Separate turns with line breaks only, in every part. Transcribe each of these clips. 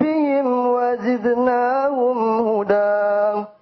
بربهم وزدناهم هدى.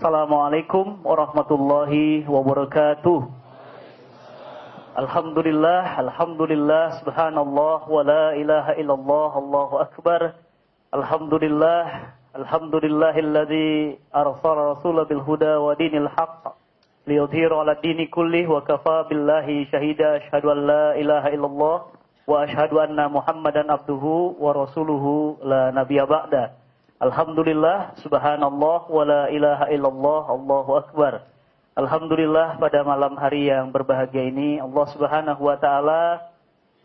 Assalamualaikum warahmatullahi wabarakatuh. Alhamdulillah, alhamdulillah, subhanallah, wa la ilaha illallah, Allahu akbar. Alhamdulillah, alhamdulillahilladzi arsala rasulah bil huda wa dinil haqq liyudhhiru ala dini kullih wa kafa billahi syahida asyhadu an la ilaha illallah wa asyhadu anna muhammadan abduhu wa rasuluhu la nabiyya ba'da. Alhamdulillah, subhanallah, wa la ilaha illallah, Allahu Akbar. Alhamdulillah pada malam hari yang berbahagia ini, Allah subhanahu wa ta'ala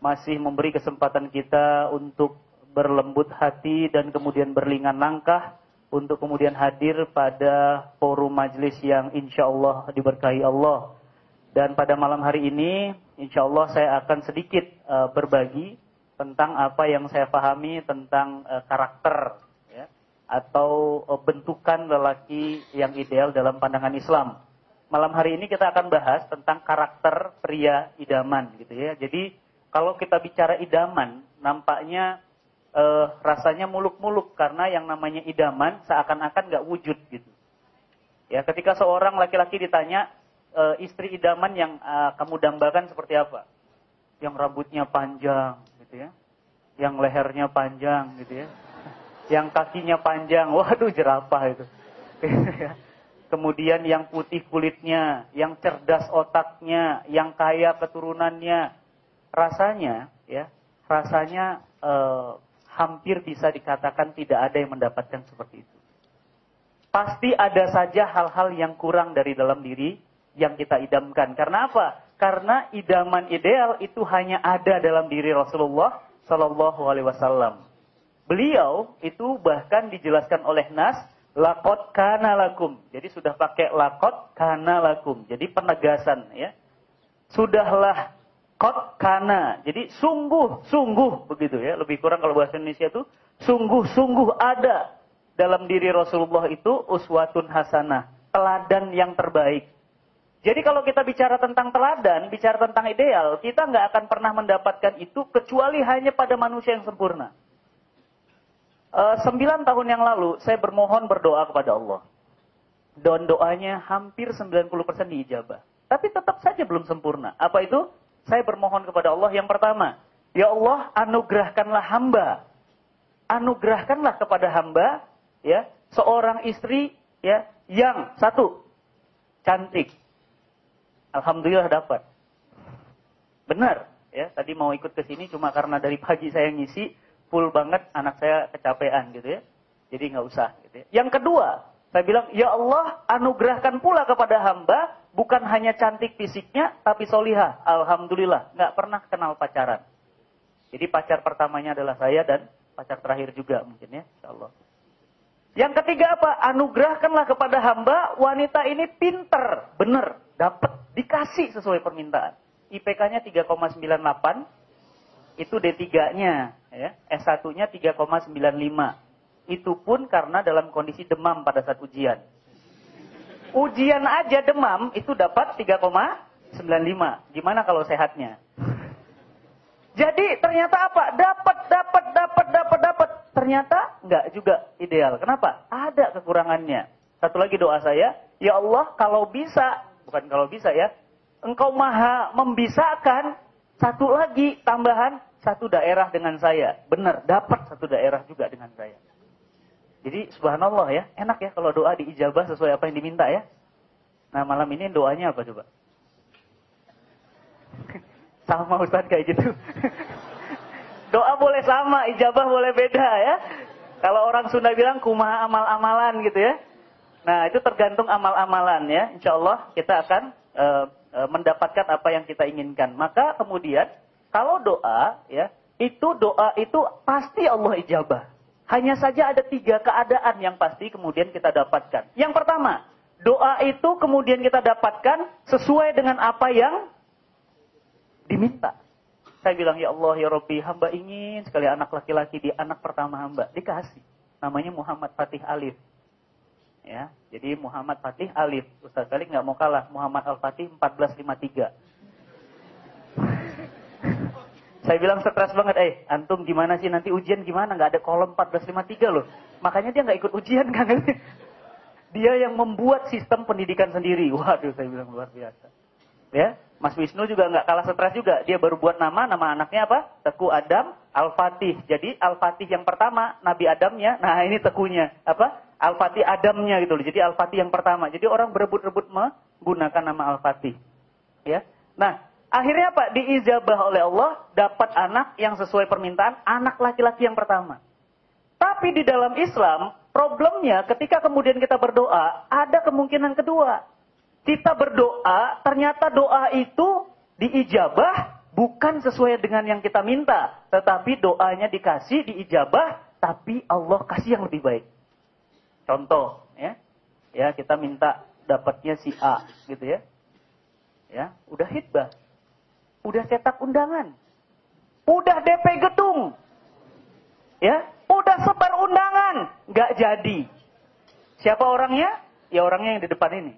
masih memberi kesempatan kita untuk berlembut hati dan kemudian berlingan langkah untuk kemudian hadir pada forum majlis yang insya Allah diberkahi Allah. Dan pada malam hari ini, insya Allah saya akan sedikit uh, berbagi tentang apa yang saya pahami tentang uh, karakter atau e, bentukan lelaki yang ideal dalam pandangan Islam. Malam hari ini kita akan bahas tentang karakter pria idaman gitu ya. Jadi kalau kita bicara idaman, nampaknya eh, rasanya muluk-muluk karena yang namanya idaman seakan-akan nggak wujud gitu. Ya, ketika seorang laki-laki ditanya e, istri idaman yang e, kamu dambakan seperti apa? Yang rambutnya panjang gitu ya. Yang lehernya panjang gitu ya yang kakinya panjang, waduh jerapah itu. Kemudian yang putih kulitnya, yang cerdas otaknya, yang kaya keturunannya, rasanya ya, rasanya eh, hampir bisa dikatakan tidak ada yang mendapatkan seperti itu. Pasti ada saja hal-hal yang kurang dari dalam diri yang kita idamkan. Karena apa? Karena idaman ideal itu hanya ada dalam diri Rasulullah Shallallahu Alaihi Wasallam. Beliau itu bahkan dijelaskan oleh Nas, lakot kana lakum. Jadi sudah pakai lakot kana lakum. Jadi penegasan ya. Sudahlah kot kana. Jadi sungguh, sungguh begitu ya. Lebih kurang kalau bahasa Indonesia itu sungguh, sungguh ada dalam diri Rasulullah itu uswatun hasanah. Teladan yang terbaik. Jadi kalau kita bicara tentang teladan, bicara tentang ideal, kita nggak akan pernah mendapatkan itu kecuali hanya pada manusia yang sempurna. Eh, sembilan tahun yang lalu saya bermohon berdoa kepada Allah. Dan doanya hampir 90% diijabah. Tapi tetap saja belum sempurna. Apa itu? Saya bermohon kepada Allah yang pertama. Ya Allah, anugerahkanlah hamba. Anugerahkanlah kepada hamba ya, seorang istri ya yang satu cantik. Alhamdulillah dapat. Benar, ya. Tadi mau ikut ke sini cuma karena dari pagi saya ngisi, full banget anak saya kecapean gitu ya. Jadi nggak usah. Gitu ya. Yang kedua, saya bilang, ya Allah anugerahkan pula kepada hamba bukan hanya cantik fisiknya, tapi solihah. Alhamdulillah, nggak pernah kenal pacaran. Jadi pacar pertamanya adalah saya dan pacar terakhir juga mungkin ya, insya Allah. Yang ketiga apa? Anugerahkanlah kepada hamba wanita ini pinter, bener, dapat, dikasih sesuai permintaan. IPK-nya 3,98, itu D3-nya ya, S1-nya 3,95. Itu pun karena dalam kondisi demam pada saat ujian. Ujian aja demam itu dapat 3,95. Gimana kalau sehatnya? Jadi ternyata apa? Dapat, dapat, dapat, dapat, dapat. Ternyata enggak juga ideal. Kenapa? Ada kekurangannya. Satu lagi doa saya, ya Allah kalau bisa, bukan kalau bisa ya, engkau maha membisakan satu lagi tambahan satu daerah dengan saya. Benar, dapat satu daerah juga dengan saya. Jadi subhanallah ya, enak ya kalau doa diijabah sesuai apa yang diminta ya. Nah malam ini doanya apa coba? sama Ustadz kayak gitu. doa boleh sama, ijabah boleh beda ya. Kalau orang Sunda bilang kumaha amal-amalan gitu ya. Nah itu tergantung amal-amalan ya. Insya Allah kita akan uh, uh, mendapatkan apa yang kita inginkan. Maka kemudian kalau doa, ya, itu doa itu pasti Allah ijabah. Hanya saja ada tiga keadaan yang pasti kemudian kita dapatkan. Yang pertama, doa itu kemudian kita dapatkan sesuai dengan apa yang diminta. Saya bilang, ya Allah, ya Robbi, hamba ingin sekali anak laki-laki di anak pertama hamba. Dikasih. Namanya Muhammad Fatih Alif. Ya, jadi Muhammad Fatih Alif. Ustaz kali nggak mau kalah. Muhammad Al-Fatih 1453. Saya bilang stres banget, eh antum gimana sih nanti ujian gimana? Nggak ada kolom 1453 loh. Makanya dia nggak ikut ujian kan? Dia yang membuat sistem pendidikan sendiri. Waduh, saya bilang luar biasa. Ya, Mas Wisnu juga nggak kalah stres juga. Dia baru buat nama, nama anaknya apa? Teku Adam Al-Fatih. Jadi Al-Fatih yang pertama, Nabi Adamnya. Nah ini tekunya. Apa? Al-Fatih Adamnya gitu loh. Jadi Al-Fatih yang pertama. Jadi orang berebut-rebut menggunakan nama Al-Fatih. Ya. Nah, Akhirnya apa? Diijabah oleh Allah, dapat anak yang sesuai permintaan, anak laki-laki yang pertama. Tapi di dalam Islam, problemnya ketika kemudian kita berdoa, ada kemungkinan kedua. Kita berdoa, ternyata doa itu diijabah bukan sesuai dengan yang kita minta. Tetapi doanya dikasih, diijabah, tapi Allah kasih yang lebih baik. Contoh, ya. Ya, kita minta dapatnya si A, gitu ya. Ya, udah hitbah udah cetak undangan, udah DP gedung, ya, udah sebar undangan, nggak jadi. Siapa orangnya? Ya orangnya yang di depan ini.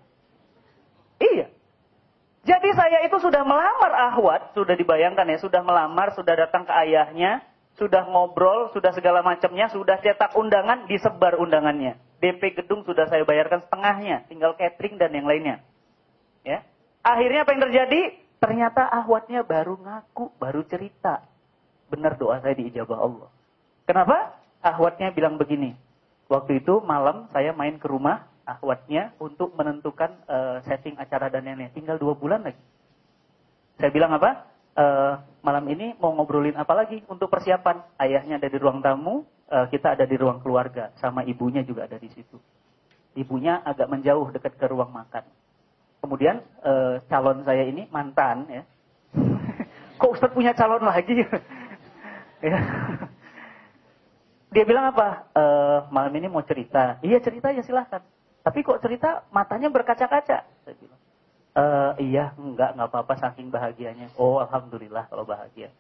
Iya. Jadi saya itu sudah melamar Ahwat, sudah dibayangkan ya, sudah melamar, sudah datang ke ayahnya, sudah ngobrol, sudah segala macamnya, sudah cetak undangan, disebar undangannya. DP gedung sudah saya bayarkan setengahnya, tinggal catering dan yang lainnya. Ya. Akhirnya apa yang terjadi? Ternyata ahwatnya baru ngaku, baru cerita. Benar doa saya diijabah Allah. Kenapa? Ahwatnya bilang begini. Waktu itu malam saya main ke rumah ahwatnya untuk menentukan uh, setting acara dan lain-lain. Tinggal dua bulan lagi. Saya bilang apa? Uh, malam ini mau ngobrolin apa lagi untuk persiapan. Ayahnya ada di ruang tamu, uh, kita ada di ruang keluarga. Sama ibunya juga ada di situ. Ibunya agak menjauh dekat ke ruang makan. Kemudian e, calon saya ini mantan ya. Kok Ustadz punya calon lagi? ya. Dia bilang apa? E, malam ini mau cerita. Iya cerita ya silahkan. Tapi kok cerita matanya berkaca-kaca? Saya. E, iya enggak enggak apa-apa saking bahagianya. Oh alhamdulillah kalau bahagia.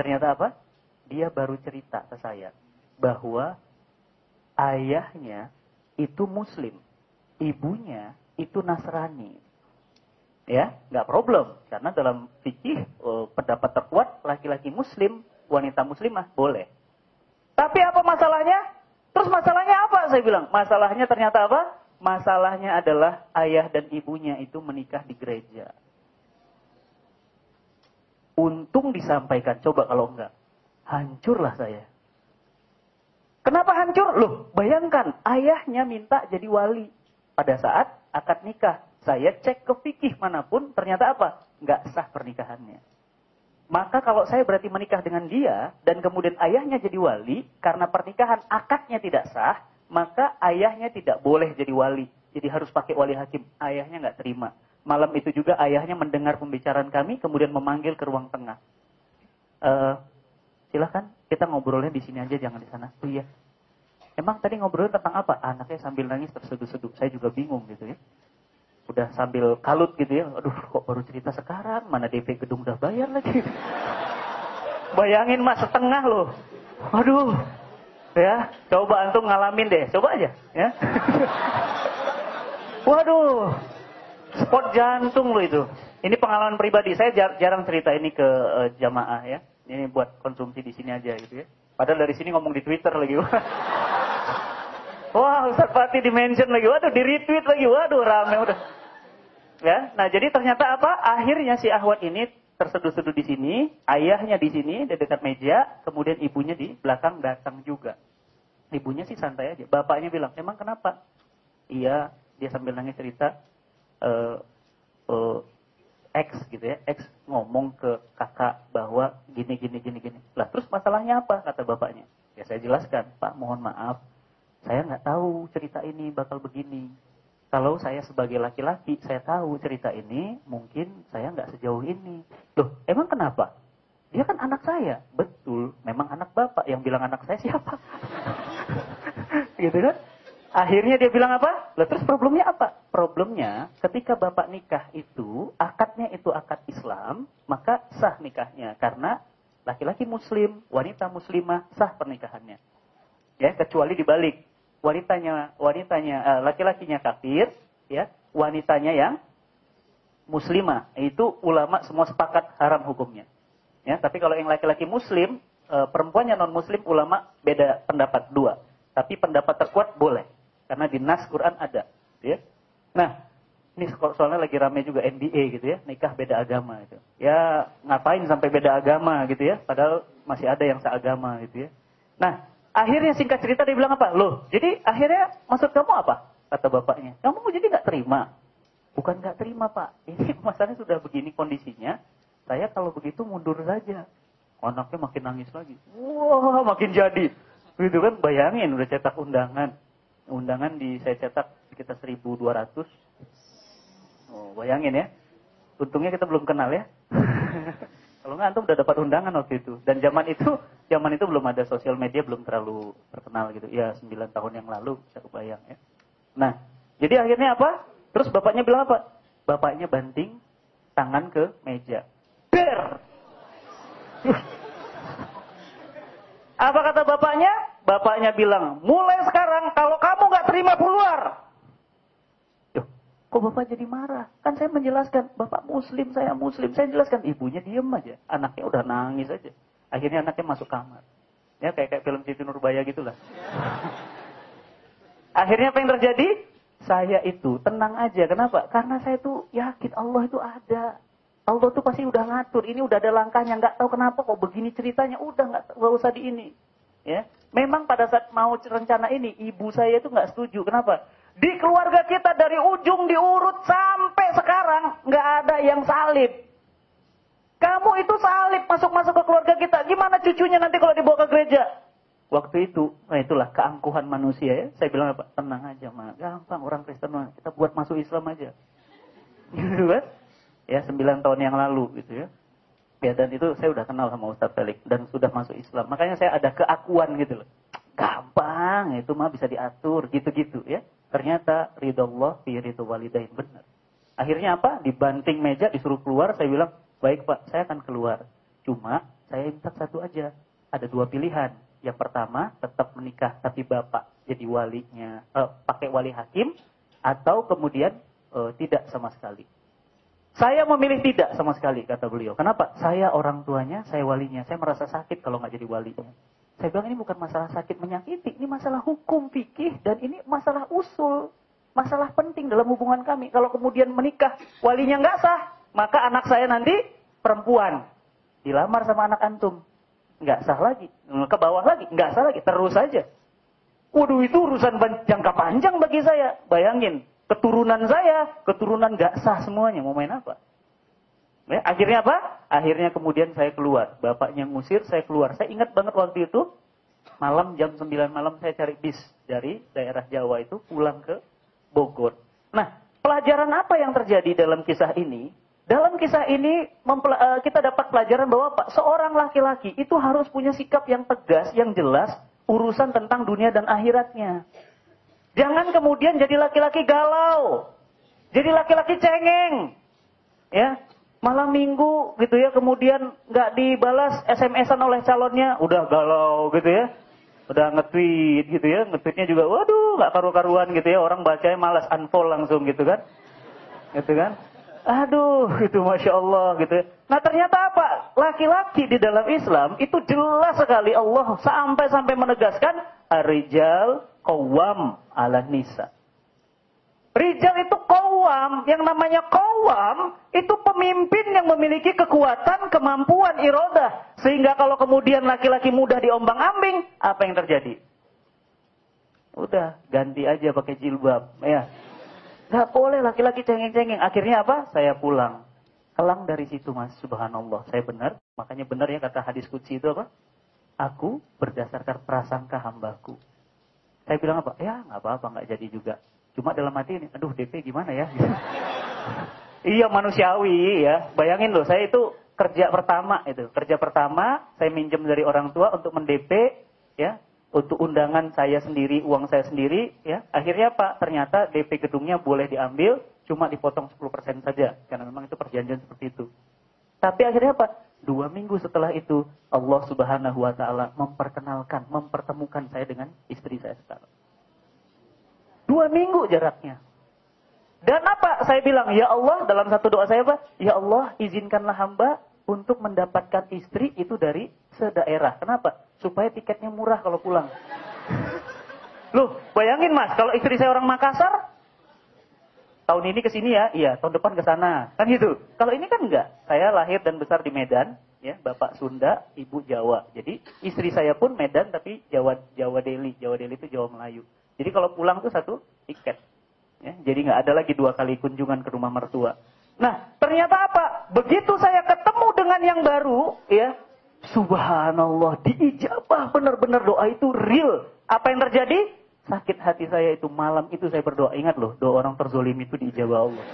Ternyata apa? Dia baru cerita ke saya bahwa ayahnya itu muslim, ibunya itu Nasrani ya nggak problem karena dalam fikih uh, pendapat terkuat laki-laki muslim wanita muslimah boleh tapi apa masalahnya terus masalahnya apa saya bilang masalahnya ternyata apa masalahnya adalah ayah dan ibunya itu menikah di gereja. Untung disampaikan. Coba kalau enggak hancurlah saya. Kenapa hancur? Loh bayangkan ayahnya minta jadi wali. Pada saat akad nikah saya cek ke fikih mana pun, ternyata apa? Nggak sah pernikahannya. Maka kalau saya berarti menikah dengan dia, dan kemudian ayahnya jadi wali, karena pernikahan akadnya tidak sah, maka ayahnya tidak boleh jadi wali. Jadi harus pakai wali hakim. Ayahnya nggak terima. Malam itu juga ayahnya mendengar pembicaraan kami, kemudian memanggil ke ruang tengah. Uh, silahkan, kita ngobrolnya di sini aja, jangan di sana. Oh iya. Emang tadi ngobrolnya tentang apa? Anaknya sambil nangis terseduh-seduh. Saya juga bingung gitu ya udah sambil kalut gitu ya. Aduh, kok baru cerita sekarang? Mana DP gedung udah bayar lagi. Bayangin mas setengah loh. Aduh. Ya, coba antum ngalamin deh. Coba aja, ya. Waduh. Spot jantung loh itu. Ini pengalaman pribadi. Saya jarang cerita ini ke uh, jamaah ya. Ini buat konsumsi di sini aja gitu ya. Padahal dari sini ngomong di Twitter lagi. Wah, Ustaz Fatih di-mention lagi. Waduh, di-retweet lagi. Waduh, rame udah. Ya, nah jadi ternyata apa? Akhirnya si Ahwat ini terseduh-seduh di sini, ayahnya di sini di dekat meja, kemudian ibunya di belakang datang juga. Ibunya sih santai aja. Bapaknya bilang, "Emang kenapa?" Iya, dia sambil nangis cerita uh, uh, X gitu ya, X ngomong ke kakak bahwa gini gini gini gini. Lah, terus masalahnya apa? kata bapaknya. Ya saya jelaskan, "Pak, mohon maaf. Saya nggak tahu cerita ini bakal begini kalau saya sebagai laki-laki, saya tahu cerita ini, mungkin saya nggak sejauh ini. Loh, emang kenapa? Dia kan anak saya. Betul, memang anak bapak. Yang bilang anak saya siapa? gitu kan? Akhirnya dia bilang apa? Loh, terus problemnya apa? Problemnya ketika bapak nikah itu, akadnya itu akad Islam, maka sah nikahnya. Karena laki-laki muslim, wanita muslimah, sah pernikahannya. Ya, kecuali dibalik. Wanitanya wanitanya uh, laki-lakinya kafir, ya, wanitanya yang muslimah. Itu ulama semua sepakat haram hukumnya. Ya, tapi kalau yang laki-laki muslim, uh, perempuannya non muslim ulama beda pendapat dua. Tapi pendapat terkuat boleh karena di nas Quran ada, ya. Nah, ini soalnya lagi rame juga NBA gitu ya, nikah beda agama gitu. Ya ngapain sampai beda agama gitu ya, padahal masih ada yang seagama gitu ya. Nah, akhirnya singkat cerita dia bilang apa? Loh, jadi akhirnya maksud kamu apa? Kata bapaknya, kamu jadi nggak terima? Bukan nggak terima pak, ini masalahnya sudah begini kondisinya, saya kalau begitu mundur saja. Anaknya makin nangis lagi. Wah, makin jadi. Gitu kan, bayangin udah cetak undangan. Undangan di saya cetak sekitar 1200 Oh, bayangin ya. Untungnya kita belum kenal ya. Kalau nggak antum udah dapat undangan waktu itu. Dan zaman itu, zaman itu belum ada sosial media, belum terlalu terkenal gitu. Ya 9 tahun yang lalu, saya kebayang ya. Nah, jadi akhirnya apa? Terus bapaknya bilang apa? Bapaknya banting tangan ke meja. Der! Apa kata bapaknya? Bapaknya bilang, mulai sekarang kalau kamu nggak terima keluar, Kok bapak jadi marah? Kan saya menjelaskan, bapak muslim, saya muslim. Saya jelaskan, ibunya diem aja. Anaknya udah nangis aja. Akhirnya anaknya masuk kamar. Ya kayak, kayak film Siti Nurbaya gitulah. Akhirnya apa yang terjadi? Saya itu tenang aja. Kenapa? Karena saya itu yakin Allah itu ada. Allah tuh pasti udah ngatur. Ini udah ada langkahnya. Nggak tahu kenapa kok begini ceritanya. Udah nggak, nggak usah di ini. Ya, memang pada saat mau rencana ini, ibu saya itu nggak setuju. Kenapa? Di keluarga kita dari ujung diurut sampai sekarang nggak ada yang salib. Kamu itu salib masuk-masuk ke keluarga kita. Gimana cucunya nanti kalau dibawa ke gereja? Waktu itu, nah itulah keangkuhan manusia ya. Saya bilang apa? Tenang aja, mah. Gampang orang Kristen mah. Kita buat masuk Islam aja. Gitu kan? Ya, sembilan tahun yang lalu gitu ya. Ya, dan itu saya udah kenal sama Ustadz Felix. Dan sudah masuk Islam. Makanya saya ada keakuan gitu loh. Gampang, itu mah bisa diatur gitu-gitu ya. Ternyata ridho Allah fi ridho walidain benar. Akhirnya apa? Dibanting meja, disuruh keluar. Saya bilang, baik pak, saya akan keluar. Cuma saya minta satu aja. Ada dua pilihan. Yang pertama, tetap menikah tapi bapak jadi walinya, eh, pakai wali hakim, atau kemudian eh, tidak sama sekali. Saya memilih tidak sama sekali, kata beliau. Kenapa? Saya orang tuanya, saya walinya. Saya merasa sakit kalau nggak jadi walinya. Saya bilang ini bukan masalah sakit menyakiti, ini masalah hukum fikih dan ini masalah usul, masalah penting dalam hubungan kami. Kalau kemudian menikah walinya nggak sah, maka anak saya nanti perempuan dilamar sama anak antum, nggak sah lagi, ke bawah lagi, nggak sah lagi, terus saja. Waduh itu urusan jangka panjang bagi saya. Bayangin, keturunan saya, keturunan nggak sah semuanya, mau main apa? Ya, akhirnya apa? Akhirnya kemudian saya keluar. Bapaknya ngusir, saya keluar. Saya ingat banget waktu itu, malam jam 9 malam saya cari bis dari daerah Jawa itu pulang ke Bogor. Nah, pelajaran apa yang terjadi dalam kisah ini? Dalam kisah ini eh, kita dapat pelajaran bahwa Pak, seorang laki-laki itu harus punya sikap yang tegas, yang jelas, urusan tentang dunia dan akhiratnya. Jangan kemudian jadi laki-laki galau. Jadi laki-laki cengeng. Ya, malam minggu gitu ya kemudian nggak dibalas SMS-an oleh calonnya udah galau gitu ya udah nge-tweet gitu ya nge-tweetnya juga waduh nggak karu-karuan gitu ya orang bacanya malas unfollow langsung gitu kan gitu kan aduh itu masya Allah gitu ya. nah ternyata apa laki-laki di dalam Islam itu jelas sekali Allah sampai-sampai menegaskan arijal kawam ala nisa Rijal itu kawam, yang namanya kawam itu pemimpin yang memiliki kekuatan, kemampuan, irodah. Sehingga kalau kemudian laki-laki mudah diombang ambing, apa yang terjadi? Udah, ganti aja pakai jilbab. Ya. Gak boleh laki-laki cengeng-cengeng. Akhirnya apa? Saya pulang. Kelang dari situ mas, subhanallah. Saya benar, makanya benar ya kata hadis kutsi itu apa? Aku berdasarkan prasangka hambaku. Saya bilang apa? Ya nggak apa-apa, nggak jadi juga. Cuma dalam hati ini, aduh DP gimana ya? iya manusiawi ya. Bayangin loh, saya itu kerja pertama itu. Kerja pertama saya minjem dari orang tua untuk mendp ya, untuk undangan saya sendiri, uang saya sendiri ya. Akhirnya Pak, ternyata DP gedungnya boleh diambil cuma dipotong 10% saja karena memang itu perjanjian seperti itu. Tapi akhirnya apa? Dua minggu setelah itu Allah Subhanahu Wa Taala memperkenalkan, mempertemukan saya dengan istri saya sekarang. Dua minggu jaraknya. Dan apa? Saya bilang, ya Allah, dalam satu doa saya apa? Ya Allah, izinkanlah hamba untuk mendapatkan istri itu dari sedaerah. Kenapa? Supaya tiketnya murah kalau pulang. Loh, bayangin mas, kalau istri saya orang Makassar, tahun ini ke sini ya, iya, tahun depan ke sana. Kan gitu. Kalau ini kan enggak. Saya lahir dan besar di Medan, ya, bapak Sunda, ibu Jawa. Jadi istri saya pun Medan tapi Jawa Jawa Delhi. Jawa Delhi itu Jawa Melayu. Jadi kalau pulang tuh satu tiket. Ya, jadi nggak ada lagi dua kali kunjungan ke rumah mertua. Nah, ternyata apa? Begitu saya ketemu dengan yang baru, ya, subhanallah, diijabah benar-benar doa itu real. Apa yang terjadi? Sakit hati saya itu malam itu saya berdoa. Ingat loh, doa orang terzolim itu diijabah Allah.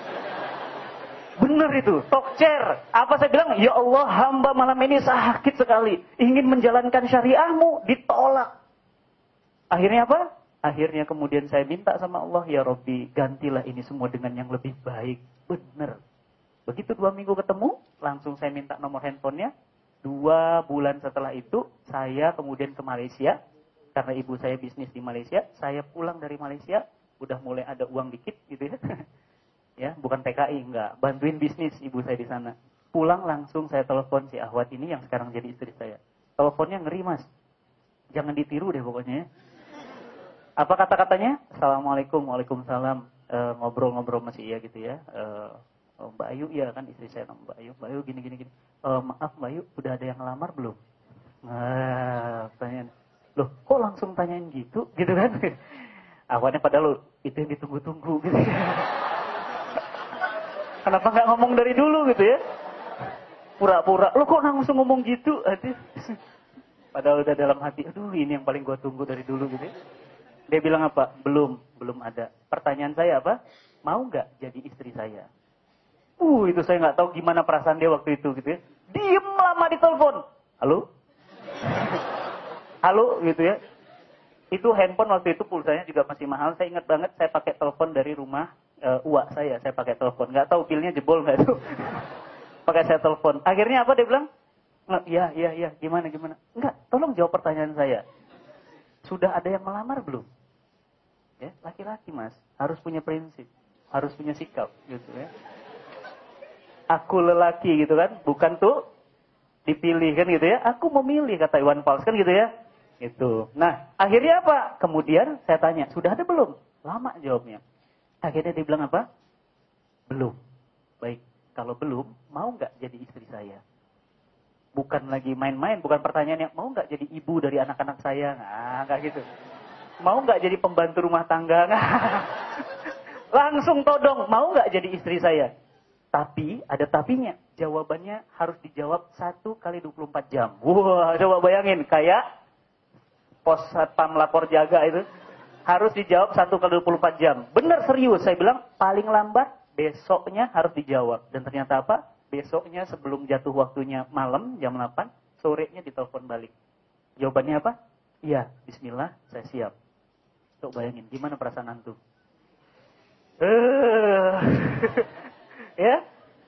Benar itu, tokcer. Apa saya bilang? Ya Allah, hamba malam ini sakit sekali. Ingin menjalankan syariahmu, ditolak. Akhirnya apa? Akhirnya kemudian saya minta sama Allah, Ya Robbi, gantilah ini semua dengan yang lebih baik. Benar. Begitu dua minggu ketemu, langsung saya minta nomor handphonenya. Dua bulan setelah itu, saya kemudian ke Malaysia. Karena ibu saya bisnis di Malaysia. Saya pulang dari Malaysia, udah mulai ada uang dikit gitu ya. ya, bukan TKI, enggak. Bantuin bisnis ibu saya di sana. Pulang langsung saya telepon si Ahwat ini yang sekarang jadi istri saya. Teleponnya ngeri mas. Jangan ditiru deh pokoknya ya. Apa kata-katanya? Assalamualaikum, waalaikumsalam. ngobrol ngobrol-ngobrol masih iya gitu ya. E, oh, Mbak Ayu ya kan istri saya Mbak Ayu. Mbak Ayu gini gini gini. E, maaf Mbak Ayu, udah ada yang ngelamar belum? Nah, pertanyaan. Loh, kok langsung tanyain gitu? Gitu kan? Awalnya padahal itu yang ditunggu-tunggu gitu ya. Kenapa nggak ngomong dari dulu gitu ya? Pura-pura, lo kok langsung ngomong gitu? Aduh. Padahal udah dalam hati, aduh ini yang paling gue tunggu dari dulu gitu ya. Dia bilang apa? Belum, belum ada. Pertanyaan saya apa? Mau nggak jadi istri saya? Uh, itu saya nggak tahu gimana perasaan dia waktu itu gitu ya. Diem lama di telepon. Halo? Halo gitu ya. Itu handphone waktu itu pulsanya juga masih mahal. Saya ingat banget saya pakai telepon dari rumah uh, uak saya. Saya pakai telepon. Nggak tahu pilnya jebol nggak tuh. pakai saya telepon. Akhirnya apa dia bilang? Iya, iya, iya. Gimana, gimana? Enggak, tolong jawab pertanyaan saya. Sudah ada yang melamar belum? Ya, laki-laki mas harus punya prinsip, harus punya sikap, gitu ya. Aku lelaki gitu kan, bukan tuh dipilih kan gitu ya. Aku memilih kata Iwan Fals kan gitu ya. Itu. Nah, akhirnya apa? Kemudian saya tanya, sudah ada belum? Lama jawabnya. Akhirnya dia bilang apa? Belum. Baik, kalau belum, mau nggak jadi istri saya? bukan lagi main-main, bukan pertanyaannya mau nggak jadi ibu dari anak-anak saya, nah, nggak gitu. Mau nggak jadi pembantu rumah tangga, nggak. Langsung todong, mau nggak jadi istri saya? Tapi ada tapinya, jawabannya harus dijawab satu kali 24 jam. Wah, coba bayangin, kayak pos satpam lapor jaga itu harus dijawab satu kali 24 jam. Benar serius, saya bilang paling lambat besoknya harus dijawab. Dan ternyata apa? besoknya sebelum jatuh waktunya malam jam 8, sorenya ditelepon balik. Jawabannya apa? Iya, bismillah, saya siap. Coba bayangin, gimana perasaan antum? Uh, ya,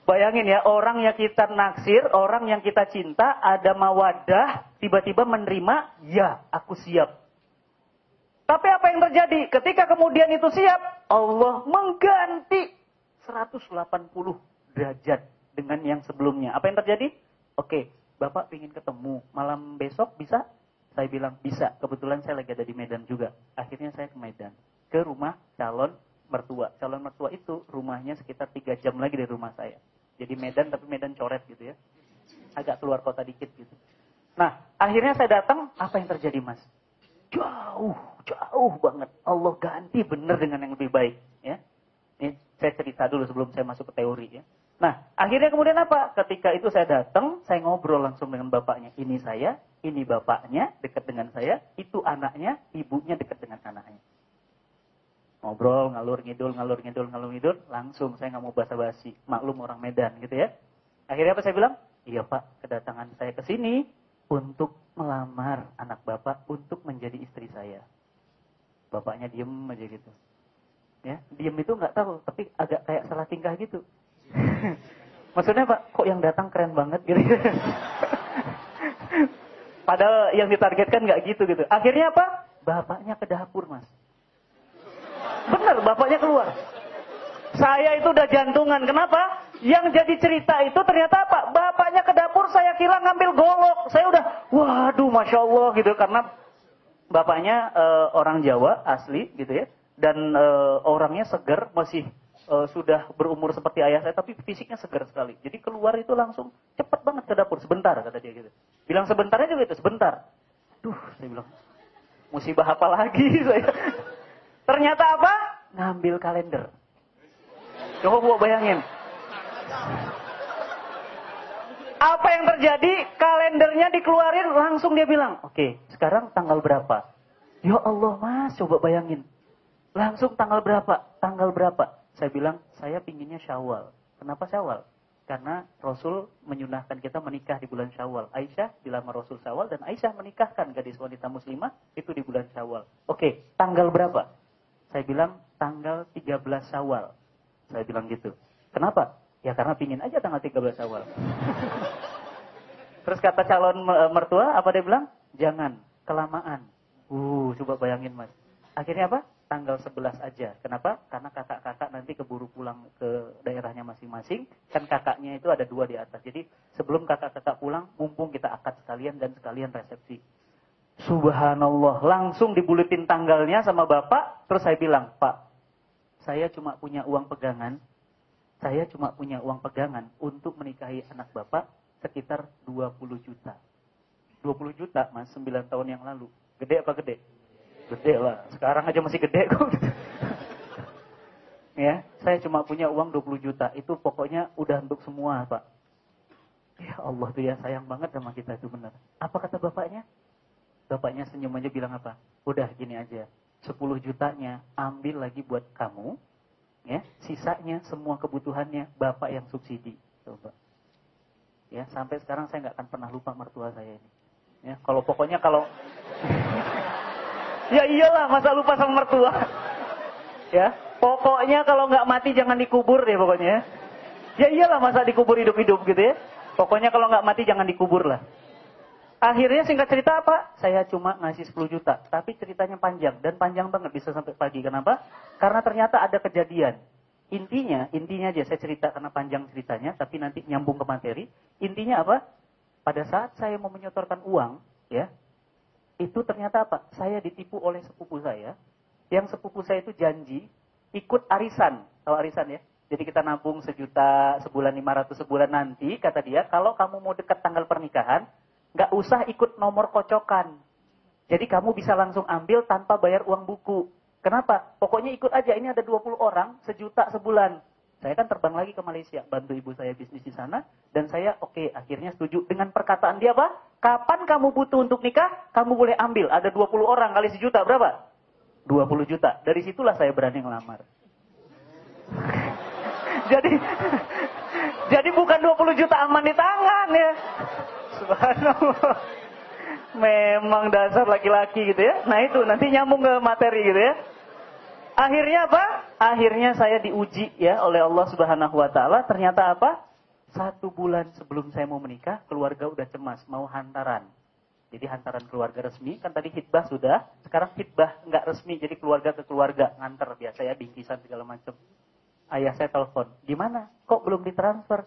bayangin ya, orang yang kita naksir, orang yang kita cinta, ada mawadah, tiba-tiba menerima, ya, aku siap. Tapi apa yang terjadi? Ketika kemudian itu siap, Allah mengganti 180 derajat dengan yang sebelumnya. Apa yang terjadi? Oke, Bapak ingin ketemu malam besok bisa? Saya bilang bisa. Kebetulan saya lagi ada di Medan juga. Akhirnya saya ke Medan. Ke rumah calon mertua. Calon mertua itu rumahnya sekitar tiga jam lagi dari rumah saya. Jadi Medan tapi Medan coret gitu ya. Agak keluar kota dikit gitu. Nah, akhirnya saya datang, apa yang terjadi mas? Jauh, jauh banget. Allah ganti benar dengan yang lebih baik. ya. Ini saya cerita dulu sebelum saya masuk ke teori ya. Nah, akhirnya kemudian apa? Ketika itu saya datang, saya ngobrol langsung dengan bapaknya. Ini saya, ini bapaknya, dekat dengan saya. Itu anaknya, ibunya dekat dengan anaknya. Ngobrol, ngalur ngidul, ngalur ngidul, ngalur ngidul. Langsung, saya nggak mau basa-basi. Maklum orang Medan gitu ya. Akhirnya apa saya bilang? Iya pak, kedatangan saya ke sini untuk melamar anak bapak untuk menjadi istri saya. Bapaknya diem aja gitu. Ya, diem itu nggak tahu, tapi agak kayak salah tingkah gitu. Maksudnya Pak, kok yang datang keren banget gitu. Padahal yang ditargetkan nggak gitu gitu. Akhirnya apa? Bapaknya ke dapur mas. Bener, bapaknya keluar. Saya itu udah jantungan. Kenapa? Yang jadi cerita itu ternyata apa? Bapaknya ke dapur, saya kira ngambil golok. Saya udah, waduh, masya Allah gitu. Karena bapaknya uh, orang Jawa asli gitu ya. Dan uh, orangnya seger, masih uh, sudah berumur seperti ayah saya, tapi fisiknya segar sekali. Jadi keluar itu langsung cepat banget ke dapur, sebentar kata dia gitu. Bilang sebentarnya juga itu sebentar. Duh, saya bilang musibah apa lagi saya. Ternyata apa? Ngambil kalender. Coba bayangin. Apa yang terjadi? Kalendernya dikeluarin, langsung dia bilang, oke, okay, sekarang tanggal berapa? Ya Allah mas, coba bayangin. Langsung tanggal berapa? Tanggal berapa? Saya bilang, saya pinginnya syawal. Kenapa syawal? Karena Rasul menyunahkan kita menikah di bulan syawal. Aisyah dilamar Rasul syawal dan Aisyah menikahkan gadis wanita muslimah itu di bulan syawal. Oke, tanggal berapa? Saya bilang tanggal 13 syawal. Saya bilang gitu. Kenapa? Ya karena pingin aja tanggal 13 syawal. Terus kata calon mertua, apa dia bilang? Jangan, kelamaan. Uh, coba bayangin mas. Akhirnya apa? tanggal 11 aja. Kenapa? Karena kakak-kakak nanti keburu pulang ke daerahnya masing-masing. Kan kakaknya itu ada dua di atas. Jadi sebelum kakak-kakak pulang, mumpung kita akad sekalian dan sekalian resepsi. Subhanallah. Langsung dibuletin tanggalnya sama bapak. Terus saya bilang, Pak, saya cuma punya uang pegangan. Saya cuma punya uang pegangan untuk menikahi anak bapak sekitar 20 juta. 20 juta mas, 9 tahun yang lalu. Gede apa gede? Gede lah. Sekarang aja masih gede kok. ya, saya cuma punya uang 20 juta. Itu pokoknya udah untuk semua, Pak. Ya Allah tuh ya sayang banget sama kita itu benar. Apa kata bapaknya? Bapaknya senyum aja bilang apa? Udah gini aja. 10 jutanya ambil lagi buat kamu. Ya, sisanya semua kebutuhannya bapak yang subsidi. Coba. Ya, sampai sekarang saya nggak akan pernah lupa mertua saya ini. Ya, kalau pokoknya kalau Ya iyalah, masa lupa sama mertua. Ya, pokoknya kalau nggak mati jangan dikubur deh pokoknya. Ya iyalah, masa dikubur hidup-hidup gitu ya. Pokoknya kalau nggak mati jangan dikubur lah. Akhirnya singkat cerita apa? Saya cuma ngasih 10 juta. Tapi ceritanya panjang. Dan panjang banget bisa sampai pagi. Kenapa? Karena ternyata ada kejadian. Intinya, intinya aja saya cerita karena panjang ceritanya. Tapi nanti nyambung ke materi. Intinya apa? Pada saat saya mau menyetorkan uang, ya itu ternyata apa? Saya ditipu oleh sepupu saya. Yang sepupu saya itu janji ikut arisan. Tahu arisan ya? Jadi kita nabung sejuta, sebulan lima ratus sebulan nanti, kata dia, kalau kamu mau dekat tanggal pernikahan, nggak usah ikut nomor kocokan. Jadi kamu bisa langsung ambil tanpa bayar uang buku. Kenapa? Pokoknya ikut aja, ini ada 20 orang, sejuta sebulan. Saya kan terbang lagi ke Malaysia, bantu ibu saya bisnis di sana, dan saya oke, okay, akhirnya setuju dengan perkataan dia apa? Kapan kamu butuh untuk nikah, kamu boleh ambil. Ada 20 orang kali sejuta, berapa? 20 juta. Dari situlah saya berani ngelamar. jadi jadi bukan 20 juta aman di tangan ya. Subhanallah. Memang dasar laki-laki gitu ya. Nah itu nanti nyambung ke materi gitu ya. Akhirnya apa? Akhirnya saya diuji ya oleh Allah Subhanahu wa taala. Ternyata apa? Satu bulan sebelum saya mau menikah, keluarga udah cemas mau hantaran. Jadi hantaran keluarga resmi, kan tadi hitbah sudah, sekarang hitbah nggak resmi, jadi keluarga ke keluarga nganter biasa ya bingkisan segala macam. Ayah saya telepon, gimana? Kok belum ditransfer?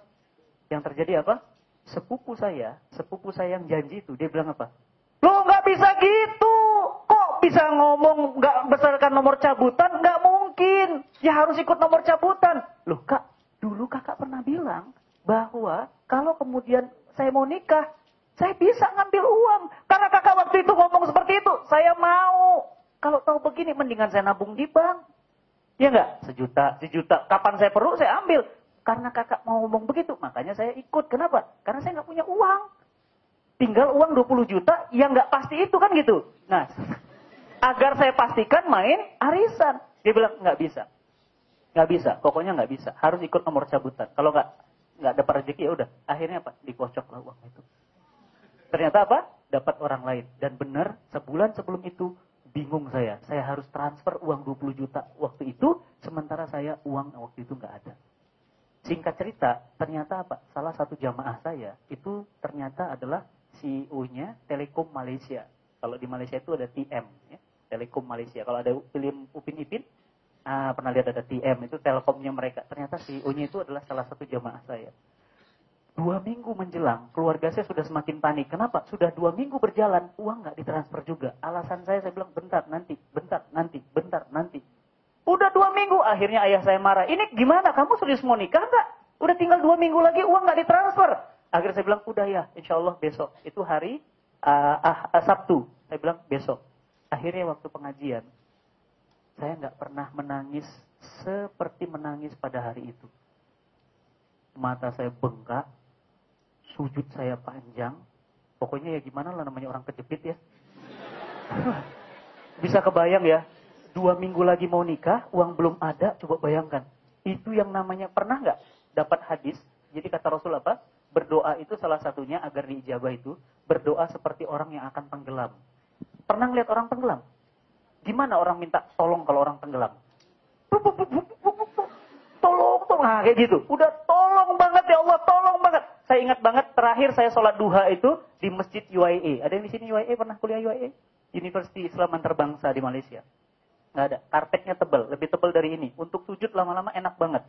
Yang terjadi apa? Sepupu saya, sepupu saya yang janji itu, dia bilang apa? Lo nggak bisa gitu bisa ngomong nggak besarkan nomor cabutan? Nggak mungkin. Ya harus ikut nomor cabutan. Loh kak, dulu kakak pernah bilang bahwa kalau kemudian saya mau nikah, saya bisa ngambil uang. Karena kakak waktu itu ngomong seperti itu. Saya mau. Kalau tahu begini, mendingan saya nabung di bank. Ya enggak? Sejuta, sejuta. Kapan saya perlu, saya ambil. Karena kakak mau ngomong begitu, makanya saya ikut. Kenapa? Karena saya nggak punya uang. Tinggal uang 20 juta yang nggak pasti itu kan gitu. Nah, agar saya pastikan main arisan. Dia bilang nggak bisa, nggak bisa, pokoknya nggak bisa. Harus ikut nomor cabutan. Kalau nggak nggak dapat rezeki ya udah. Akhirnya apa? Dikocok lah uang itu. Ternyata apa? Dapat orang lain. Dan benar sebulan sebelum itu bingung saya. Saya harus transfer uang 20 juta waktu itu, sementara saya uang waktu itu nggak ada. Singkat cerita, ternyata apa? Salah satu jamaah saya itu ternyata adalah CEO-nya Telekom Malaysia. Kalau di Malaysia itu ada TM, ya. Telekom Malaysia. Kalau ada film Upin Ipin, ah, pernah lihat ada TM, itu telekomnya mereka. Ternyata CEO-nya itu adalah salah satu jamaah saya. Dua minggu menjelang, keluarga saya sudah semakin panik. Kenapa? Sudah dua minggu berjalan, uang nggak ditransfer juga. Alasan saya, saya bilang, bentar, nanti, bentar, nanti, bentar, nanti. Udah dua minggu, akhirnya ayah saya marah. Ini gimana, kamu serius mau nikah nggak? Udah tinggal dua minggu lagi, uang nggak ditransfer. Akhirnya saya bilang, udah ya, insya Allah besok. Itu hari uh, uh, Sabtu. Saya bilang, besok. Akhirnya waktu pengajian, saya nggak pernah menangis seperti menangis pada hari itu. Mata saya bengkak, sujud saya panjang. Pokoknya ya gimana lah namanya orang kejepit ya. Bisa kebayang ya, dua minggu lagi mau nikah, uang belum ada, coba bayangkan. Itu yang namanya, pernah nggak dapat hadis? Jadi kata Rasul apa? Berdoa itu salah satunya agar diijabah itu, berdoa seperti orang yang akan tenggelam. Pernah ngeliat orang tenggelam? Gimana orang minta tolong kalau orang tenggelam? Tolong, tolong. Nah, kayak gitu. Udah tolong banget ya Allah, tolong banget. Saya ingat banget terakhir saya sholat duha itu di Masjid UIA. Ada yang di sini UIA pernah kuliah UIA? University Islam Antarabangsa di Malaysia. Nggak ada. Karpetnya tebal, lebih tebal dari ini. Untuk sujud lama-lama enak banget.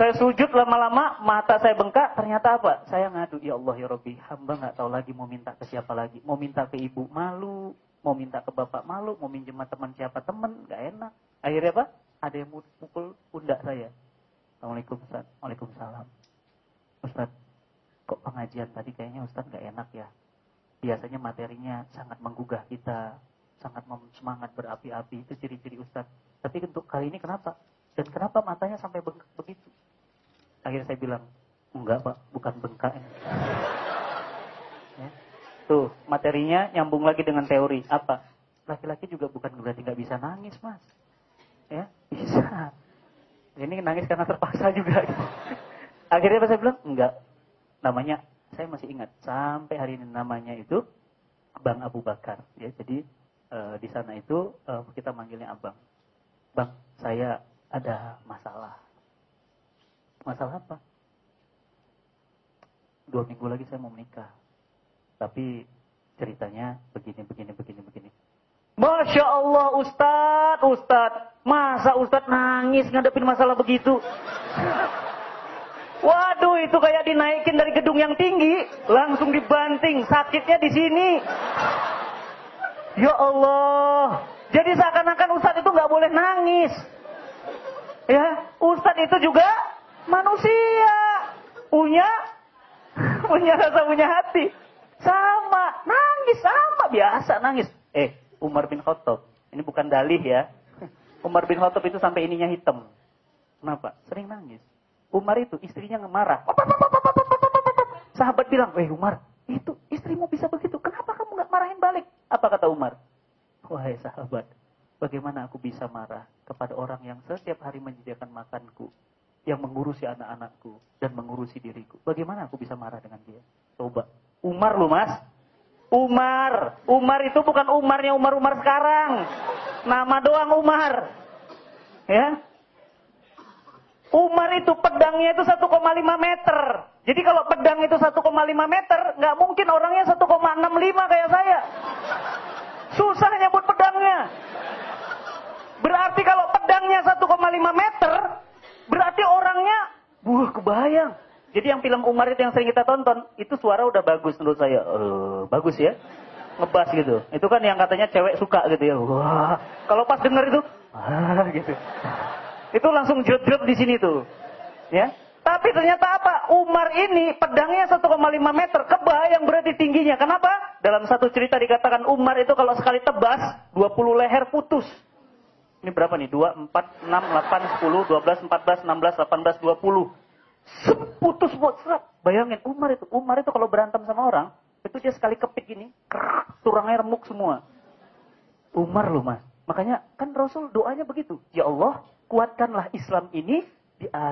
saya sujud lama-lama, mata saya bengkak, ternyata apa? Saya ngadu, ya Allah ya Rabbi, hamba nggak tahu lagi mau minta ke siapa lagi. Mau minta ke ibu malu, mau minta ke bapak malu, mau minjem teman siapa teman, nggak enak. Akhirnya apa? Ada yang mukul pundak saya. Assalamualaikum Ustaz. Waalaikumsalam. Ustaz, kok pengajian tadi kayaknya Ustaz gak enak ya? Biasanya materinya sangat menggugah kita, sangat semangat berapi-api, itu ciri-ciri Ustaz. Tapi untuk kali ini kenapa? Dan kenapa matanya sampai begitu? Akhirnya saya bilang, enggak pak, bukan bengkak. Ya. Tuh, materinya nyambung lagi dengan teori. Apa? Laki-laki juga bukan berarti nggak bisa nangis, mas. Ya, bisa. Ini nangis karena terpaksa juga. Akhirnya saya bilang, enggak. Namanya, saya masih ingat. Sampai hari ini namanya itu Bang Abu Bakar. Ya, jadi e, di sana itu e, kita manggilnya Abang. Bang, saya ada masalah. Masalah apa? Dua minggu lagi saya mau menikah. Tapi ceritanya begini, begini, begini, begini. Masya Allah Ustadz, Ustadz. Masa Ustadz nangis ngadepin masalah begitu? Waduh, itu kayak dinaikin dari gedung yang tinggi, langsung dibanting, sakitnya di sini. Ya Allah. Jadi seakan-akan Ustadz itu nggak boleh nangis. Ya, Ustadz itu juga manusia. Punya punya rasa, punya hati. Sama, nangis sama biasa nangis. Eh, Umar bin Khattab. Ini bukan dalih ya. Umar bin Khattab itu sampai ininya hitam. Kenapa? Sering nangis. Umar itu istrinya ngemarah. Sahabat bilang, "Eh Umar, itu istrimu bisa begitu. Kenapa kamu nggak marahin balik?" Apa kata Umar? Wahai sahabat, bagaimana aku bisa marah kepada orang yang setiap hari menyediakan makanku, yang mengurusi anak-anakku dan mengurusi diriku. Bagaimana aku bisa marah dengan dia? Coba. Umar lu mas, Umar. Umar itu bukan Umarnya Umar-Umar sekarang. Nama doang Umar. Ya. Umar itu pedangnya itu 1,5 meter. Jadi kalau pedang itu 1,5 meter, nggak mungkin orangnya 1,65 kayak saya. Susah nyebut pedangnya. Berarti kalau pedangnya 1,5 meter, berarti orangnya, buah kebayang. Jadi yang film Umar itu yang sering kita tonton, itu suara udah bagus menurut saya. Uh, bagus ya. Ngebas gitu. Itu kan yang katanya cewek suka gitu ya. Wah. Kalau pas denger itu, ah gitu. Itu langsung jod-jod di sini tuh. Ya. Tapi ternyata apa? Umar ini pedangnya 1,5 meter. Kebayang berarti tingginya. Kenapa? Dalam satu cerita dikatakan Umar itu kalau sekali tebas, 20 leher putus. Ini berapa nih? 2, 4, 6, 8, 10, 12, 14, 16, 18, 20 seputus serat. Bayangin Umar itu, Umar itu kalau berantem sama orang, itu dia sekali kepik gini, kerak, turangnya remuk semua. Umar loh mas. Makanya kan Rasul doanya begitu. Ya Allah, kuatkanlah Islam ini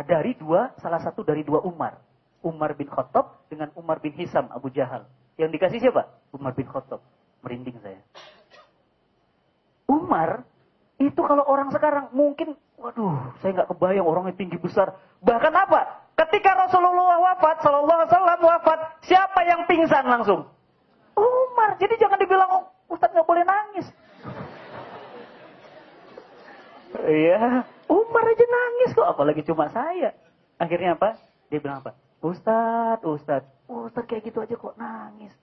dari dua, salah satu dari dua Umar. Umar bin Khattab dengan Umar bin Hisam Abu Jahal. Yang dikasih siapa? Umar bin Khattab. Merinding saya. Umar itu kalau orang sekarang mungkin Waduh, saya nggak kebayang orangnya tinggi besar. Bahkan apa? Ketika Rasulullah wafat, Sallallahu Alaihi wafat, siapa yang pingsan langsung? Umar. Jadi jangan dibilang oh, Ustadz nggak boleh nangis. Iya, Umar aja nangis kok, apalagi cuma saya. Akhirnya apa? Dia bilang apa? Ustadz, Ustadz, Ustadz kayak gitu aja kok nangis.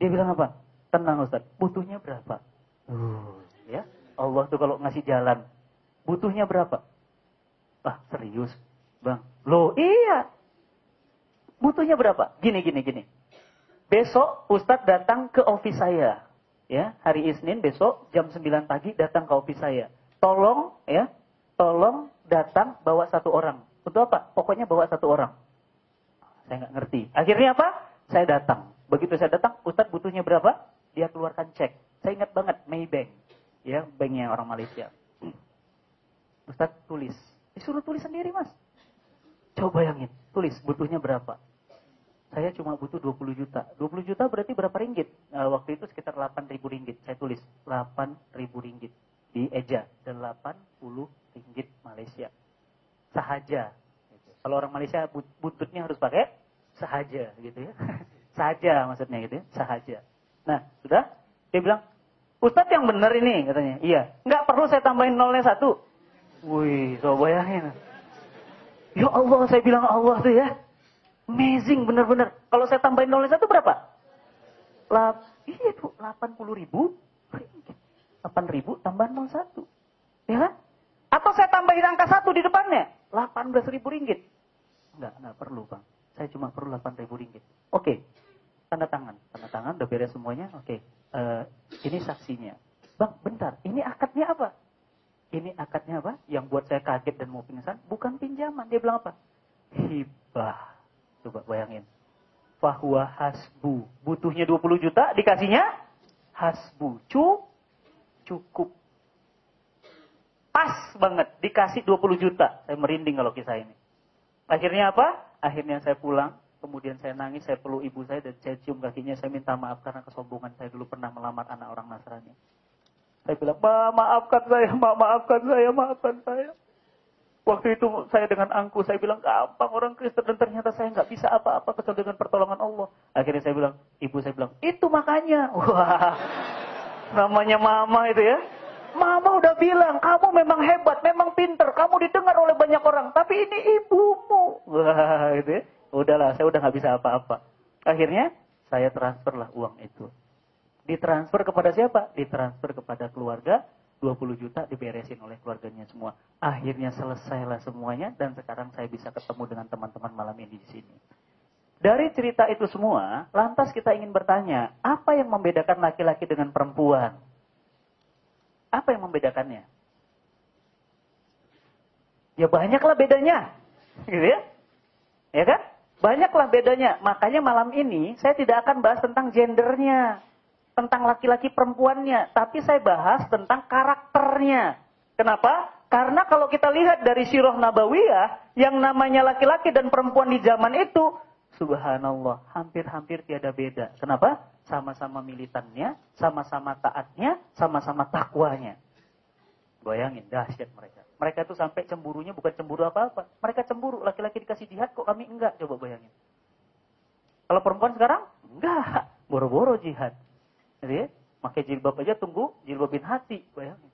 Dia bilang apa? Tenang Ustadz, butuhnya berapa? Uh, ya, Allah tuh kalau ngasih jalan, butuhnya berapa? Ah, serius, bang? Loh, iya. Butuhnya berapa? Gini, gini, gini. Besok Ustadz datang ke office saya. Ya, hari Isnin besok jam 9 pagi datang ke office saya. Tolong ya, tolong datang bawa satu orang. Untuk apa? Pokoknya bawa satu orang. Saya nggak ngerti. Akhirnya apa? Saya datang. Begitu saya datang, Ustadz butuhnya berapa? Dia keluarkan cek. Saya ingat banget Maybank. Ya, banknya orang Malaysia. Ustadz tulis. Disuruh tulis sendiri mas. Coba bayangin. Tulis butuhnya berapa. Saya cuma butuh 20 juta. 20 juta berarti berapa ringgit? Nah, waktu itu sekitar 8 ribu ringgit. Saya tulis 8 ribu ringgit. Di eja. 80 ringgit Malaysia. Sahaja. Kalau orang Malaysia buntutnya harus pakai sahaja gitu ya. saja maksudnya gitu ya, sahaja. Nah, sudah? Dia bilang, Ustadz yang benar ini katanya. Iya. Enggak perlu saya tambahin nolnya satu. Wih, coba bayangin. Ya Allah, saya bilang Allah tuh ya. Amazing, benar-benar. Kalau saya tambahin nolnya satu berapa? Lap, iya tuh, 80 ribu. 8 ribu tambah 01. Ya kan? Atau saya tambahin angka satu di depannya. 18 ribu ringgit. Enggak, enggak perlu bang. Saya cuma perlu 8 ribu ringgit. Oke, tanda tangan. Tanda tangan, udah beres semuanya. Oke, uh, ini saksinya. Bang, bentar, ini akadnya apa? Ini akadnya apa? Yang buat saya kaget dan mau pingsan, bukan pinjaman. Dia bilang apa? Hibah. Coba bayangin. Fahuwa hasbu. Butuhnya 20 juta, dikasihnya hasbu. Cu, cukup. Pas banget, dikasih 20 juta. Saya merinding kalau kisah ini. Akhirnya apa? Akhirnya saya pulang, kemudian saya nangis, saya peluk ibu saya dan saya cium kakinya, saya minta maaf karena kesombongan saya dulu pernah melamar anak orang Nasrani. Saya bilang, ma maafkan saya, ma maafkan saya, maafkan saya. Waktu itu saya dengan angku, saya bilang, gampang orang Kristen dan ternyata saya nggak bisa apa-apa kecuali dengan pertolongan Allah. Akhirnya saya bilang, ibu saya bilang, itu makanya. Wah, namanya mama itu ya. Mama udah bilang, kamu memang hebat, memang pinter, kamu didengar oleh banyak orang, tapi ini ibumu. Wah, gitu ya. Udahlah, saya udah nggak bisa apa-apa. Akhirnya, saya transferlah uang itu. Ditransfer kepada siapa? Ditransfer kepada keluarga, 20 juta diberesin oleh keluarganya semua. Akhirnya selesailah semuanya, dan sekarang saya bisa ketemu dengan teman-teman malam ini di sini. Dari cerita itu semua, lantas kita ingin bertanya, apa yang membedakan laki-laki dengan perempuan? Apa yang membedakannya? Ya banyaklah bedanya. Gitu ya. Ya kan? Banyaklah bedanya. Makanya malam ini saya tidak akan bahas tentang gendernya. Tentang laki-laki perempuannya. Tapi saya bahas tentang karakternya. Kenapa? Karena kalau kita lihat dari sirah nabawiyah, yang namanya laki-laki dan perempuan di zaman itu, subhanallah, hampir-hampir tiada beda. Kenapa? sama-sama militannya, sama-sama taatnya, sama-sama takwanya. Bayangin, dahsyat mereka. Mereka itu sampai cemburunya bukan cemburu apa-apa. Mereka cemburu, laki-laki dikasih jihad kok kami enggak. Coba bayangin. Kalau perempuan sekarang, enggak. Boro-boro jihad. Jadi ya, pakai jilbab aja tunggu jilbabin hati. Bayangin.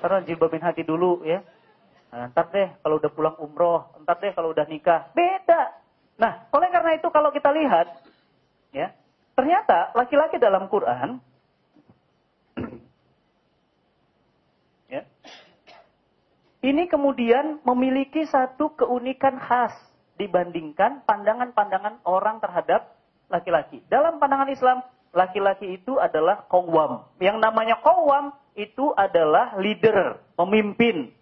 Karena jilbabin hati dulu ya. Nah, ntar deh kalau udah pulang umroh, ntar deh kalau udah nikah. Beda. Nah, oleh karena itu kalau kita lihat, ya, Ternyata laki-laki dalam Quran ya, ini kemudian memiliki satu keunikan khas dibandingkan pandangan-pandangan orang terhadap laki-laki. Dalam pandangan Islam, laki-laki itu adalah kawam. Yang namanya kawam itu adalah leader, pemimpin.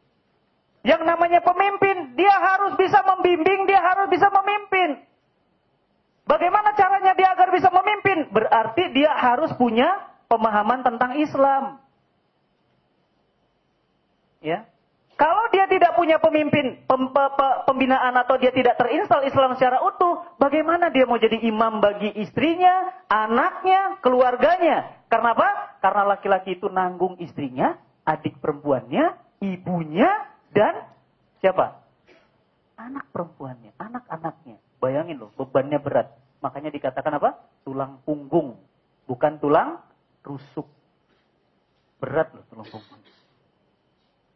Yang namanya pemimpin, dia harus bisa membimbing, dia harus bisa memimpin. Bagaimana caranya dia agar bisa memimpin? Berarti dia harus punya pemahaman tentang Islam. Ya. Kalau dia tidak punya pemimpin, pem, pembinaan atau dia tidak terinstal Islam secara utuh, bagaimana dia mau jadi imam bagi istrinya, anaknya, keluarganya? Karena apa? Karena laki-laki itu nanggung istrinya, adik perempuannya, ibunya, dan siapa? Anak perempuannya, anak-anaknya. Bayangin loh, bebannya berat. Makanya dikatakan apa? Tulang punggung, bukan tulang rusuk. Berat loh tulang punggung.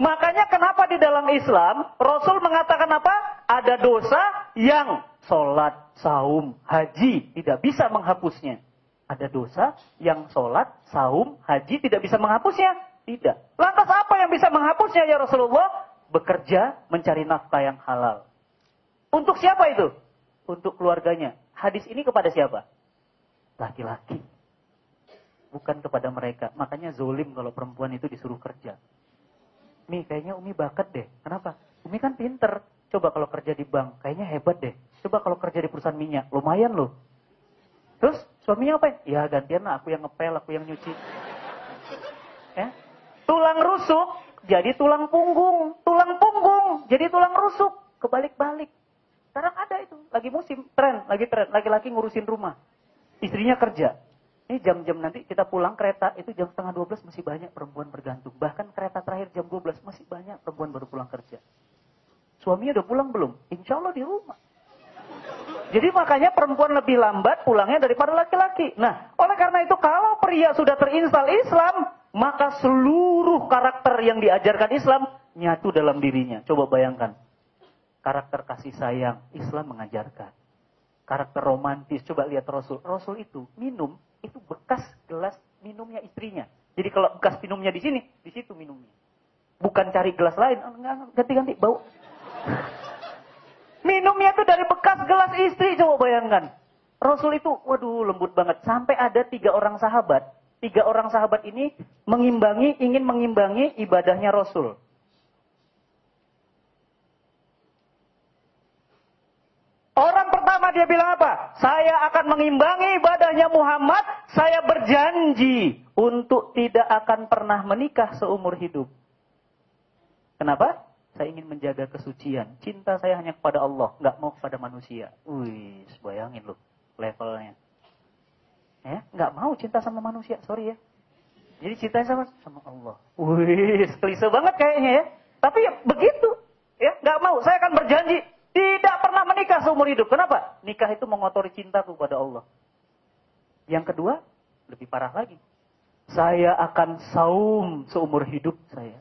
Makanya kenapa di dalam Islam Rasul mengatakan apa? Ada dosa yang sholat, saum, haji tidak bisa menghapusnya. Ada dosa yang sholat, saum, haji tidak bisa menghapusnya. Tidak. Lantas apa yang bisa menghapusnya ya Rasulullah? Bekerja mencari nafkah yang halal. Untuk siapa itu? Untuk keluarganya. Hadis ini kepada siapa? Laki-laki. Bukan kepada mereka. Makanya zolim kalau perempuan itu disuruh kerja. Mi, kayaknya Umi bakat deh. Kenapa? Umi kan pinter. Coba kalau kerja di bank, kayaknya hebat deh. Coba kalau kerja di perusahaan minyak, lumayan loh. Terus suaminya apa? Ya gantian lah, aku yang ngepel, aku yang nyuci. Ya. Tulang rusuk jadi tulang punggung, tulang punggung jadi tulang rusuk, kebalik-balik. Sekarang ada itu, lagi musim, tren, lagi tren, laki-laki ngurusin rumah. Istrinya kerja, ini jam-jam nanti kita pulang kereta itu jam setengah 12 masih banyak perempuan bergantung. Bahkan kereta terakhir jam 12 masih banyak perempuan baru pulang kerja. Suaminya udah pulang belum? Insya Allah di rumah. Jadi makanya perempuan lebih lambat pulangnya daripada laki-laki. Nah, oleh karena itu kalau pria sudah terinstal Islam, maka seluruh karakter yang diajarkan Islam nyatu dalam dirinya. Coba bayangkan. Karakter kasih sayang, Islam mengajarkan. Karakter romantis, coba lihat Rasul. Rasul itu minum itu bekas gelas minumnya istrinya. Jadi kalau bekas minumnya di sini, di situ minumnya. Bukan cari gelas lain, ganti-ganti bau. Minumnya itu dari bekas gelas istri, coba bayangkan. Rasul itu, waduh lembut banget. Sampai ada tiga orang sahabat. Tiga orang sahabat ini mengimbangi, ingin mengimbangi ibadahnya Rasul. Orang pertama dia bilang apa? Saya akan mengimbangi ibadahnya Muhammad. Saya berjanji untuk tidak akan pernah menikah seumur hidup. Kenapa? Saya ingin menjaga kesucian. Cinta saya hanya kepada Allah, nggak mau kepada manusia. Wih, bayangin loh levelnya. Ya, nggak mau cinta sama manusia, sorry ya. Jadi cintanya sama sama Allah. Wih, klise banget kayaknya ya. Tapi ya begitu, ya nggak mau. Saya akan berjanji tidak pernah menikah seumur hidup. Kenapa? Nikah itu mengotori cintaku kepada Allah. Yang kedua, lebih parah lagi. Saya akan saum seumur hidup saya.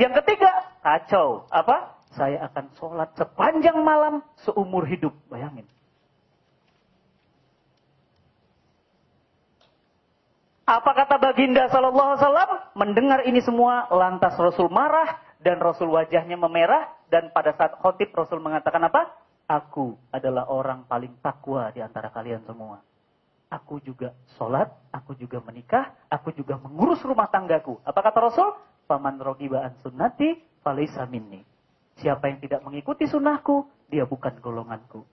Yang ketiga, kacau. Apa? Saya akan sholat sepanjang malam seumur hidup. Bayangin. Apa kata baginda sallallahu alaihi wasallam? Mendengar ini semua lantas Rasul marah dan Rasul wajahnya memerah dan pada saat khotib Rasul mengatakan apa? Aku adalah orang paling takwa di antara kalian semua. Aku juga sholat, aku juga menikah, aku juga mengurus rumah tanggaku. Apa kata Rasul? Paman rogiba an sunnati falaysa minni. Siapa yang tidak mengikuti sunnahku, dia bukan golonganku.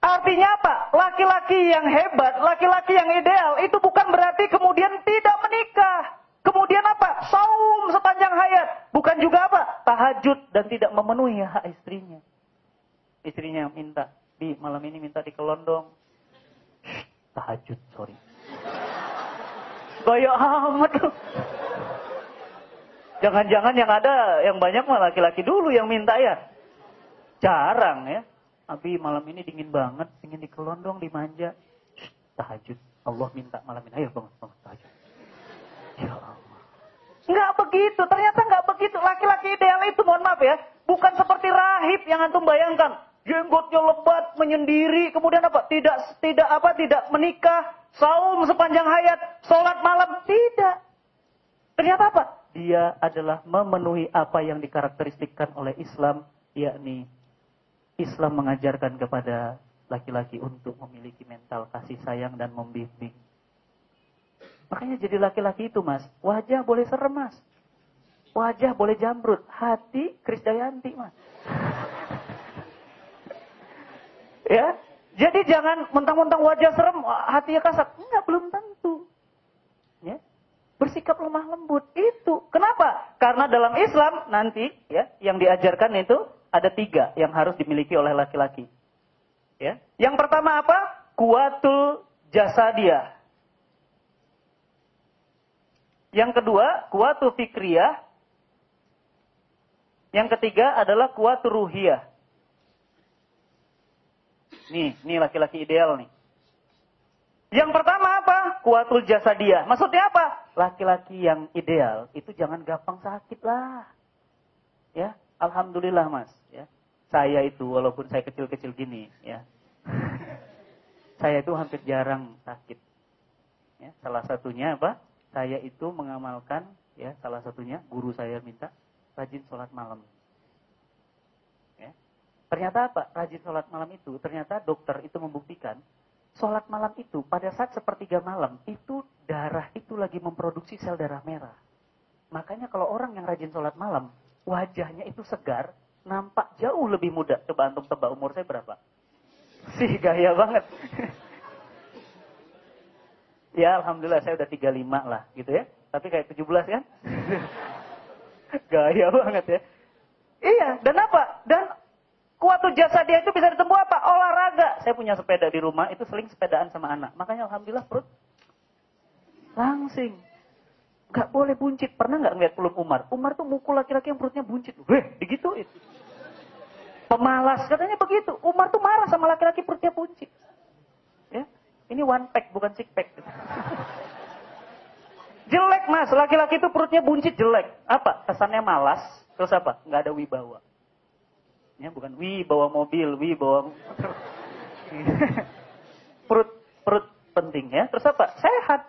Artinya apa? Laki-laki yang hebat, laki-laki yang ideal, itu bukan berarti kemudian tidak menikah. Kemudian apa? Saum sepanjang hayat. Bukan juga apa? Tahajud dan tidak memenuhi hak istrinya. Istrinya minta, di malam ini minta dikelondong. Shh, tahajud, sorry. Gaya amat. Jangan-jangan yang ada, yang banyak mah laki-laki dulu yang minta ya. Jarang ya. Abi malam ini dingin banget, ingin dikelondong, dimanja. Shh, tahajud. Allah minta malam ini, ayo bangun, bangun tahajud. Ya Allah. Enggak begitu, ternyata enggak begitu. Laki-laki ideal itu, mohon maaf ya, bukan seperti rahib yang antum bayangkan. Jenggotnya lebat, menyendiri, kemudian apa? Tidak tidak apa? Tidak menikah, saum sepanjang hayat, sholat malam, tidak. Ternyata apa? Dia adalah memenuhi apa yang dikarakteristikkan oleh Islam, yakni Islam mengajarkan kepada laki-laki untuk memiliki mental kasih sayang dan membimbing. Makanya jadi laki-laki itu mas, wajah boleh serem mas. Wajah boleh jamrut, hati Krisdayanti mas. ya, jadi jangan mentang-mentang wajah serem, hatinya kasar. Enggak, belum tentu. Bersikap lemah lembut itu. Kenapa? Karena dalam Islam nanti ya yang diajarkan itu ada tiga yang harus dimiliki oleh laki-laki. Ya. Yang pertama apa? Kuatul jasa dia. Yang kedua, kuatu fikriyah. Yang ketiga adalah kuatu ruhiyah. Nih, nih laki-laki ideal nih. Yang pertama apa? Kuatul jasadiyah. Maksudnya apa? Laki-laki yang ideal itu jangan gampang sakit lah. Ya, alhamdulillah Mas, ya. Saya itu walaupun saya kecil-kecil gini, ya. saya itu hampir jarang sakit. Ya, salah satunya apa? Saya itu mengamalkan ya, salah satunya guru saya minta rajin sholat malam. Ya. Ternyata apa? Rajin sholat malam itu, ternyata dokter itu membuktikan sholat malam itu pada saat sepertiga malam itu darah itu lagi memproduksi sel darah merah. Makanya kalau orang yang rajin sholat malam, wajahnya itu segar, nampak jauh lebih muda. Coba antum tebak umur saya berapa? Sih gaya banget. ya alhamdulillah saya udah 35 lah gitu ya. Tapi kayak 17 kan? gaya banget ya. Iya, dan apa? Dan Kuatu jasa dia itu bisa ditempuh apa? Olahraga. Saya punya sepeda di rumah, itu seling sepedaan sama anak. Makanya Alhamdulillah perut langsing. Gak boleh buncit. Pernah gak ngeliat peluk Umar? Umar tuh mukul laki-laki yang perutnya buncit. Weh, digituin. Pemalas, katanya begitu. Umar tuh marah sama laki-laki perutnya buncit. Ya, Ini one pack, bukan six pack. jelek mas, laki-laki itu perutnya buncit jelek. Apa? Kesannya malas, terus apa? Gak ada wibawa. Ya, bukan wi bawa mobil, wi bawa perut perut penting ya. Terus apa? Sehat.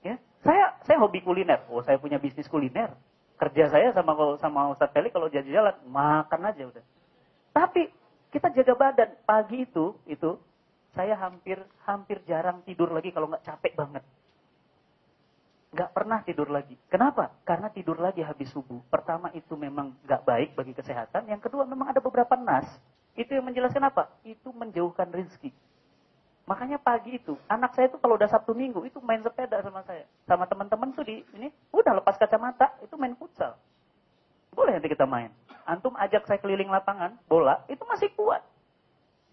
Ya. Saya saya hobi kuliner. Oh, saya punya bisnis kuliner. Kerja saya sama sama Ustaz Feli kalau jadi jalan makan aja udah. Tapi kita jaga badan. Pagi itu itu saya hampir hampir jarang tidur lagi kalau nggak capek banget nggak pernah tidur lagi. Kenapa? Karena tidur lagi habis subuh. Pertama itu memang nggak baik bagi kesehatan. Yang kedua memang ada beberapa nas. Itu yang menjelaskan apa? Itu menjauhkan rezeki. Makanya pagi itu, anak saya itu kalau udah Sabtu Minggu, itu main sepeda sama saya. Sama teman-teman tuh di ini, udah lepas kacamata, itu main futsal. Boleh nanti kita main. Antum ajak saya keliling lapangan, bola, itu masih kuat.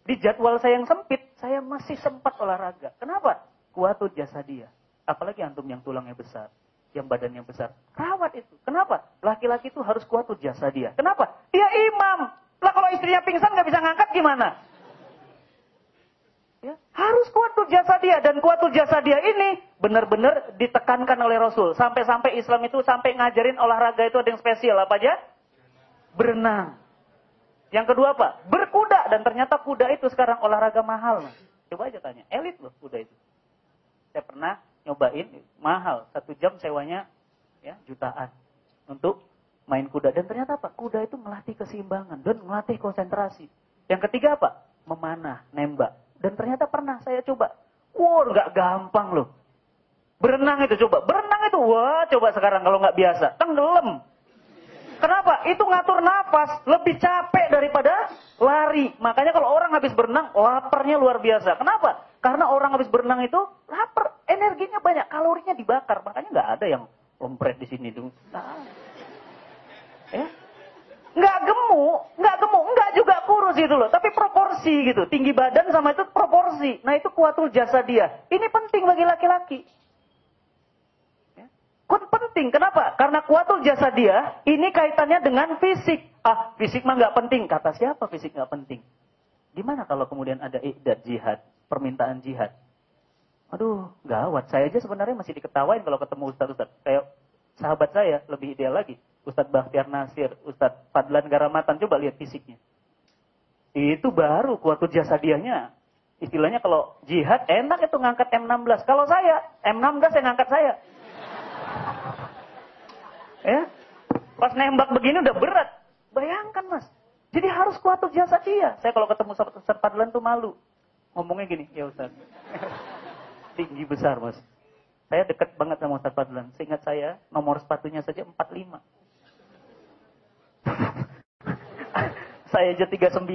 Di jadwal saya yang sempit, saya masih sempat olahraga. Kenapa? Kuatul jasa dia. Apalagi antum yang tulangnya besar, yang badannya besar. Rawat itu. Kenapa? Laki-laki itu harus kuat tuh jasa dia. Kenapa? Dia imam. Lah kalau istrinya pingsan nggak bisa ngangkat gimana? Ya, harus kuat tuh jasa dia dan kuat tuh jasa dia ini benar-benar ditekankan oleh Rasul. Sampai-sampai Islam itu sampai ngajarin olahraga itu ada yang spesial apa aja? Berenang. Yang kedua apa? Berkuda dan ternyata kuda itu sekarang olahraga mahal. Coba aja tanya, elit loh kuda itu. Saya pernah nyobain mahal. Satu jam sewanya ya jutaan. Untuk main kuda. Dan ternyata apa? Kuda itu melatih keseimbangan dan melatih konsentrasi. Yang ketiga apa? Memanah nembak. Dan ternyata pernah saya coba. Wow nggak gampang loh. Berenang itu coba. Berenang itu wah coba sekarang kalau nggak biasa. Tenggelam Kenapa? Itu ngatur nafas lebih capek daripada lari. Makanya kalau orang habis berenang, laparnya luar biasa. Kenapa? Karena orang habis berenang itu lapar, energinya banyak, kalorinya dibakar. Makanya nggak ada yang lompret di sini dong. Nah. Ya? Nggak gemuk, nggak gemuk, nggak juga kurus gitu loh. Tapi proporsi gitu. Tinggi badan sama itu proporsi. Nah itu kuatul jasa dia. Ini penting bagi laki-laki. Ya? penting, kenapa? Karena kuatul jasa dia, ini kaitannya dengan fisik. Ah, fisik mah nggak penting. Kata siapa fisik nggak penting? Gimana kalau kemudian ada idat jihad? permintaan jihad. Aduh, gawat. Saya aja sebenarnya masih diketawain kalau ketemu ustadz-ustadz. Kayak sahabat saya, lebih ideal lagi. Ustadz Bakhtiar Nasir, Ustadz Fadlan Garamatan, coba lihat fisiknya. Itu baru kuat jasa dianya. Istilahnya kalau jihad, enak itu ngangkat M16. Kalau saya, M16 yang ngangkat saya. Ya, pas nembak begini udah berat. Bayangkan mas. Jadi harus kuat jasa dia. Saya kalau ketemu Ustadz Fadlan tuh malu ngomongnya gini, ya Ustaz. Tinggi besar, Mas. Saya dekat banget sama Ustaz Fadlan. Seingat saya, nomor sepatunya saja 45. saya aja 39.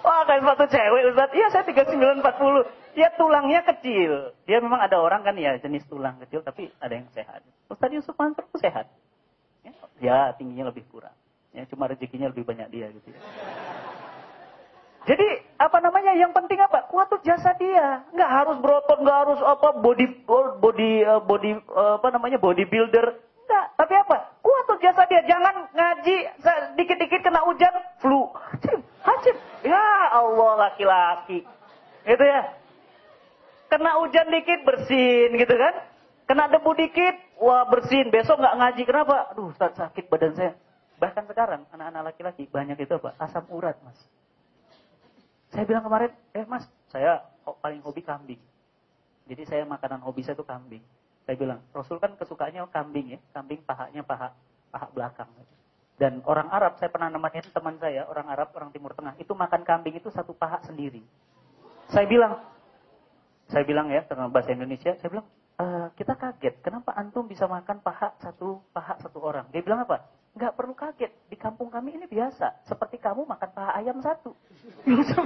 Wah, kayak sepatu cewek, Ustaz. Iya, saya 39 40. Ya tulangnya kecil. Dia memang ada orang kan ya jenis tulang kecil tapi ada yang sehat. Ustaz Yusuf Mansur itu sehat. Ya, ya tingginya lebih kurang. Ya, cuma rezekinya lebih banyak dia gitu ya. Jadi apa namanya? Yang penting apa? Kuat jasa dia. Nggak harus berotot, nggak harus apa body body eh, body eh, apa namanya bodybuilder. Enggak. Tapi apa? Kuat jasa dia. Jangan ngaji dikit-dikit kena hujan, flu. Hacim, hacim. Ya Allah laki-laki. Itu ya. Kena hujan dikit bersin gitu kan. Kena debu dikit, wah bersin. Besok nggak ngaji. Kenapa? Aduh, sakit badan saya. Bahkan sekarang anak-anak laki-laki banyak itu apa? Asam urat, Mas. Saya bilang kemarin, eh mas, saya paling hobi kambing. Jadi saya makanan hobi saya itu kambing. Saya bilang, Rasul kan kesukaannya kambing ya, kambing pahanya paha paha belakang. Dan orang Arab, saya pernah nemenin teman saya, orang Arab, orang Timur Tengah, itu makan kambing itu satu paha sendiri. Saya bilang, saya bilang ya, dengan bahasa Indonesia, saya bilang, e, kita kaget, kenapa antum bisa makan paha satu paha satu orang? Dia bilang apa? Nggak perlu kaget. Di kampung kami ini biasa. Seperti kamu makan paha ayam satu.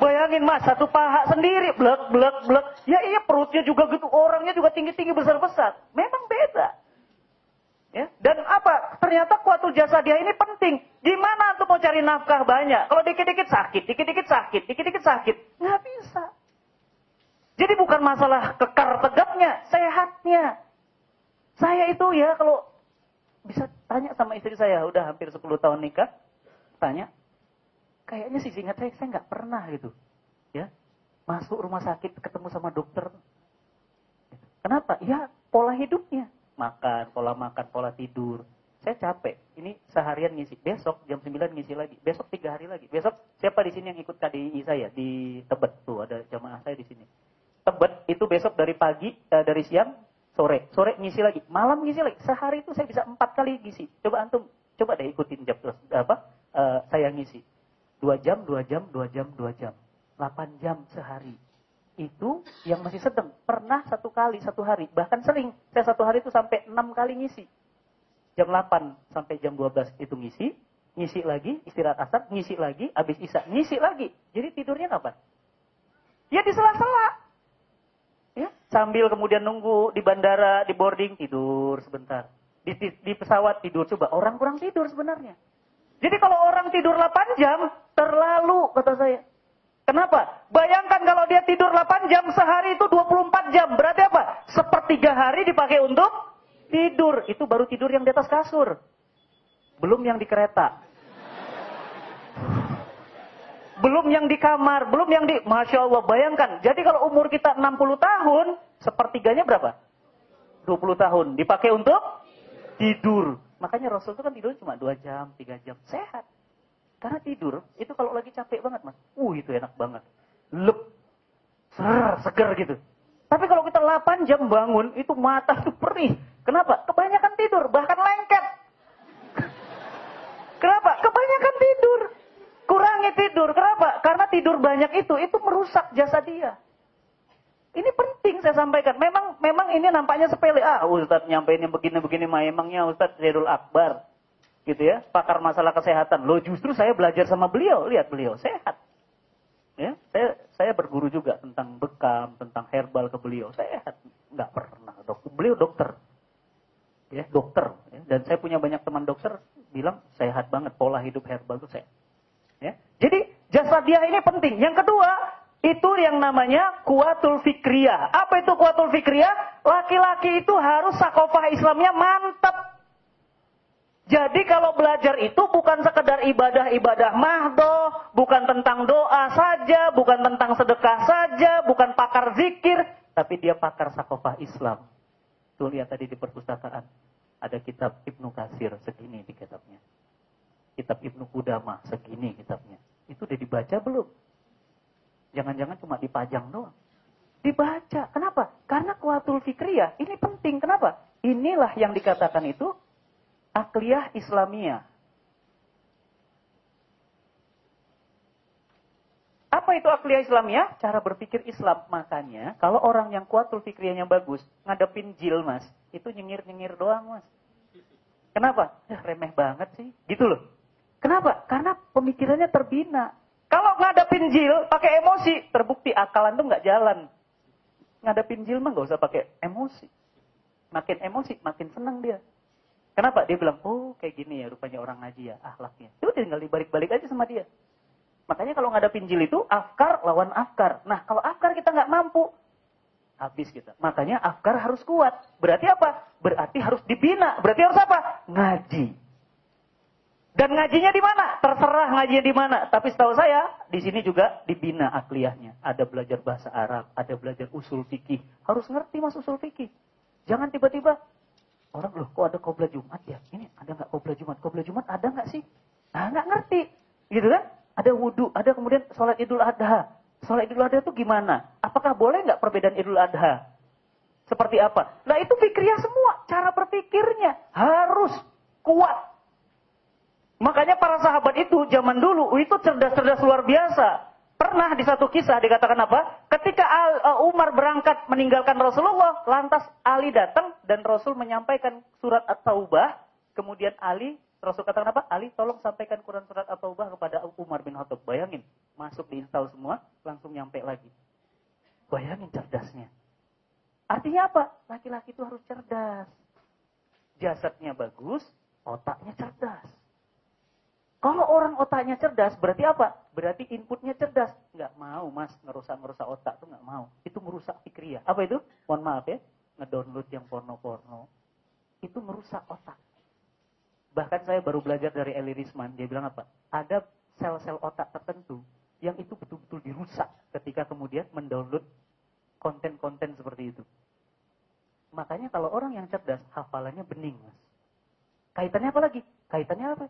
Bayangin mas, satu paha sendiri, blek, blek, blek. Ya iya perutnya juga gitu, orangnya juga tinggi-tinggi besar-besar. Memang beda. Ya, dan apa? Ternyata kuatul jasa dia ini penting. Gimana untuk mau cari nafkah banyak? Kalau dikit-dikit sakit, dikit-dikit sakit, dikit-dikit sakit. Nggak bisa. Jadi bukan masalah kekar tegapnya, sehatnya. Saya itu ya kalau bisa tanya sama istri saya, udah hampir 10 tahun nikah, tanya, kayaknya sih singkat saya, saya nggak pernah gitu. Ya, masuk rumah sakit ketemu sama dokter. Kenapa? Ya pola hidupnya. Makan, pola makan, pola tidur. Saya capek. Ini seharian ngisi. Besok jam 9 ngisi lagi. Besok tiga hari lagi. Besok siapa di sini yang ikut KDI saya di Tebet tuh ada jamaah saya di sini. Tebet itu besok dari pagi eh, dari siang sore, sore ngisi lagi, malam ngisi lagi. Sehari itu saya bisa empat kali ngisi. Coba antum, coba deh ikutin jam apa? Uh, saya ngisi. Dua jam, dua jam, dua jam, dua jam. Delapan jam sehari. Itu yang masih sedang. Pernah satu kali, satu hari. Bahkan sering. Saya satu hari itu sampai enam kali ngisi. Jam 8 sampai jam 12 itu ngisi. Ngisi lagi, istirahat asar, ngisi lagi, habis isya, ngisi lagi. Jadi tidurnya kapan? Ya di sela-sela. Ya, sambil kemudian nunggu di bandara, di boarding, tidur sebentar. Di, di, di pesawat tidur. Coba, orang kurang tidur sebenarnya. Jadi kalau orang tidur 8 jam, terlalu kata saya. Kenapa? Bayangkan kalau dia tidur 8 jam, sehari itu 24 jam. Berarti apa? Sepertiga hari dipakai untuk tidur. Itu baru tidur yang di atas kasur. Belum yang di kereta. Belum yang di kamar, belum yang di... Masya Allah, bayangkan. Jadi kalau umur kita 60 tahun, sepertiganya berapa? 20 tahun. Dipakai untuk tidur. Makanya Rasul itu kan tidur cuma 2 jam, 3 jam. Sehat. Karena tidur, itu kalau lagi capek banget mas. Uh, itu enak banget. Lep. Ser, seger gitu. Tapi kalau kita 8 jam bangun, itu mata tuh perih. Kenapa? Kebanyakan tidur, bahkan lengket. Kenapa? Kebanyakan tidur. Kurangi tidur. Kenapa? Karena tidur banyak itu, itu merusak jasa dia. Ini penting saya sampaikan. Memang memang ini nampaknya sepele. Ah, Ustadz nyampein yang begini-begini emangnya Ustadz Zaidul Akbar. Gitu ya, pakar masalah kesehatan. Loh justru saya belajar sama beliau. Lihat beliau, sehat. Ya, saya saya berguru juga tentang bekam, tentang herbal ke beliau. Sehat. Nggak pernah. Dokter. Beliau dokter. Ya, dokter. Ya. Dan saya punya banyak teman dokter bilang sehat banget. Pola hidup herbal itu sehat. Ya. Jadi jasa dia ini penting. Yang kedua, itu yang namanya kuatul fikriyah. Apa itu kuatul fikriyah? Laki-laki itu harus sakofah Islamnya mantap. Jadi kalau belajar itu bukan sekedar ibadah-ibadah mahdoh, bukan tentang doa saja, bukan tentang sedekah saja, bukan pakar zikir, tapi dia pakar sakofah Islam. Tuh lihat tadi di perpustakaan. Ada kitab Ibnu Kasir segini di kitabnya kitab Ibnu Qudamah segini kitabnya. Itu udah dibaca belum? Jangan-jangan cuma dipajang doang. Dibaca. Kenapa? Karena kuatul fikriyah ini penting. Kenapa? Inilah yang dikatakan itu akliyah Islamiyah. Apa itu akliyah Islamiyah? Cara berpikir Islam. Makanya, kalau orang yang kuatul fikriyahnya bagus, ngadepin jil, mas. Itu nyengir-nyengir doang, mas. Kenapa? Ya, remeh banget sih. Gitu loh. Kenapa? Karena pemikirannya terbina. Kalau ngadepin jil pakai emosi, terbukti akalan tuh nggak jalan. Ngadepin jil mah nggak usah pakai emosi. Makin emosi, makin senang dia. Kenapa? Dia bilang, oh kayak gini ya rupanya orang ngaji ya, akhlaknya. Itu tinggal dibalik-balik aja sama dia. Makanya kalau ngadapin jil itu, afkar lawan afkar. Nah, kalau afkar kita nggak mampu, habis kita. Makanya afkar harus kuat. Berarti apa? Berarti harus dibina. Berarti harus apa? Ngaji. Dan ngajinya di mana? Terserah ngajinya di mana. Tapi setahu saya, di sini juga dibina akliyahnya. Ada belajar bahasa Arab, ada belajar usul fikih. Harus ngerti mas usul fikih. Jangan tiba-tiba, orang loh kok ada kobra Jumat ya? Ini ada nggak kobra Jumat? Kobra Jumat ada nggak sih? Nah nggak ngerti. Gitu kan? Ada wudhu, ada kemudian sholat idul adha. Sholat idul adha itu gimana? Apakah boleh nggak perbedaan idul adha? Seperti apa? Nah itu fikriah semua. Cara berpikirnya harus kuat Makanya para sahabat itu zaman dulu itu cerdas-cerdas luar biasa. Pernah di satu kisah dikatakan apa? Ketika uh, Umar berangkat meninggalkan Rasulullah, lantas Ali datang dan Rasul menyampaikan surat At-Taubah. Kemudian Ali, Rasul katakan apa? Ali tolong sampaikan Quran surat At-Taubah kepada Umar bin Khattab. Bayangin, masuk diinstal semua, langsung nyampe lagi. Bayangin cerdasnya. Artinya apa? Laki-laki itu harus cerdas. Jasadnya bagus, otaknya cerdas. Kalau orang otaknya cerdas, berarti apa? Berarti inputnya cerdas. Nggak mau, mas, ngerusak-ngerusak otak tuh nggak mau. Itu merusak fikriah. Apa itu? Mohon maaf ya, ngedownload yang porno-porno. Itu merusak otak. Bahkan saya baru belajar dari Eli Risman, dia bilang apa? Ada sel-sel otak tertentu yang itu betul-betul dirusak ketika kemudian mendownload konten-konten seperti itu. Makanya kalau orang yang cerdas, hafalannya bening, mas. Kaitannya apa lagi? Kaitannya apa?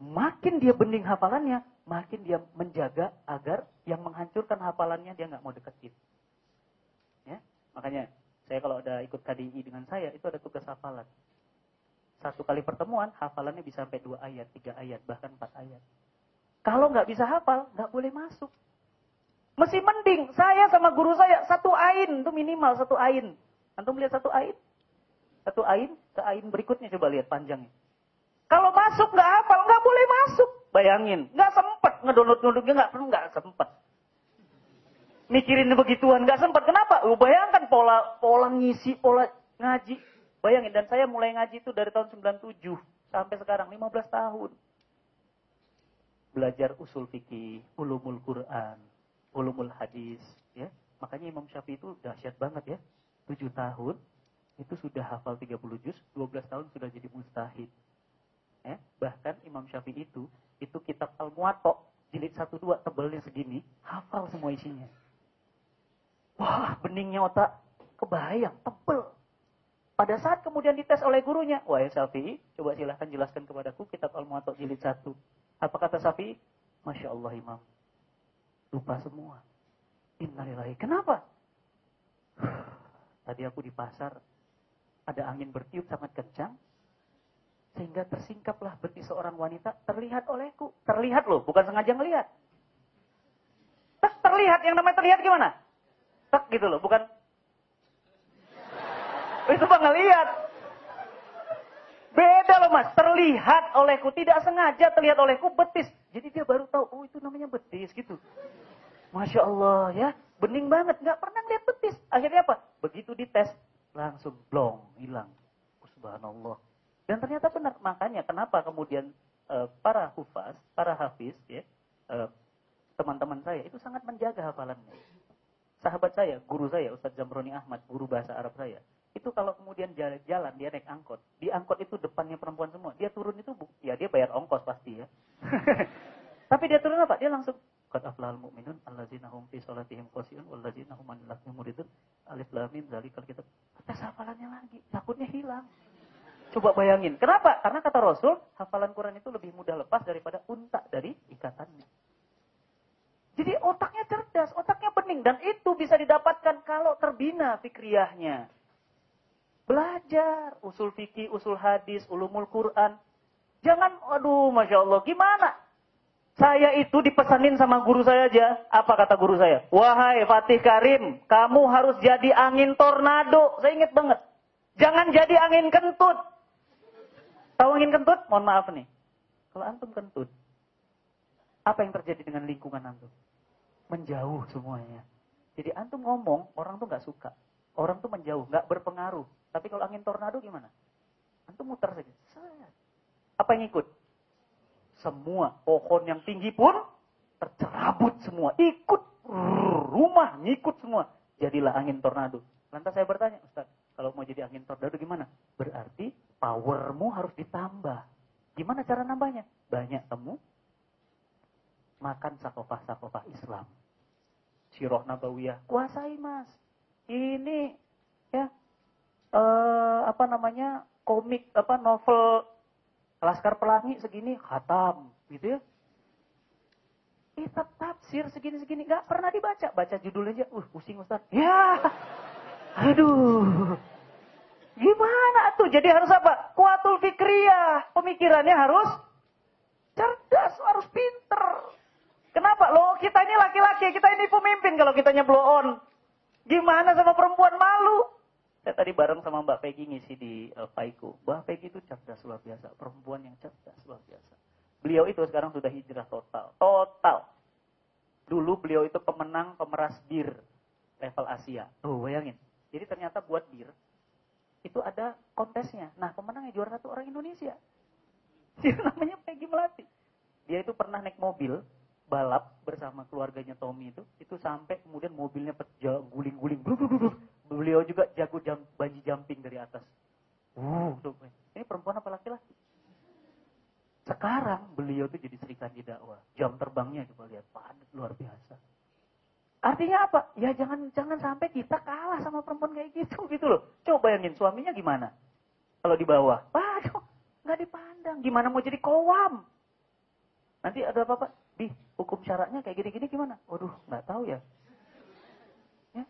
Makin dia bening hafalannya, makin dia menjaga agar yang menghancurkan hafalannya dia nggak mau deketin. Ya, makanya saya kalau ada ikut KDI dengan saya itu ada tugas hafalan. Satu kali pertemuan hafalannya bisa sampai dua ayat, tiga ayat, bahkan empat ayat. Kalau nggak bisa hafal, nggak boleh masuk. Mesti mending saya sama guru saya satu ain itu minimal satu ain. Antum lihat satu ain? Satu ain ke ain berikutnya coba lihat panjangnya. Kalau masuk nggak hafal, nggak boleh masuk. Bayangin, nggak sempet ngedownload-downloadnya nggak perlu nggak sempet. Mikirin begituan nggak sempet. Kenapa? Lu bayangkan pola pola ngisi, pola ngaji. Bayangin dan saya mulai ngaji itu dari tahun 97 sampai sekarang 15 tahun. Belajar usul fikih, ulumul Quran, ulumul hadis, ya. Makanya Imam Syafi'i itu dahsyat banget ya. 7 tahun itu sudah hafal 30 juz, 12 tahun sudah jadi mustahid. Ya, bahkan Imam Syafi'i itu, itu kitab Al-Muwatta, jilid 1-2 tebelnya segini, hafal semua isinya. Wah, beningnya otak kebayang, tebel. Pada saat kemudian dites oleh gurunya, wahai Syafi'i, coba silahkan jelaskan kepadaku kitab Al-Muwatta jilid 1. Apa kata Syafi'i? Masya Allah Imam. Lupa semua. Innalillahi. Kenapa? Tadi aku di pasar, ada angin bertiup sangat kencang, sehingga tersingkaplah betis seorang wanita terlihat olehku. Terlihat loh, bukan sengaja ngelihat. Tak terlihat, yang namanya terlihat gimana? Tak gitu loh, bukan. Itu mah ngelihat. Beda loh mas, terlihat olehku. Tidak sengaja terlihat olehku betis. Jadi dia baru tahu, oh itu namanya betis gitu. Masya Allah ya, bening banget. Nggak pernah lihat betis. Akhirnya apa? Begitu dites, langsung blong, hilang. Subhanallah. Dan ternyata benar. Makanya kenapa kemudian uh, para hufaz, para hafiz, ya, uh, teman-teman saya itu sangat menjaga hafalannya. Sahabat saya, guru saya, Ustadz Zamroni Ahmad, guru bahasa Arab saya, itu kalau kemudian jalan, jalan dia naik angkot, di angkot itu depannya perempuan semua, dia turun itu, ya dia bayar ongkos pasti ya. Tapi dia turun apa? Dia langsung qad aflahal mu'minun allazina hum fi salatihim khashi'un wallazina hum 'anil muridun alif lam mim zalikal kitab. Tes hafalannya lagi, takutnya hilang. Coba bayangin. Kenapa? Karena kata Rasul, hafalan Quran itu lebih mudah lepas daripada unta dari ikatannya. Jadi otaknya cerdas, otaknya bening. Dan itu bisa didapatkan kalau terbina fikriahnya. Belajar usul fikih, usul hadis, ulumul Quran. Jangan, aduh Masya Allah, gimana? Saya itu dipesanin sama guru saya aja. Apa kata guru saya? Wahai Fatih Karim, kamu harus jadi angin tornado. Saya ingat banget. Jangan jadi angin kentut. Tahu angin kentut? Mohon maaf nih. Kalau antum kentut, apa yang terjadi dengan lingkungan antum? Menjauh semuanya. Jadi antum ngomong, orang tuh nggak suka. Orang tuh menjauh, nggak berpengaruh. Tapi kalau angin tornado gimana? Antum muter saja. Apa yang ikut? Semua pohon yang tinggi pun tercerabut semua. Ikut rumah, ngikut semua. Jadilah angin tornado. Lantas saya bertanya, Ustaz, kalau mau jadi angin tornado gimana? Berarti powermu harus ditambah. Gimana cara nambahnya? Banyak temu, makan sakofah-sakofah Islam. Siroh Nabawiyah, kuasai mas. Ini ya eh, apa namanya komik apa novel Laskar Pelangi segini khatam gitu ya. Kitab tafsir segini-segini nggak pernah dibaca. Baca judulnya aja, uh pusing Ustaz. Ya, aduh. Gimana tuh? Jadi harus apa? Kuatul fikriyah. Pemikirannya harus cerdas, harus pinter. Kenapa? Loh, kita ini laki-laki, kita ini pemimpin kalau kitanya blow on. Gimana sama perempuan malu? Saya tadi bareng sama Mbak Peggy ngisi di uh, Paiku. Mbak Peggy itu cerdas luar biasa, perempuan yang cerdas luar biasa. Beliau itu sekarang sudah hijrah total, total. Dulu beliau itu pemenang pemeras bir level Asia. Tuh, bayangin. Jadi ternyata buat bir itu ada kontesnya. Nah, pemenangnya juara satu orang Indonesia. Dia namanya Peggy Melati. Dia itu pernah naik mobil balap bersama keluarganya Tommy itu, itu sampai kemudian mobilnya guling-guling. Beliau juga jago jam, banji jumping dari atas. Uh, tuh. Ini perempuan apa laki-laki? Sekarang beliau tuh jadi di dakwah. Jam terbangnya coba lihat padat luar biasa. Artinya apa? Ya jangan jangan sampai kita kalah sama perempuan kayak gitu gitu loh. Coba bayangin suaminya gimana? Kalau di bawah, waduh, nggak dipandang. Gimana mau jadi kowam? Nanti ada apa-apa? Di hukum syaratnya kayak gini-gini gimana? Waduh, nggak tahu ya. ya.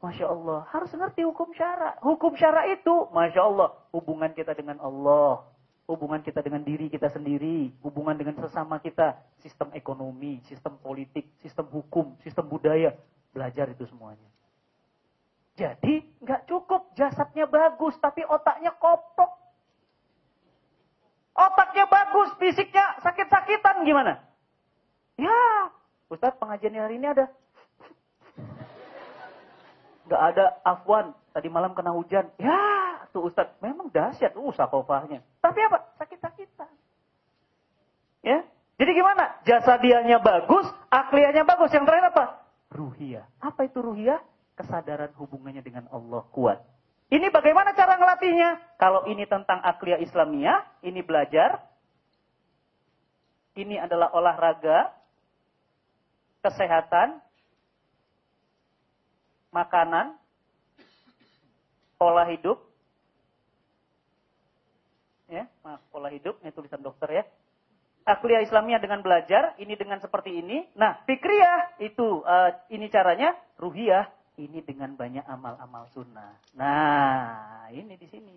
Masya Allah, harus ngerti hukum syarat. Hukum syarat itu, Masya Allah, hubungan kita dengan Allah. Hubungan kita dengan diri kita sendiri. Hubungan dengan sesama kita. Sistem ekonomi, sistem politik, sistem hukum, sistem budaya. Belajar itu semuanya. Jadi, nggak cukup jasadnya bagus, tapi otaknya kopok. Otaknya bagus, fisiknya sakit-sakitan gimana? Ya, Ustadz pengajian hari ini ada. Gak ada afwan, tadi malam kena hujan. Ya, tuh Ustadz, memang dahsyat uh sakofahnya. Tapi apa? Sakit-sakitan. Ya, jadi gimana? Jasadiannya bagus, akliannya bagus. Yang terakhir apa? Ruhiyah. Apa itu ruhiyah? Kesadaran hubungannya dengan Allah kuat. Ini bagaimana cara ngelatihnya? Kalau ini tentang akliyah Islamiyah, ini belajar. Ini adalah olahraga, kesehatan, makanan, pola hidup, ya, maaf, pola hidup, ini tulisan dokter ya. Akliyah Islamiyah dengan belajar, ini dengan seperti ini. Nah, fikriyah itu, uh, ini caranya, ruhiyah, ini dengan banyak amal-amal sunnah. Nah, ini di sini.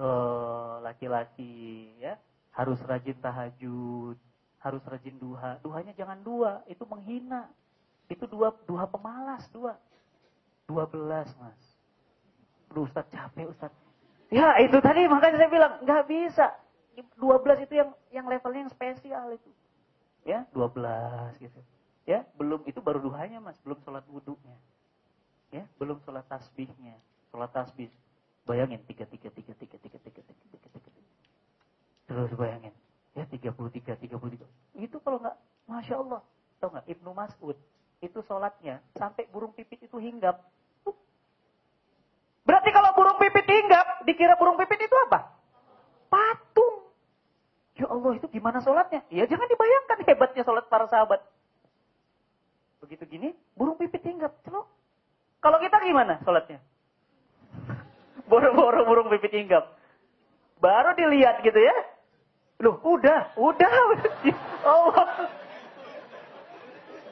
Oh, laki-laki ya harus rajin tahajud, harus rajin duha. Duhanya jangan dua, itu menghina. Itu dua dua pemalas, dua. Dua belas, Mas. Duh, Ustaz capek, Ustaz. Ya, itu tadi makanya saya bilang, nggak bisa. Dua belas itu yang yang levelnya yang spesial itu. Ya, dua belas gitu. Ya, belum itu baru duhanya, Mas, belum sholat wudhunya. Ya, belum sholat tasbihnya. Sholat tasbih. Bayangin, tiga, tiga, tiga, tiga, tiga, tiga, tiga, tiga, tiga, tiga. Terus bayangin, Ya 33, 33. Itu kalau nggak, Masya Allah. Tahu nggak, Ibnu Mas'ud. Itu sholatnya sampai burung pipit itu hinggap. Berarti kalau burung pipit hinggap, dikira burung pipit itu apa? Patung. Ya Allah, itu gimana sholatnya? Ya jangan dibayangkan hebatnya sholat para sahabat. Begitu gini, burung pipit hinggap. Celok. Kalau kita gimana sholatnya? Boro-boro burung pipit hinggap. Baru dilihat gitu ya. Loh, udah, udah. Allah.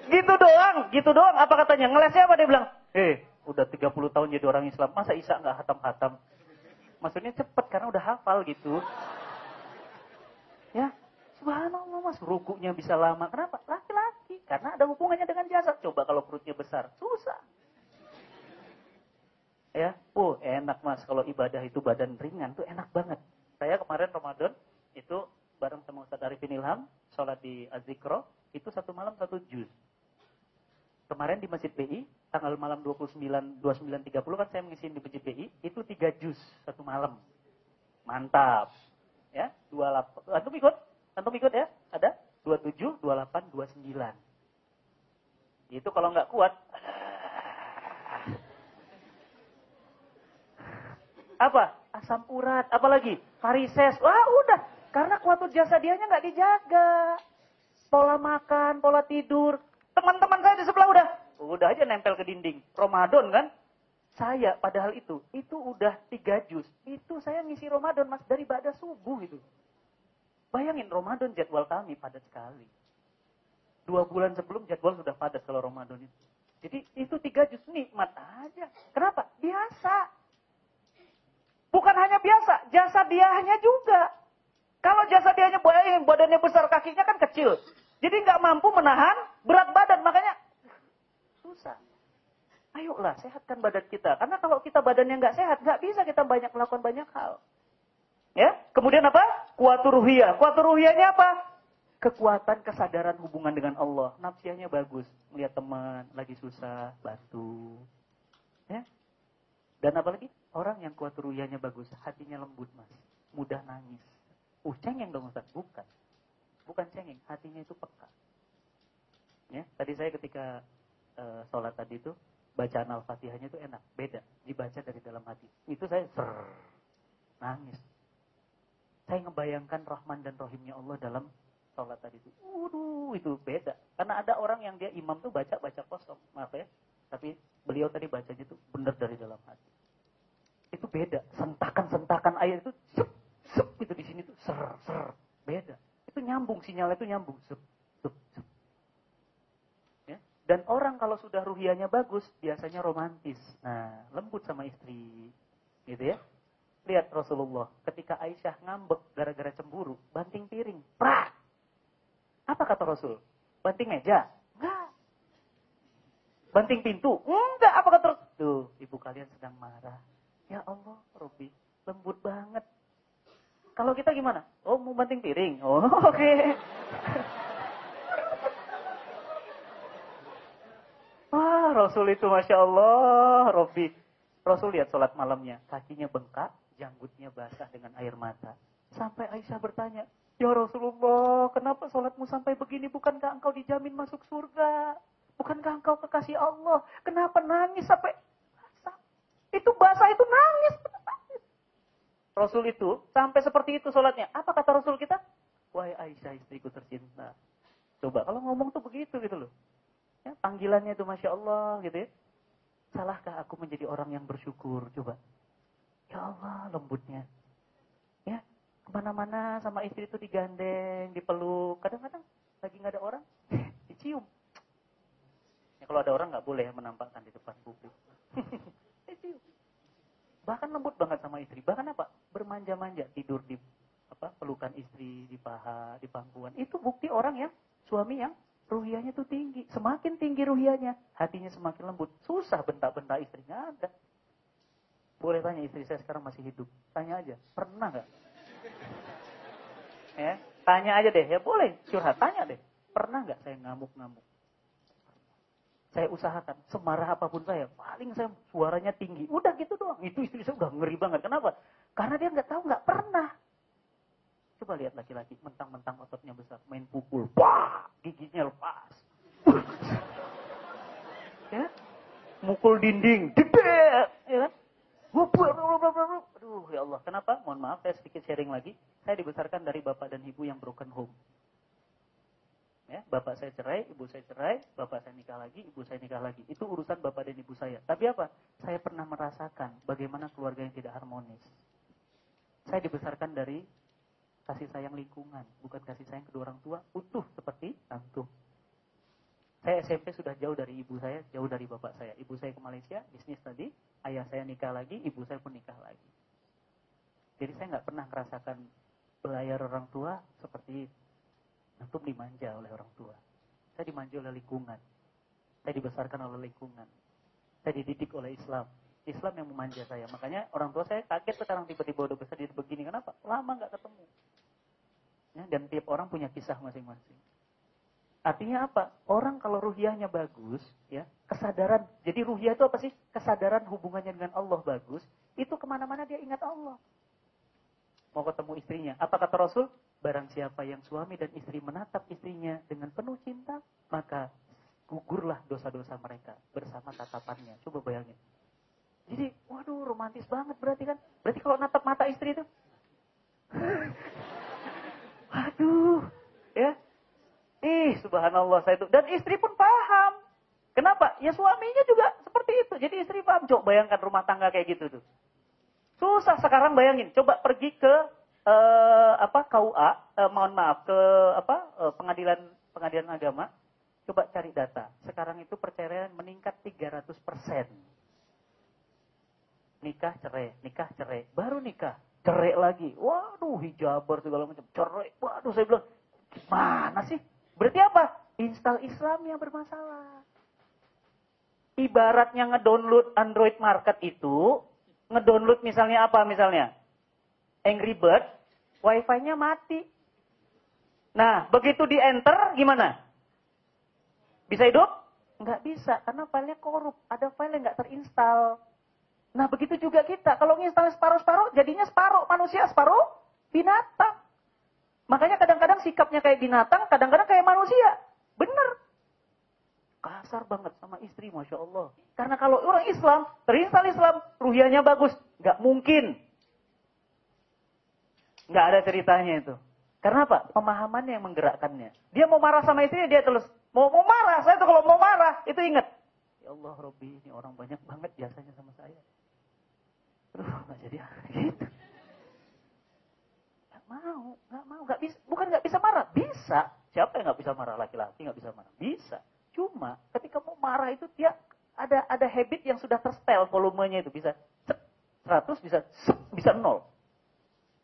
Gitu doang, gitu doang. Apa katanya? Ngelesnya apa dia bilang? Eh, udah 30 tahun jadi orang Islam. Masa Isa nggak hatam-hatam? Maksudnya cepet karena udah hafal gitu. Ya, subhanallah mas. Rukunya bisa lama. Kenapa? Laki-laki. Karena ada hubungannya dengan jasad. Coba kalau perutnya besar. Susah. Ya, oh enak mas. Kalau ibadah itu badan ringan tuh enak banget. Saya kemarin Ramadan itu bareng sama Ustadz Arifin Ilham, sholat di Azikro, itu satu malam satu juz. Kemarin di Masjid BI, tanggal malam 29, 29.30 kan saya mengisi di Masjid BI, itu tiga juz satu malam. Mantap. Ya, 28. Antum ikut? Antum ikut ya? Ada 27, 28, 29. Itu kalau nggak kuat apa? Asam urat, apalagi varises. Wah, udah. Karena kuatul jasa dianya nggak dijaga. Pola makan, pola tidur. Teman-teman saya di sebelah udah. Udah aja nempel ke dinding. Ramadan kan? Saya padahal itu, itu udah tiga jus. Itu saya ngisi Ramadan mas dari pada subuh itu. Bayangin Ramadan jadwal kami padat sekali. Dua bulan sebelum jadwal sudah padat kalau Ramadan itu. Jadi itu tiga jus nikmat aja. Kenapa? Biasa. Bukan hanya biasa, jasa diahnya juga. Kalau jasa diahnya badannya besar, kakinya kan kecil. Jadi nggak mampu menahan berat badan, makanya susah. Ayolah, sehatkan badan kita. Karena kalau kita badannya nggak sehat, nggak bisa kita banyak melakukan banyak hal. Ya, kemudian apa? Kuatur ruhiyah. Kuatur ruhiyahnya apa? Kekuatan kesadaran hubungan dengan Allah. Nafsianya bagus. Melihat teman lagi susah, bantu. Ya. Dan apalagi? Orang yang kuat ruhiyahnya bagus, hatinya lembut, Mas. Mudah nangis. Uh, cengeng dong Ustaz. Bukan. Bukan cengeng, hatinya itu peka. Ya, tadi saya ketika uh, sholat tadi itu bacaan Al-Fatihahnya itu enak, beda, dibaca dari dalam hati. Itu saya ser nangis. Saya ngebayangkan Rahman dan Rohimnya Allah dalam sholat tadi itu. Waduh, itu beda. Karena ada orang yang dia imam tuh baca baca kosong, maaf ya. Tapi beliau tadi bacanya itu benar dari dalam hati. Itu beda. Sentakan-sentakan ayat itu sup, sup itu di sini tuh ser ser beda. Itu nyambung sinyalnya itu nyambung sup, sup, sup. Dan orang kalau sudah ruhianya bagus, biasanya romantis. Nah, lembut sama istri. Gitu ya. Lihat Rasulullah, ketika Aisyah ngambek gara-gara cemburu, banting piring. Prak! Apa kata Rasul? Banting meja? Enggak. Banting pintu? Enggak. Apa kata Rasul? Tuh, ibu kalian sedang marah. Ya Allah, Robi, lembut banget. Kalau kita gimana? Oh, mau banting piring? Oh, oke. Okay. Wah, Rasul itu Masya Allah, Robi. Rasul lihat sholat malamnya, kakinya bengkak, janggutnya basah dengan air mata. Sampai Aisyah bertanya, Ya Rasulullah, kenapa sholatmu sampai begini? Bukankah engkau dijamin masuk surga? Bukankah engkau kekasih Allah? Kenapa nangis sampai basah? Itu basah itu nangis. Rasul itu sampai seperti itu sholatnya. Apa kata Rasul kita? Wahai Aisyah istriku tercinta. Coba kalau ngomong tuh begitu gitu loh. Ya, panggilannya itu Masya Allah gitu ya. Salahkah aku menjadi orang yang bersyukur? Coba. Ya Allah lembutnya. Ya, ke mana-mana sama istri itu digandeng, dipeluk. Kadang-kadang lagi nggak ada orang, dicium. Ya, kalau ada orang nggak boleh menampakkan di depan publik. dicium. Bahkan lembut banget sama istri. Bahkan apa? Bermanja-manja tidur di apa pelukan istri di paha, di pangkuan. Itu bukti orang yang suami yang ruhianya tuh tinggi. Semakin tinggi ruhianya, hatinya semakin lembut. Susah bentak-bentak istrinya ada. Boleh tanya istri saya sekarang masih hidup. Tanya aja, pernah nggak? Ya, tanya aja deh. Ya boleh, curhat. Tanya deh. Pernah nggak saya ngamuk-ngamuk? Saya usahakan, semarah apa pun saya, paling saya suaranya tinggi. Udah gitu doang. Itu istri saya udah ngeri banget. Kenapa? Karena dia nggak tahu, nggak pernah. Coba lihat laki-laki mentang-mentang ototnya besar, main pukul, wah, giginya lepas. ya? Mukul dinding, dibet, ya kan? Aduh, ya Allah. Kenapa? Mohon maaf, saya sedikit sharing lagi. Saya dibesarkan dari bapak dan ibu yang broken home. Ya, bapak saya cerai, ibu saya cerai, bapak saya nikah lagi, ibu saya nikah lagi. Itu urusan bapak dan ibu saya. Tapi apa? Saya pernah merasakan bagaimana keluarga yang tidak harmonis. Saya dibesarkan dari kasih sayang lingkungan, bukan kasih sayang kedua orang tua utuh seperti antum. Saya SMP sudah jauh dari ibu saya, jauh dari bapak saya. Ibu saya ke Malaysia, bisnis tadi, ayah saya nikah lagi, ibu saya pun nikah lagi. Jadi saya nggak pernah merasakan belayar orang tua seperti antum dimanja oleh orang tua. Saya dimanja oleh lingkungan. Saya dibesarkan oleh lingkungan. Saya dididik oleh Islam. Islam yang memanja saya. Makanya orang tua saya kaget sekarang tiba-tiba udah besar jadi begini. Kenapa? Lama nggak ketemu. Ya, dan tiap orang punya kisah masing-masing. Artinya apa? Orang kalau ruhiyahnya bagus, ya kesadaran. Jadi ruhiyah itu apa sih? Kesadaran hubungannya dengan Allah bagus. Itu ke mana-mana dia ingat Allah. mau ketemu istrinya. Apa kata Rasul? Barang siapa yang suami dan istri menatap istrinya dengan penuh cinta, maka gugurlah dosa-dosa mereka bersama tatapannya. Coba bayangin. Jadi, waduh romantis banget berarti kan. Berarti kalau natap mata istri itu. waduh. Ya. Ih, subhanallah saya itu. Dan istri pun paham. Kenapa? Ya suaminya juga seperti itu. Jadi istri paham. Coba bayangkan rumah tangga kayak gitu tuh. Susah sekarang bayangin. Coba pergi ke uh, apa KUA, eh, mohon maaf ke apa uh, pengadilan pengadilan agama. Coba cari data. Sekarang itu perceraian meningkat 300 persen. Nikah cerai, nikah cerai, baru nikah cerai lagi. Waduh hijabar segala macam cerai. Waduh saya bilang gimana sih? Berarti apa? Install Islam yang bermasalah. Ibaratnya ngedownload Android Market itu ngedownload misalnya apa misalnya? Angry Bird, wifi-nya mati. Nah, begitu di enter gimana? Bisa hidup? Nggak bisa, karena filenya korup. Ada file yang nggak terinstall. Nah, begitu juga kita. Kalau nginstal separuh-separuh, jadinya separuh manusia, separuh binatang. Makanya kadang-kadang sikapnya kayak binatang, kadang-kadang kayak manusia. Bener kasar banget sama istri, masya Allah. Karena kalau orang Islam, terinstal Islam, ruhianya bagus, nggak mungkin. Nggak ada ceritanya itu. Karena apa? Pemahamannya yang menggerakkannya. Dia mau marah sama istrinya, dia terus mau mau marah. Saya tuh kalau mau marah, itu ingat. Ya Allah, Robi, ini orang banyak banget biasanya sama saya. Aduh, nggak jadi gitu. Nggak mau, nggak mau, nggak bisa. Bukan nggak bisa marah, bisa. Siapa yang nggak bisa marah? Laki-laki nggak bisa marah, bisa. Cuma ketika mau marah itu dia ada ada habit yang sudah terspel volumenya itu bisa 100 bisa bisa 0.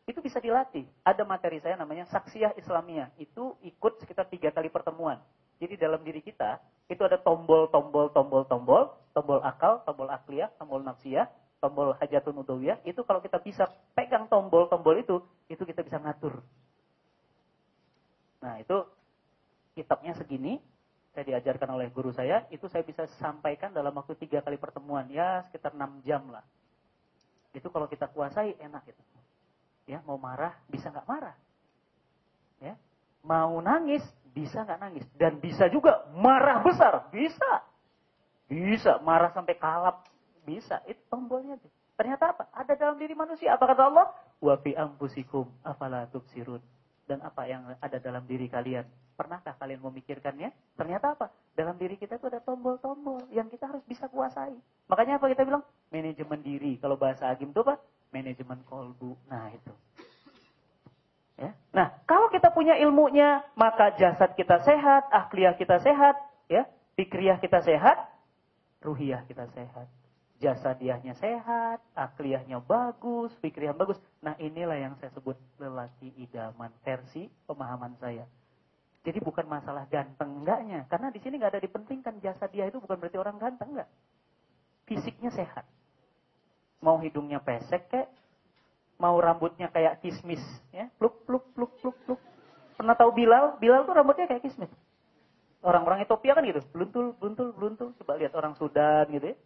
Itu bisa dilatih. Ada materi saya namanya Saksiyah Islamiyah. Itu ikut sekitar tiga kali pertemuan. Jadi dalam diri kita itu ada tombol, tombol, tombol, tombol, tombol akal, tombol akliyah, tombol nafsiyah, tombol hajatun udawiyah. Itu kalau kita bisa pegang tombol-tombol itu, itu kita bisa ngatur. Nah itu kitabnya segini, saya diajarkan oleh guru saya, itu saya bisa sampaikan dalam waktu tiga kali pertemuan, ya sekitar enam jam lah. Itu kalau kita kuasai enak gitu. Ya, mau marah bisa nggak marah. Ya, mau nangis bisa nggak nangis dan bisa juga marah besar, bisa. Bisa marah sampai kalap, bisa. Itu tombolnya tuh. Ternyata apa? Ada dalam diri manusia. Apa kata Allah? Wa fi anfusikum afala tubsirun. Dan apa yang ada dalam diri kalian Pernahkah kalian memikirkannya? Ternyata apa? Dalam diri kita itu ada tombol-tombol yang kita harus bisa kuasai. Makanya apa kita bilang? Manajemen diri. Kalau bahasa agim itu apa? Manajemen kolbu. Nah itu. Ya. Nah, kalau kita punya ilmunya, maka jasad kita sehat, akliyah kita sehat, ya, pikriyah kita sehat, ruhiyah kita sehat. Jasadiahnya sehat, akliyahnya bagus, pikriyah bagus. Nah, inilah yang saya sebut lelaki idaman versi pemahaman saya. Jadi bukan masalah ganteng enggaknya. Karena di sini nggak ada dipentingkan jasa dia itu bukan berarti orang ganteng enggak. Fisiknya sehat. Mau hidungnya pesek kek, mau rambutnya kayak kismis, ya, pluk pluk pluk pluk pluk. Pernah tahu Bilal? Bilal tuh rambutnya kayak kismis. Orang-orang Ethiopia kan gitu, bluntul, bluntul, bluntul. Coba lihat orang Sudan gitu ya.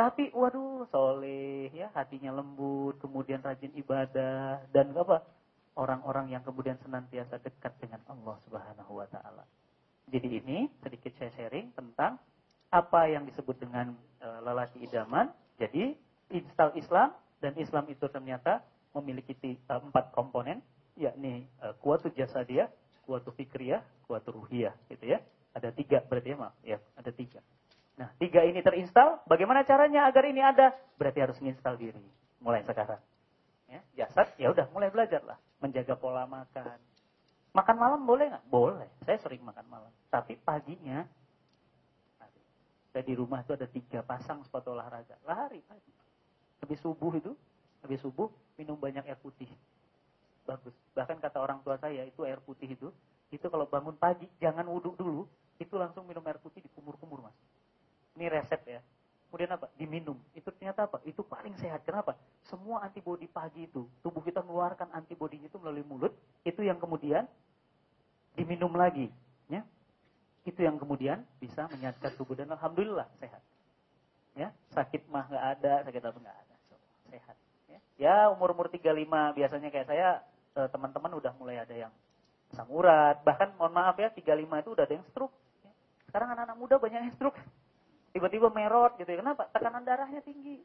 Tapi waduh, soleh ya, hatinya lembut, kemudian rajin ibadah dan apa? orang-orang yang kemudian senantiasa dekat dengan Allah Subhanahu wa taala. Jadi ini sedikit saya sharing tentang apa yang disebut dengan e, lelaki idaman. Jadi install Islam dan Islam itu ternyata memiliki e, empat komponen, yakni e, kuatu jasa dia, kuatu fikriyah, kuatu ruhiyah, gitu ya. Ada tiga berarti ya maaf, ya ada tiga. Nah tiga ini terinstall, bagaimana caranya agar ini ada? Berarti harus menginstal diri mulai sekarang. Ya, jasad, ya udah mulai belajar lah menjaga pola makan. Makan malam boleh nggak? Boleh. Saya sering makan malam. Tapi paginya, saya di rumah itu ada tiga pasang sepatu olahraga. Lari pagi. Habis subuh itu, habis subuh minum banyak air putih. Bagus. Bahkan kata orang tua saya itu air putih itu, itu kalau bangun pagi jangan wudhu dulu, itu langsung minum air putih dikumur-kumur mas. Ini resep ya. Kemudian apa? Diminum. Itu ternyata apa? Itu paling sehat. Kenapa? Semua antibodi pagi itu, tubuh kita mengeluarkan antibodinya itu melalui mulut, itu yang kemudian diminum lagi. Ya. Itu yang kemudian bisa menyehatkan tubuh. Dan Alhamdulillah sehat. Ya, sakit mah nggak ada, sakit apa nggak ada. Sehat. Ya. Ya umur-umur 35 biasanya kayak saya eh, teman-teman udah mulai ada yang samurat. Bahkan mohon maaf ya 35 itu udah ada yang stroke. Sekarang anak-anak muda banyak yang stroke. Tiba-tiba merot gitu ya. Kenapa? Tekanan darahnya tinggi.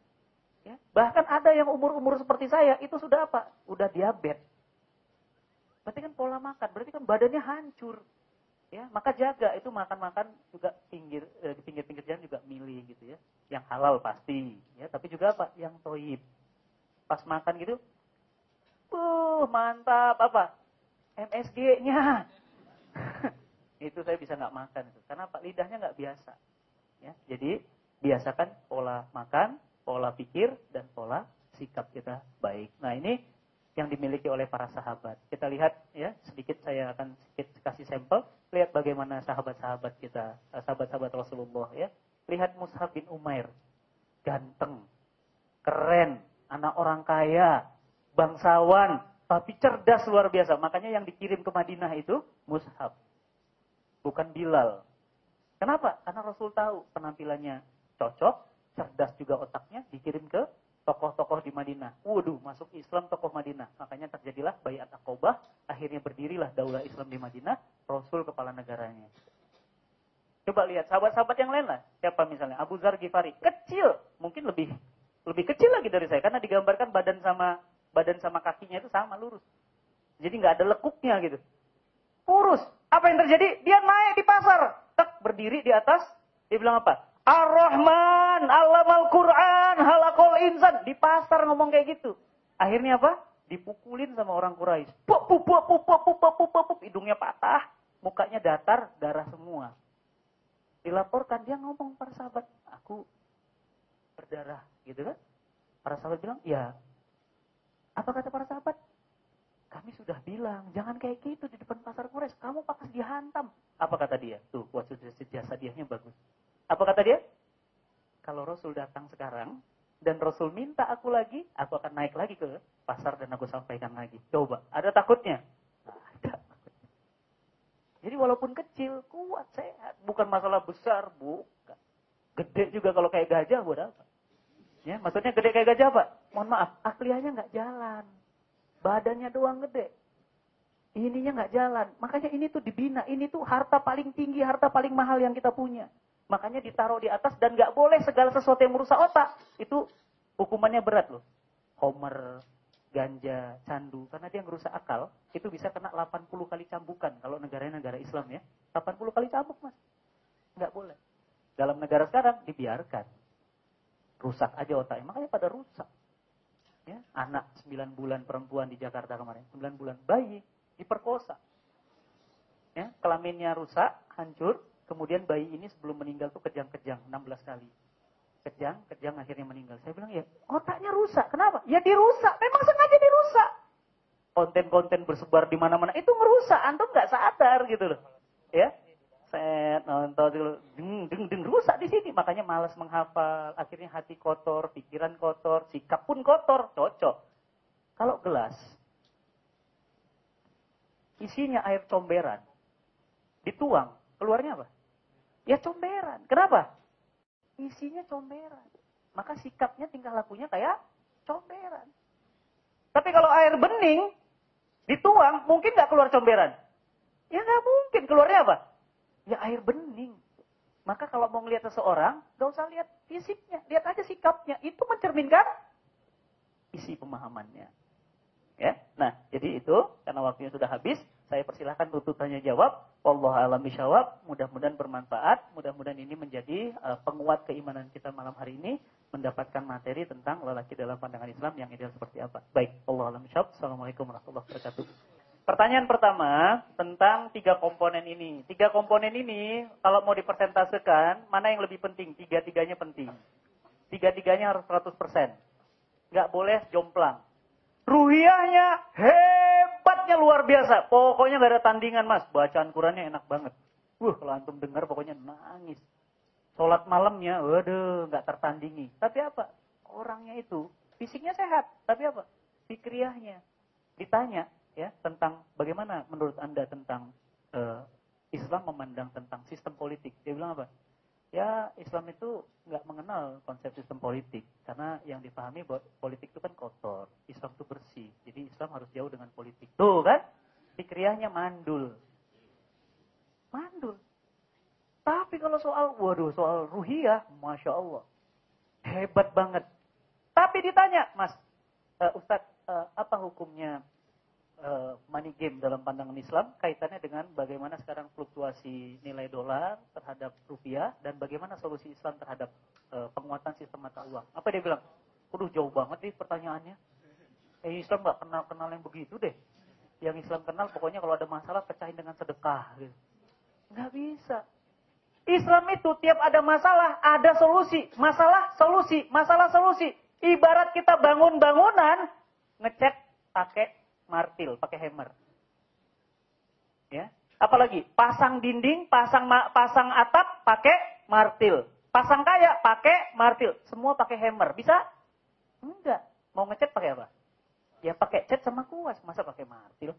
Ya. Bahkan ada yang umur-umur seperti saya itu sudah apa? Udah diabetes. Berarti kan pola makan, berarti kan badannya hancur. Ya, maka jaga itu makan-makan juga pinggir eh, di pinggir-pinggir jalan juga milih gitu ya. Yang halal pasti, ya, tapi juga apa? Yang toib. Pas makan gitu, uh, mantap apa? MSG-nya. itu saya bisa nggak makan itu. Karena apa? Lidahnya nggak biasa. Ya, jadi biasakan pola makan, pola pikir dan pola sikap kita baik. Nah, ini yang dimiliki oleh para sahabat. Kita lihat ya, sedikit saya akan sedikit kasih sampel, lihat bagaimana sahabat-sahabat kita, eh, sahabat-sahabat Rasulullah ya. Lihat Mus'ab bin Umair. Ganteng, keren, anak orang kaya, bangsawan, tapi cerdas luar biasa. Makanya yang dikirim ke Madinah itu Mus'ab. Bukan Bilal. Kenapa? Karena Rasul tahu penampilannya cocok, cerdas juga otaknya, dikirim ke tokoh-tokoh di Madinah. Waduh, masuk Islam tokoh Madinah. Makanya terjadilah Bayat Aqobah, akhirnya berdirilah daulah Islam di Madinah, Rasul kepala negaranya. Coba lihat sahabat-sahabat yang lain lah. Siapa misalnya? Abu Zar Ghifari. Kecil, mungkin lebih lebih kecil lagi dari saya karena digambarkan badan sama badan sama kakinya itu sama lurus. Jadi nggak ada lekuknya gitu. Kurus. Apa yang terjadi? Dia naik di pasar, tek berdiri di atas, dia bilang apa? Ar-Rahman, Allamal Quran, halakol insan. Di pasar ngomong kayak gitu. Akhirnya apa? Dipukulin sama orang Quraisy. Pup, pup, pup, pup, pup, pup, pup, pup, pup. Hidungnya patah, mukanya datar, darah semua. Dilaporkan, dia ngomong para sahabat, aku berdarah, gitu kan? Para sahabat bilang, ya. Apa kata para sahabat? Kami sudah bilang, jangan kayak gitu di depan pasar Quraisy. Kamu pakas dihantam. Apa kata dia? Tuh, buat jasa diahnya bagus. Apa kata dia? Kalau Rasul datang sekarang, dan Rasul minta aku lagi, aku akan naik lagi ke pasar dan aku sampaikan lagi. Coba, ada takutnya? ada. Jadi walaupun kecil, kuat, sehat. Bukan masalah besar, bukan. Gede juga kalau kayak gajah, buat apa? Ya, maksudnya gede kayak gajah, Pak? Mohon maaf, aslinya nggak jalan. Badannya doang gede. Ininya nggak jalan. Makanya ini tuh dibina. Ini tuh harta paling tinggi, harta paling mahal yang kita punya. Makanya ditaruh di atas dan nggak boleh segala sesuatu yang merusak otak. Itu hukumannya berat loh. Homer, ganja, candu. Karena dia ngerusak akal, itu bisa kena 80 kali cambukan. Kalau negaranya negara Islam ya. 80 kali cambuk mas. Nggak boleh. Dalam negara sekarang dibiarkan. Rusak aja otaknya. Makanya pada rusak. Ya, anak 9 bulan perempuan di Jakarta kemarin, 9 bulan bayi diperkosa. Ya, kelaminnya rusak, hancur, kemudian bayi ini sebelum meninggal tuh kejang-kejang 16 kali. Kejang, kejang akhirnya meninggal. Saya bilang ya, otaknya rusak. Kenapa? Ya dirusak, memang sengaja dirusak. Konten-konten bersebar di mana-mana itu merusak, antum nggak sadar gitu loh. Ya, set nonton deng deng deng rusak di sini. Makanya malas menghafal. Akhirnya hati kotor pikiran kotor sikap pun kotor. Cocok. Kalau gelas isinya air comberan dituang. Keluarnya apa? Ya comberan kenapa? Isinya comberan maka sikapnya tingkah lakunya kayak comberan tapi kalau air bening dituang mungkin nggak keluar comberan ya nggak mungkin. Keluarnya apa Ya air bening. Maka kalau mau melihat seseorang, gak usah lihat fisiknya, lihat aja sikapnya. Itu mencerminkan isi pemahamannya. Ya, nah jadi itu karena waktunya sudah habis, saya persilahkan untuk tanya jawab. Allah alam syawab. Mudah-mudahan bermanfaat. Mudah-mudahan ini menjadi uh, penguat keimanan kita malam hari ini mendapatkan materi tentang lelaki dalam pandangan Islam yang ideal seperti apa. Baik, Allah alam syawab. Assalamualaikum warahmatullahi wabarakatuh. Pertanyaan pertama tentang tiga komponen ini. Tiga komponen ini kalau mau dipersentasekan, mana yang lebih penting? Tiga-tiganya penting. Tiga-tiganya harus 100%. Nggak boleh jomplang. Ruhiahnya hebatnya luar biasa. Pokoknya nggak ada tandingan mas. Bacaan Qurannya enak banget. Wah kalau antum dengar pokoknya nangis. Sholat malamnya, waduh nggak tertandingi. Tapi apa? Orangnya itu fisiknya sehat. Tapi apa? Fikriahnya. Ditanya, ya tentang bagaimana menurut anda tentang uh, Islam memandang tentang sistem politik. Dia bilang apa? ya Islam itu nggak mengenal konsep sistem politik karena yang dipahami bahwa politik itu kan kotor, Islam itu bersih. Jadi Islam harus jauh dengan politik. Tuh kan? Fikriahnya mandul. Mandul. Tapi kalau soal, waduh, soal ruhiyah, Masya Allah. Hebat banget. Tapi ditanya, Mas, uh, Ustadz, uh, apa hukumnya uh, money game dalam pandangan Islam? Kaitannya dengan bagaimana sekarang fluktuasi nilai dolar terhadap rupiah dan bagaimana solusi Islam terhadap uh, penguatan sistem mata uang. Apa dia bilang? Waduh, jauh banget nih pertanyaannya. Eh, Islam nggak kenal-kenal yang begitu deh. Yang Islam kenal pokoknya kalau ada masalah pecahin dengan sedekah. Gitu. Bisa. Islam itu tiap ada masalah, ada solusi. Masalah, solusi. Masalah, solusi. Ibarat kita bangun bangunan, ngecat pakai martil, pakai hammer. Ya. Apalagi pasang dinding, pasang pasang atap pakai martil. Pasang kaya pakai martil. Semua pakai hammer. Bisa? Enggak. Mau ngecat pakai apa? Ya pakai cat sama kuas. Masa pakai martil?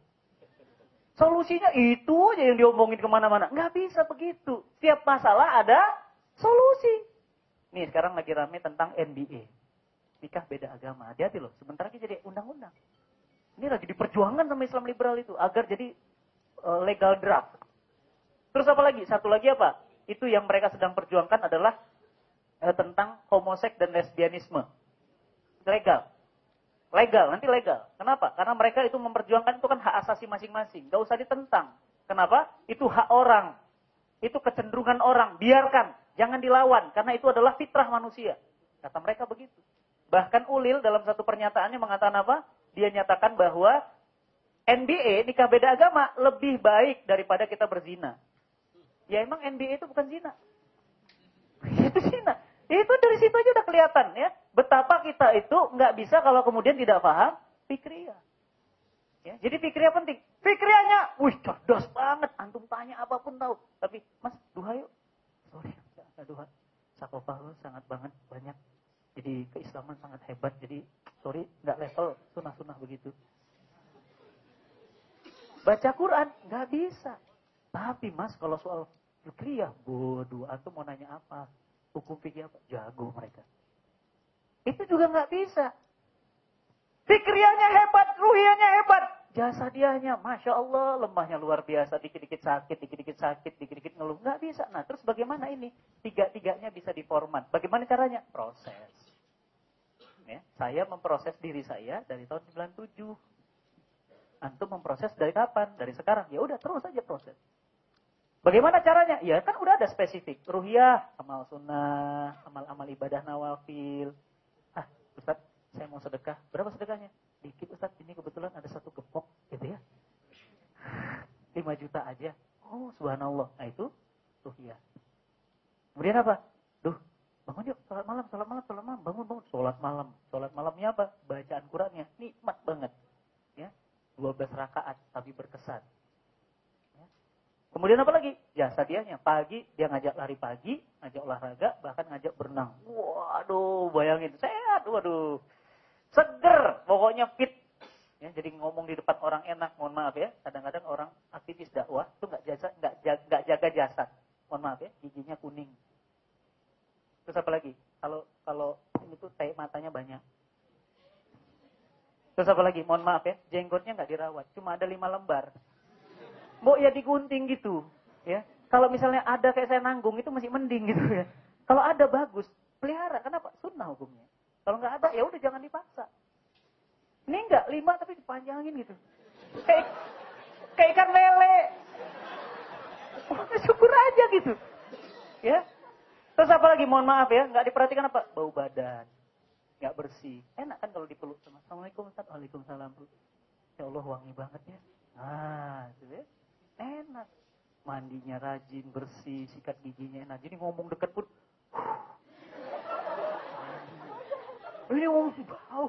Solusinya itu aja yang diomongin ke mana-mana. Nggak bisa begitu. Setiap masalah ada solusi. Nih sekarang lagi rame tentang NBA. Nikah beda agama. Hati-hati loh. Sebentar lagi jadi undang-undang. Ini lagi diperjuangkan sama Islam liberal itu. Agar jadi uh, legal draft. Terus apa lagi? Satu lagi apa? Itu yang mereka sedang perjuangkan adalah uh, tentang homoseks dan lesbianisme. Legal. Legal, nanti legal. Kenapa? Karena mereka itu memperjuangkan itu kan hak asasi masing-masing. Gak usah ditentang. Kenapa? Itu hak orang. Itu kecenderungan orang. Biarkan. Jangan dilawan. Karena itu adalah fitrah manusia. Kata mereka begitu. Bahkan Ulil dalam satu pernyataannya mengatakan apa? Dia nyatakan bahwa NBA, nikah beda agama, lebih baik daripada kita berzina. Ya emang NBA itu bukan zina. itu zina. Itu dari situ aja udah kelihatan ya. Betapa kita itu nggak bisa kalau kemudian tidak paham fikriyah. Ya, jadi fikriyah penting. Fikriyahnya, wih cerdas banget. Antum tanya apa pun tahu. Tapi, mas, duha yuk. Sorry, duha. Sakofah lo sangat banget, banyak. Jadi keislaman sangat hebat. Jadi, sorry, nggak level sunah-sunah begitu. Baca Quran, nggak bisa. Tapi mas, kalau soal fikriyah, bodoh. Antum mau nanya apa? Hukum fikih apa? Jago mereka. Itu juga nggak bisa. Fikriahnya hebat, ruhianya hebat. Jasa dianya, Masya Allah, lemahnya luar biasa. Dikit-dikit sakit, dikit-dikit sakit, dikit-dikit ngeluh. Nggak bisa. Nah, terus bagaimana ini? Tiga-tiganya bisa diformat. Bagaimana caranya? Proses. Ya, saya memproses diri saya dari tahun 97. Antum memproses dari kapan? Dari sekarang. Ya udah, terus saja proses. Bagaimana caranya? Ya kan udah ada spesifik. Ruhiyah, amal sunnah, amal-amal ibadah nawafil. Ah, Ustaz, saya mau sedekah. Berapa sedekahnya? Dikit Ustaz, ini kebetulan ada satu gepok gitu ya. 5 juta aja. Oh, subhanallah. Nah itu ruhiyah. Kemudian apa? Duh, bangun yuk, sholat malam, sholat malam, sholat malam. Bangun, bangun. Sholat malam. Sholat malamnya apa? Bacaan Qurannya. Nikmat banget. Ya, 12 rakaat, tapi berkesan. Kemudian apa lagi? Jasa dianya. Pagi dia ngajak lari pagi, ngajak olahraga, bahkan ngajak berenang. Waduh, bayangin. Sehat, waduh. Seger, pokoknya fit. Ya, jadi ngomong di depan orang enak, mohon maaf ya. Kadang-kadang orang aktivis dakwah itu nggak jasa, nggak jaga, jaga jasad. Mohon maaf ya, giginya kuning. Terus apa lagi? Kalau kalau ini tuh teh matanya banyak. Terus apa lagi? Mohon maaf ya, jenggotnya nggak dirawat, cuma ada lima lembar mau ya digunting gitu, ya. Kalau misalnya ada kayak saya nanggung itu masih mending gitu ya. Kalau ada bagus, pelihara. Kenapa? Sunnah hukumnya. Kalau nggak ada, ya udah jangan dipaksa. Ini enggak lima tapi dipanjangin gitu. Kayak kayak ikan lele. Oh, syukur aja gitu. Ya. Terus apa lagi? Mohon maaf ya, nggak diperhatikan apa? Bau badan, nggak bersih. Enak kan kalau dipeluk sama. Assalamualaikum Ustaz. Waalaikumsalam. Ya Allah wangi banget ya. Ah, gitu ya. Enak. Mandinya rajin, bersih, sikat giginya enak. Jadi ngomong deket pun. Ini ngomong bau.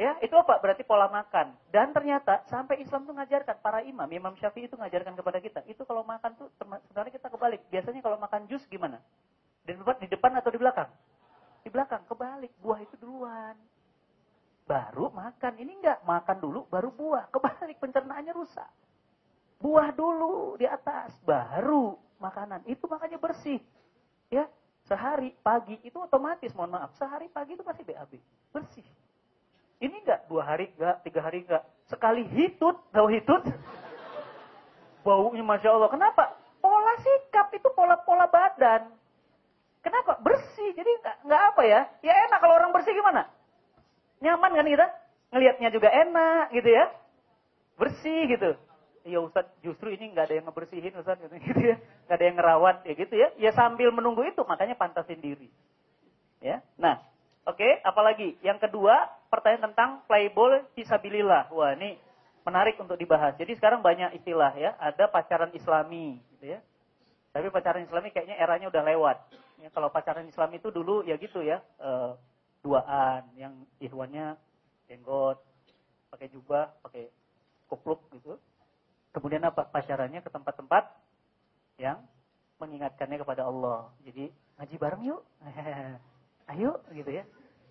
Ya, itu apa? Berarti pola makan. Dan ternyata sampai Islam tuh ngajarkan para imam, Imam Syafi'i itu ngajarkan kepada kita. Itu kalau makan tuh sebenarnya kita kebalik. Biasanya kalau makan jus gimana? Di depan, di depan atau di belakang? Di belakang, kebalik. Buah itu duluan. Baru makan. Ini enggak, makan dulu baru buah. Kebalik, pencernaannya rusak. Buah dulu di atas, baru makanan. Itu makanya bersih. Ya, sehari pagi itu otomatis, mohon maaf, sehari pagi itu pasti BAB, bersih. Ini enggak dua hari enggak, tiga hari enggak, sekali hitut, tahu hitut? Baunya masya Allah. Kenapa? Pola sikap itu pola-pola badan. Kenapa? Bersih. Jadi enggak, enggak apa ya? Ya enak kalau orang bersih gimana? Nyaman kan kita? Ngelihatnya juga enak gitu ya. Bersih gitu. Ya Ustaz, justru ini nggak ada yang ngebersihin Ustaz gitu ya. Nggak ada yang ngerawat ya gitu ya. Ya sambil menunggu itu makanya pantasin diri. Ya. Nah, oke, okay, apalagi? Yang kedua, pertanyaan tentang playboy fisabilillah. Wah, ini menarik untuk dibahas. Jadi sekarang banyak istilah ya, ada pacaran islami gitu ya. Tapi pacaran islami kayaknya eranya udah lewat. Ya, kalau pacaran islami itu dulu ya gitu ya, e, duaan yang ihwannya jenggot, pakai jubah, pakai kupluk gitu. Kemudian apa? Pacarannya ke tempat-tempat yang mengingatkannya kepada Allah. Jadi ngaji bareng yuk. Ayo gitu ya.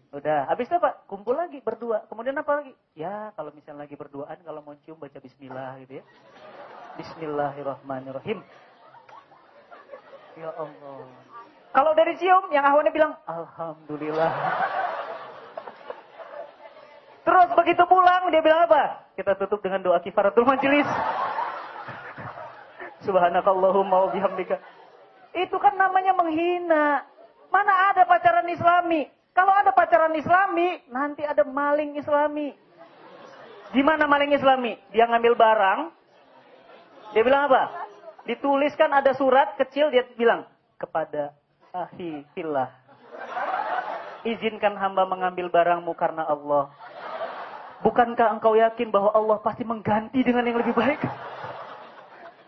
Udah, habis itu apa? Kumpul lagi berdua. Kemudian apa lagi? Ya, kalau misalnya lagi berduaan, kalau mau cium baca bismillah gitu ya. Bismillahirrahmanirrahim. Ya Allah. Kalau dari cium, yang ahwannya bilang, Alhamdulillah. Terus begitu pulang, dia bilang apa? Kita tutup dengan doa kifaratul majelis. Subhanakallahumma wa bihamdika. Itu kan namanya menghina. Mana ada pacaran islami? Kalau ada pacaran islami, nanti ada maling islami. Gimana maling islami? Dia ngambil barang. Dia bilang apa? Dituliskan ada surat kecil, dia bilang, kepada ahi fillah. Izinkan hamba mengambil barangmu karena Allah. Bukankah engkau yakin bahwa Allah pasti mengganti dengan yang lebih baik?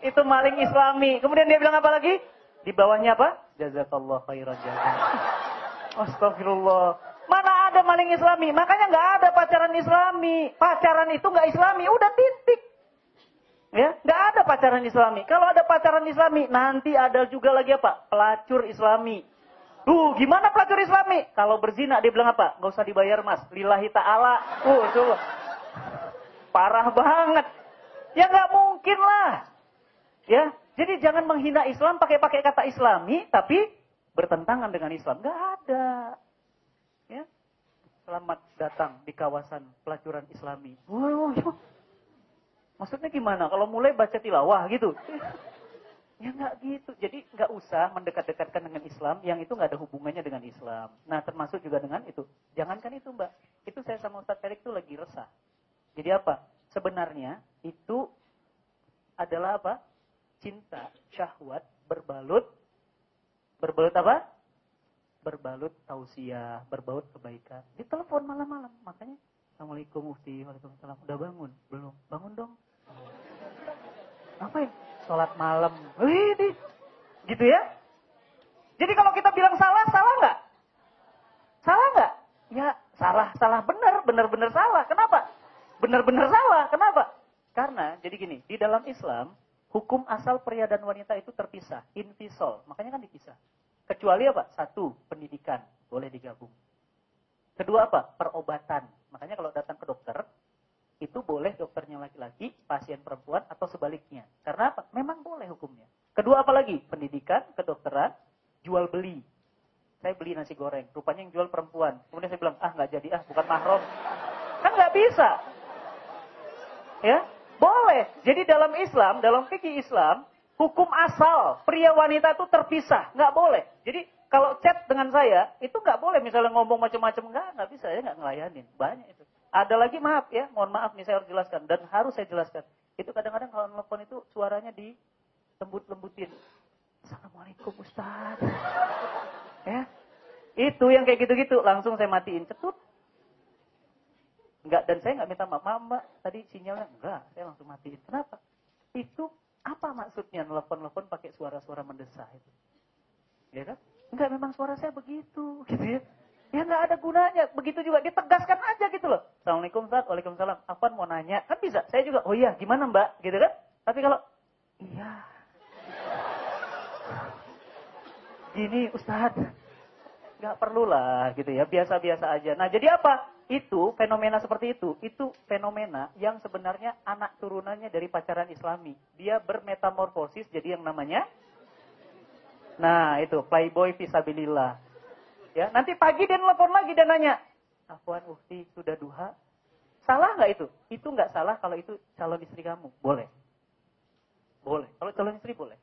Itu maling islami. Kemudian dia bilang apa lagi? Di bawahnya apa? Jazakallah khairan jazak. Astagfirullah. Mana ada maling islami? Makanya nggak ada pacaran islami. Pacaran itu nggak islami. Udah titik. Ya, nggak ada pacaran islami. Kalau ada pacaran islami, nanti ada juga lagi apa? Pelacur islami. Tuh, gimana pelacur islami? Kalau berzina dia bilang apa? Gak usah dibayar mas. Lillahi ta'ala. Uh, coba. Parah banget. Ya nggak mungkin lah. Ya, jadi jangan menghina Islam pakai-pakai kata Islami, tapi bertentangan dengan Islam. Gak ada. Ya. Selamat datang di kawasan pelacuran Islami. Wow, Maksudnya gimana? Kalau mulai baca tilawah gitu. Ya nggak gitu. Jadi nggak usah mendekat-dekatkan dengan Islam yang itu nggak ada hubungannya dengan Islam. Nah termasuk juga dengan itu. Jangankan itu mbak. Itu saya sama Ustadz Felix itu lagi resah. Jadi apa? Sebenarnya itu adalah apa? Cinta, syahwat, berbalut. Berbalut apa? Berbalut tausiah, berbalut kebaikan. Di telepon malam-malam. Makanya, Assalamualaikum Mufti, Waalaikumsalam. Udah bangun? Belum. Bangun dong. Apa ya? sholat malam. Wih, gitu ya. Jadi kalau kita bilang salah, salah nggak? Salah nggak? Ya salah, salah benar, benar-benar salah. Kenapa? Benar-benar salah. Kenapa? Karena jadi gini, di dalam Islam hukum asal pria dan wanita itu terpisah, invisol. Makanya kan dipisah. Kecuali apa? Satu, pendidikan boleh digabung. Kedua apa? Perobatan. Makanya kalau datang ke dokter, itu boleh dokternya laki-laki, pasien perempuan, atau sebaliknya. Karena apa? Memang boleh hukumnya. Kedua apa lagi? Pendidikan, kedokteran, jual beli. Saya beli nasi goreng, rupanya yang jual perempuan. Kemudian saya bilang, ah nggak jadi ah, bukan mahram. Kan nggak bisa. Ya, boleh. Jadi dalam Islam, dalam fikih Islam, hukum asal pria wanita itu terpisah, nggak boleh. Jadi kalau chat dengan saya, itu nggak boleh misalnya ngomong macam-macam, nggak, nggak bisa, ya nggak ngelayanin. Banyak itu. Ada lagi maaf ya, mohon maaf nih saya harus jelaskan dan harus saya jelaskan. Itu kadang-kadang kalau nelfon itu suaranya di lembut-lembutin. Assalamualaikum Ustaz. ya. Itu yang kayak gitu-gitu langsung saya matiin cetut. Enggak dan saya enggak minta maaf, Mbak. Tadi sinyalnya enggak, saya langsung matiin. Kenapa? Itu apa maksudnya nelfon-nelfon pakai suara-suara mendesah itu? Ya kan? Enggak memang suara saya begitu gitu ya. Ya nggak ada gunanya. Begitu juga ditegaskan aja gitu loh. Assalamualaikum Ustaz, Waalaikumsalam. Apa mau nanya? Kan bisa. Saya juga, oh iya gimana mbak? Gitu kan? Tapi kalau, iya. Gini Ustaz. Nggak perlu lah gitu ya. Biasa-biasa aja. Nah jadi apa? Itu, fenomena seperti itu. Itu fenomena yang sebenarnya anak turunannya dari pacaran islami. Dia bermetamorfosis jadi yang namanya Nah, itu playboy visabilillah. Ya, nanti pagi dia nelfon lagi dan nanya, Afwan Ufti sudah duha? Salah nggak itu? Itu nggak salah kalau itu calon istri kamu. Boleh. Boleh. Kalau calon istri boleh.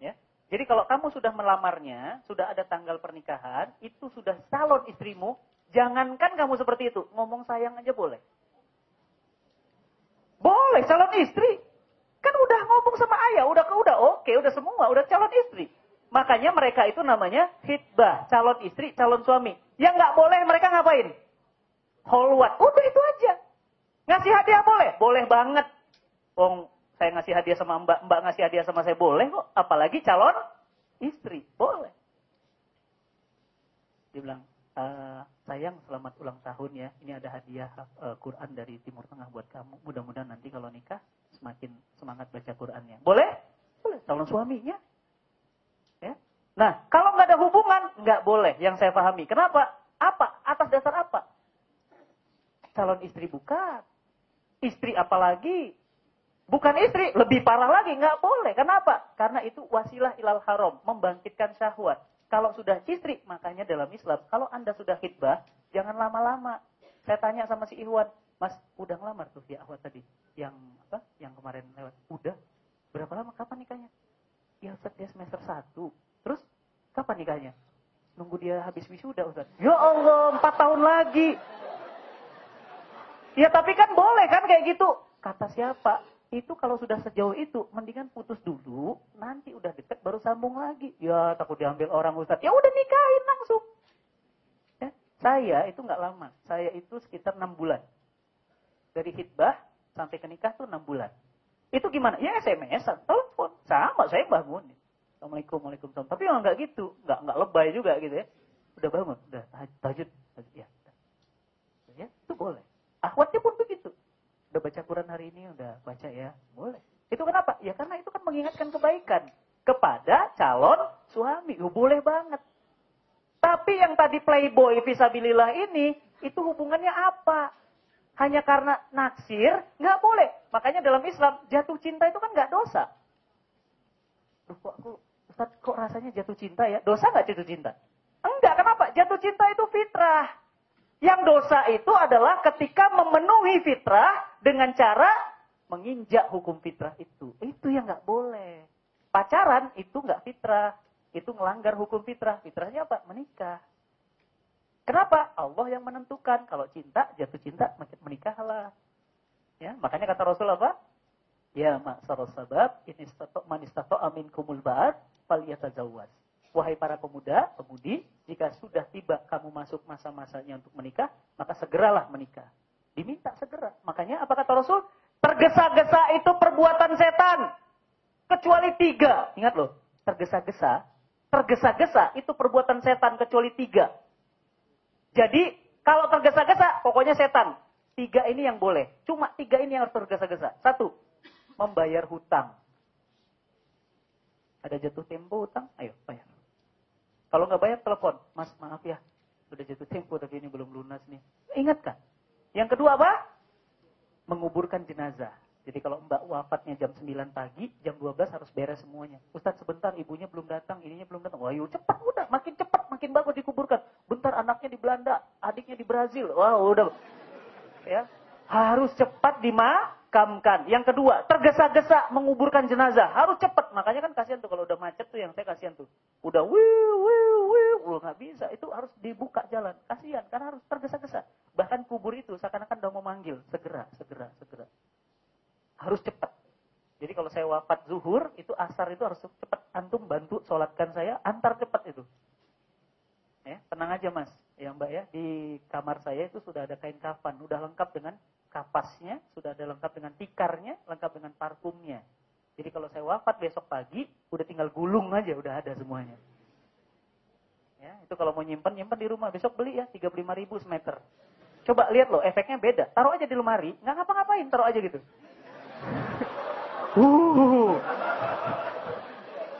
Ya. Jadi kalau kamu sudah melamarnya, sudah ada tanggal pernikahan, itu sudah calon istrimu, jangankan kamu seperti itu, ngomong sayang aja boleh. Boleh calon istri. Kan udah ngomong sama ayah, udah udah oke, udah semua, udah calon istri. Makanya mereka itu namanya hitbah, calon istri, calon suami. Yang nggak boleh mereka ngapain? Holwat. Udah itu aja. Ngasih hadiah boleh? Boleh banget. Wong saya ngasih hadiah sama mbak, mbak ngasih hadiah sama saya boleh kok. Apalagi calon istri. Boleh. Dia bilang, e, sayang selamat ulang tahun ya. Ini ada hadiah uh, Quran dari Timur Tengah buat kamu. Mudah-mudahan nanti kalau nikah semakin semangat baca Qurannya. Boleh? Boleh. Calon suaminya. Nah, kalau nggak ada hubungan, nggak boleh. Yang saya pahami. Kenapa? Apa? Atas dasar apa? Calon istri bukan. Istri apalagi? Bukan istri, lebih parah lagi. Nggak boleh. Kenapa? Karena itu wasilah ilal haram. Membangkitkan syahwat. Kalau sudah istri, makanya dalam Islam, kalau Anda sudah khidbah, jangan lama-lama. Saya tanya sama si Iwan, Mas, udah ngelamar tuh ya Ahwat tadi? Yang apa? Yang kemarin lewat. Udah. Berapa lama? Kapan nikahnya? Ya Ustaz, semester 1. Terus kapan nikahnya? Nunggu dia habis wisuda Ustaz. Ya Allah, empat tahun lagi. Ya tapi kan boleh kan kayak gitu. Kata siapa? Itu kalau sudah sejauh itu, mendingan putus dulu, nanti udah deket baru sambung lagi. Ya takut diambil orang Ustaz. Ya udah nikahin langsung. Ya, saya itu nggak lama. Saya itu sekitar enam bulan. Dari hitbah sampai ke nikah tuh enam bulan. Itu gimana? Ya SMS, telepon. Sama, saya bangunin. Assalamualaikum, Waalaikumsalam. Tapi memang nggak gitu, nggak nggak lebay juga gitu ya. Udah bangun, udah tahajud, ya. Ya, itu boleh. Akhwatnya pun begitu. Udah baca Quran hari ini, udah baca ya, boleh. Itu kenapa? Ya karena itu kan mengingatkan kebaikan kepada calon suami. Oh, boleh banget. Tapi yang tadi playboy visabilillah ini, itu hubungannya apa? Hanya karena naksir, nggak boleh. Makanya dalam Islam, jatuh cinta itu kan nggak dosa. Duh, kok aku Ustaz, kok rasanya jatuh cinta ya? Dosa nggak jatuh cinta? Enggak, kenapa? Jatuh cinta itu fitrah. Yang dosa itu adalah ketika memenuhi fitrah dengan cara menginjak hukum fitrah itu. Itu yang nggak boleh. Pacaran itu nggak fitrah. Itu melanggar hukum fitrah. Fitrahnya apa? Menikah. Kenapa? Allah yang menentukan. Kalau cinta, jatuh cinta, menikahlah. Ya, makanya kata Rasul apa? Ya ma'sarul sabab, ini man amin kumul ba'at, falyatazawwaj. Wahai para pemuda, pemudi, jika sudah tiba kamu masuk masa-masanya untuk menikah, maka segeralah menikah. Diminta segera. Makanya apa kata Rasul? Tergesa-gesa itu perbuatan setan. Kecuali tiga. Ingat loh, tergesa-gesa. Tergesa-gesa itu perbuatan setan kecuali tiga. Jadi, kalau tergesa-gesa, pokoknya setan. Tiga ini yang boleh. Cuma tiga ini yang tergesa-gesa. Satu, membayar hutang. Ada jatuh tempo utang, ayo bayar. Kalau nggak bayar telepon, Mas maaf ya, sudah jatuh tempo tapi ini belum lunas nih. Ingatkan. Yang kedua apa? Menguburkan jenazah. Jadi kalau mbak wafatnya jam 9 pagi, jam 12 harus beres semuanya. Ustadz sebentar, ibunya belum datang, ininya belum datang. Wah yuk cepat udah, makin cepat, makin bagus dikuburkan. Bentar anaknya di Belanda, adiknya di Brazil. Wah udah. Ya, harus cepat dimah makamkan. Yang kedua, tergesa-gesa menguburkan jenazah. Harus cepat. Makanya kan kasihan tuh kalau udah macet tuh yang saya kasihan tuh. Udah wiu, wiu, wiu. Udah nggak bisa. Itu harus dibuka jalan. Kasihan. Karena harus tergesa-gesa. Bahkan kubur itu seakan-akan udah mau manggil. Segera, segera, segera. Harus cepat. Jadi kalau saya wafat zuhur, itu asar itu harus cepat. Antum bantu sholatkan saya, antar cepat itu. Ya, tenang aja mas. Ya mbak ya, di kamar saya itu sudah ada kain kafan. Udah lengkap dengan kapasnya, sudah ada lengkap dengan tikarnya, lengkap dengan parfumnya. Jadi kalau saya wafat besok pagi, udah tinggal gulung aja, udah ada semuanya. Ya, itu kalau mau nyimpan, nyimpan di rumah. Besok beli ya, 35 ribu semeter. Coba lihat loh, efeknya beda. Taruh aja di lemari, nggak ngapa-ngapain, taruh aja gitu. uh.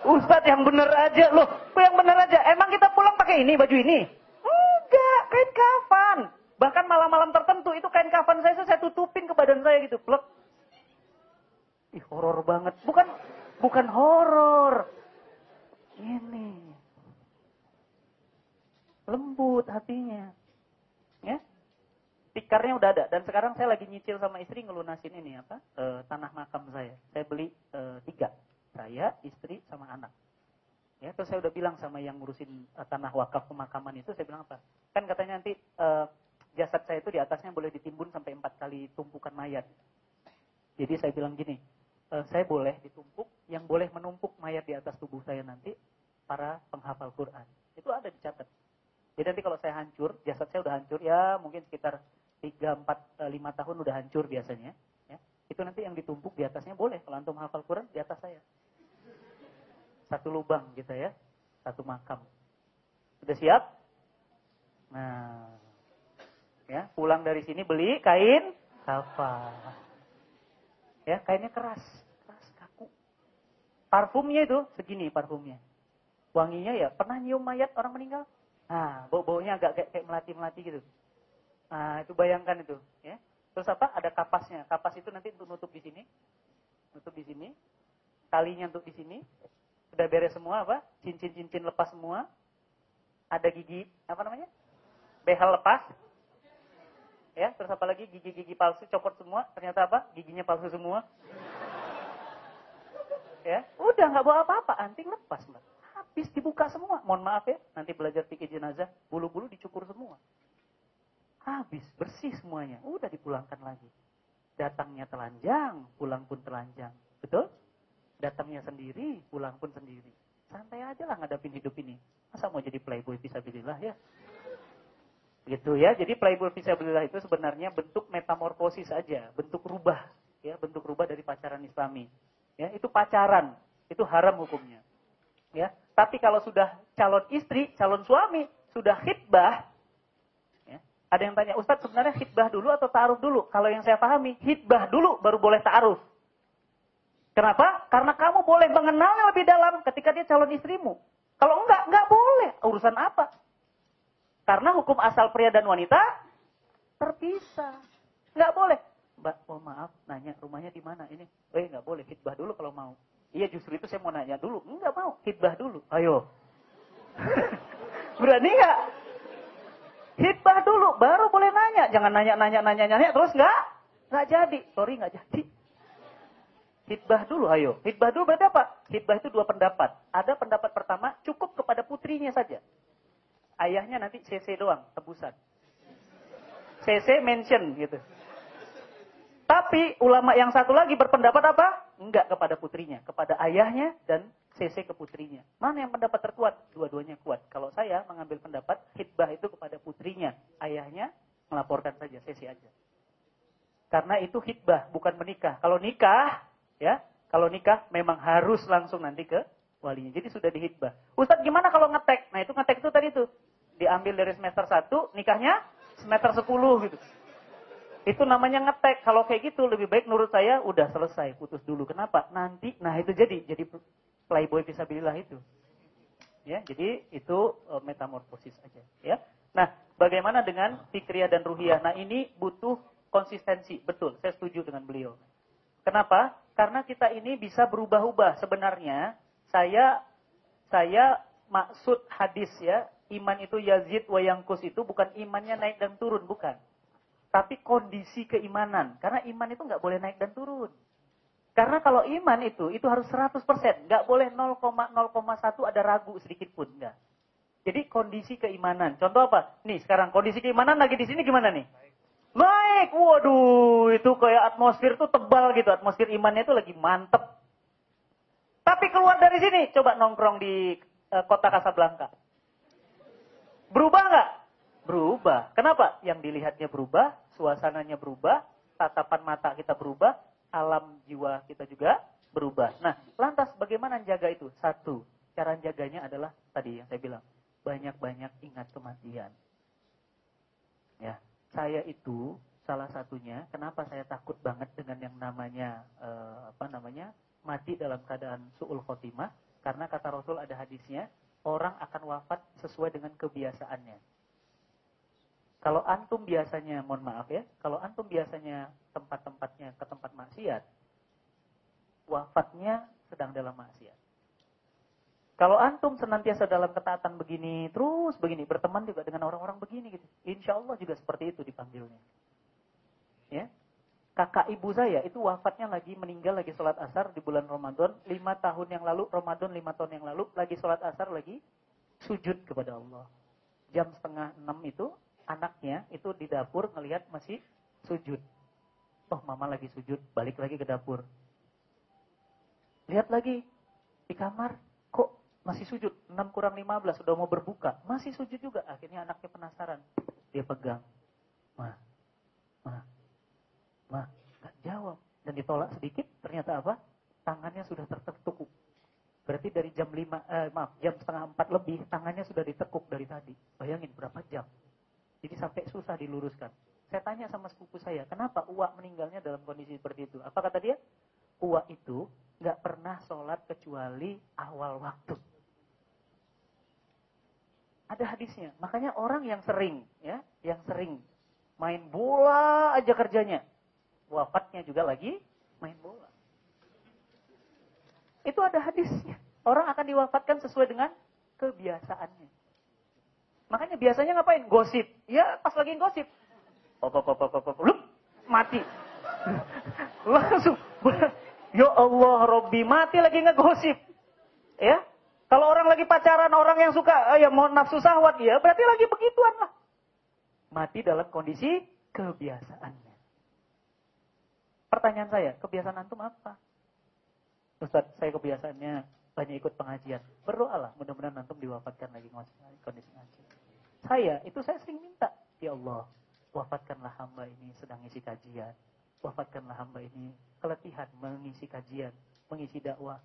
Ustadz yang bener aja loh, yang bener aja. Emang kita pulang pakai ini, baju ini? Enggak, kain kafan. Bahkan malam-malam tertentu itu kain kafan saya saya tutupin ke badan saya gitu, plek. Ih, horor banget. Bukan bukan horor. Ini. Lembut hatinya. Ya. Tikarnya udah ada dan sekarang saya lagi nyicil sama istri ngelunasin ini apa? E, tanah makam saya. Saya beli e, tiga. Saya, istri, sama anak. Ya, terus saya udah bilang sama yang ngurusin e, tanah wakaf pemakaman itu, saya bilang apa? Kan katanya nanti e, jasad saya itu di atasnya boleh ditimbun sampai empat kali tumpukan mayat. Jadi saya bilang gini, e, saya boleh ditumpuk, yang boleh menumpuk mayat di atas tubuh saya nanti para penghafal Quran. Itu ada dicatat. Jadi nanti kalau saya hancur, jasad saya udah hancur, ya mungkin sekitar 3, 4, 5 tahun udah hancur biasanya. Ya. Itu nanti yang ditumpuk di atasnya boleh. Kalau antum hafal Quran, di atas saya. Satu lubang gitu ya. Satu makam. Sudah siap? Nah. Ya, pulang dari sini beli kain kafan. Ya, kainnya keras, keras kaku. Parfumnya itu segini parfumnya. Wanginya ya pernah nyium mayat orang meninggal? Nah, bau-baunya agak kayak, kayak melati-melati gitu. Nah, itu bayangkan itu, ya. Terus apa? Ada kapasnya. Kapas itu nanti untuk nutup di sini. Nutup di sini. Talinya untuk di sini. Sudah beres semua apa? Cincin-cincin lepas semua. Ada gigi, apa namanya? Behel lepas. Ya, terus apa lagi? Gigi-gigi palsu copot semua. Ternyata apa? Giginya palsu semua. Ya, udah nggak bawa apa-apa, anting lepas, Mbak. Habis dibuka semua. Mohon maaf ya, nanti belajar fikih jenazah, bulu-bulu dicukur semua. Habis, bersih semuanya. Udah dipulangkan lagi. Datangnya telanjang, pulang pun telanjang. Betul? Datangnya sendiri, pulang pun sendiri. Santai aja lah ngadapin hidup ini. Masa mau jadi playboy visabilillah ya? Gitu ya. Jadi playboy visabilillah itu sebenarnya bentuk metamorfosis saja, bentuk rubah, ya, bentuk rubah dari pacaran Islami. Ya, itu pacaran, itu haram hukumnya. Ya. Tapi kalau sudah calon istri, calon suami, sudah khidbah, ada yang tanya, Ustadz sebenarnya hitbah dulu atau ta'aruf dulu? Kalau yang saya pahami, hitbah dulu baru boleh ta'aruf. Kenapa? Karena kamu boleh mengenalnya lebih dalam ketika dia calon istrimu. Kalau enggak, enggak boleh. Urusan apa? Karena hukum asal pria dan wanita terpisah. Enggak boleh. Mbak, oh maaf, nanya rumahnya di mana ini? Eh, enggak boleh. Hitbah dulu kalau mau. Iya, justru itu saya mau nanya dulu. Enggak mau. Hitbah dulu. Ayo. Berani enggak? Hitbah dulu, baru boleh nanya. Jangan nanya, nanya, nanya, nanya, terus nggak, nggak jadi. Sorry, nggak jadi. Hitbah dulu, ayo. Hitbah dulu berarti apa? Hitbah itu dua pendapat. Ada pendapat pertama, cukup kepada putrinya saja. Ayahnya nanti CC doang, tebusan. CC mention gitu. Tapi ulama yang satu lagi berpendapat apa? Enggak kepada putrinya, kepada ayahnya dan CC ke putrinya. Mana yang pendapat terkuat? Dua-duanya kuat. Kalau saya mengambil pendapat hitbah itu kepada putrinya, ayahnya melaporkan saja CC aja. Karena itu hitbah, bukan menikah. Kalau nikah, ya, kalau nikah memang harus langsung nanti ke walinya. Jadi sudah dihitbah. Ustadz gimana kalau ngetek? Nah itu ngetek itu tadi tuh. Diambil dari semester 1, nikahnya semester 10 gitu. Itu namanya ngetek. Kalau kayak gitu lebih baik menurut saya udah selesai, putus dulu. Kenapa? Nanti, nah itu jadi jadi playboy visabilillah itu. Ya, jadi itu uh, metamorfosis aja, ya. Nah, bagaimana dengan fikriyah dan ruhiyah? Nah, ini butuh konsistensi, betul. Saya setuju dengan beliau. Kenapa? Karena kita ini bisa berubah-ubah. Sebenarnya saya saya maksud hadis ya, iman itu yazid wa yangkus itu bukan imannya naik dan turun, bukan. Tapi kondisi keimanan. Karena iman itu nggak boleh naik dan turun. Karena kalau iman itu, itu harus 100%. Nggak boleh 0,01 ada ragu sedikit pun. Nggak. Jadi kondisi keimanan. Contoh apa? Nih sekarang kondisi keimanan lagi di sini gimana nih? Baik. Waduh, itu kayak atmosfer tuh tebal gitu. Atmosfer imannya itu lagi mantep. Tapi keluar dari sini, coba nongkrong di uh, kota Casablanca. Berubah nggak? Berubah. Kenapa? Yang dilihatnya berubah, suasananya berubah, tatapan mata kita berubah, alam jiwa kita juga berubah. Nah, lantas bagaimana jaga itu? Satu, cara jaganya adalah tadi yang saya bilang, banyak-banyak ingat kematian. Ya, saya itu salah satunya kenapa saya takut banget dengan yang namanya eh, apa namanya mati dalam keadaan suul khotimah karena kata Rasul ada hadisnya orang akan wafat sesuai dengan kebiasaannya. Kalau antum biasanya, mohon maaf ya, kalau antum biasanya tempat-tempatnya ke tempat maksiat, wafatnya sedang dalam maksiat. Kalau antum senantiasa dalam ketaatan begini, terus begini, berteman juga dengan orang-orang begini gitu. Insya Allah juga seperti itu dipanggilnya. Ya, kakak ibu saya itu wafatnya lagi meninggal lagi sholat asar di bulan Ramadan. Lima tahun yang lalu Ramadan lima tahun yang lalu lagi sholat asar lagi sujud kepada Allah. Jam setengah enam itu anaknya itu di dapur ngelihat masih sujud. Oh mama lagi sujud balik lagi ke dapur. Lihat lagi di kamar kok masih sujud? 6 kurang 15 sudah mau berbuka. Masih sujud juga. Akhirnya anaknya penasaran. Dia pegang. Mah mah mah nggak jawab. Dan ditolak sedikit ternyata apa? Tangannya sudah tertekuk. Berarti dari jam 5 eh, maaf jam setengah 4 lebih tangannya sudah ditekuk dari tadi. Bayangin berapa jam. Jadi sampai susah diluruskan. Saya tanya sama sepupu saya kenapa uak meninggalnya dalam kondisi seperti itu? Apa kata dia? Uak itu nggak pernah sholat kecuali awal waktu. Ada hadisnya. Makanya orang yang sering ya yang sering main bola aja kerjanya wafatnya juga lagi main bola. Itu ada hadisnya. Orang akan diwafatkan sesuai dengan kebiasaannya. Makanya biasanya ngapain? Gosip. Ya pas lagi gosip. Pop, pop, pop, pop, pop, mati. Langsung. Ya Allah, Robbi mati lagi ngegosip. Ya. Kalau orang lagi pacaran, orang yang suka eh, ya mau nafsu sahwat ya, berarti lagi begituan lah. Mati dalam kondisi kebiasaannya. Pertanyaan saya, kebiasaan antum apa? Ustaz, saya kebiasaannya banyak ikut pengajian. Berdoalah, mudah-mudahan antum diwafatkan lagi kondisi ngaji. Saya, itu saya sering minta. Ya Allah, wafatkanlah hamba ini sedang ngisi kajian. Wafatkanlah hamba ini keletihan mengisi kajian, mengisi dakwah.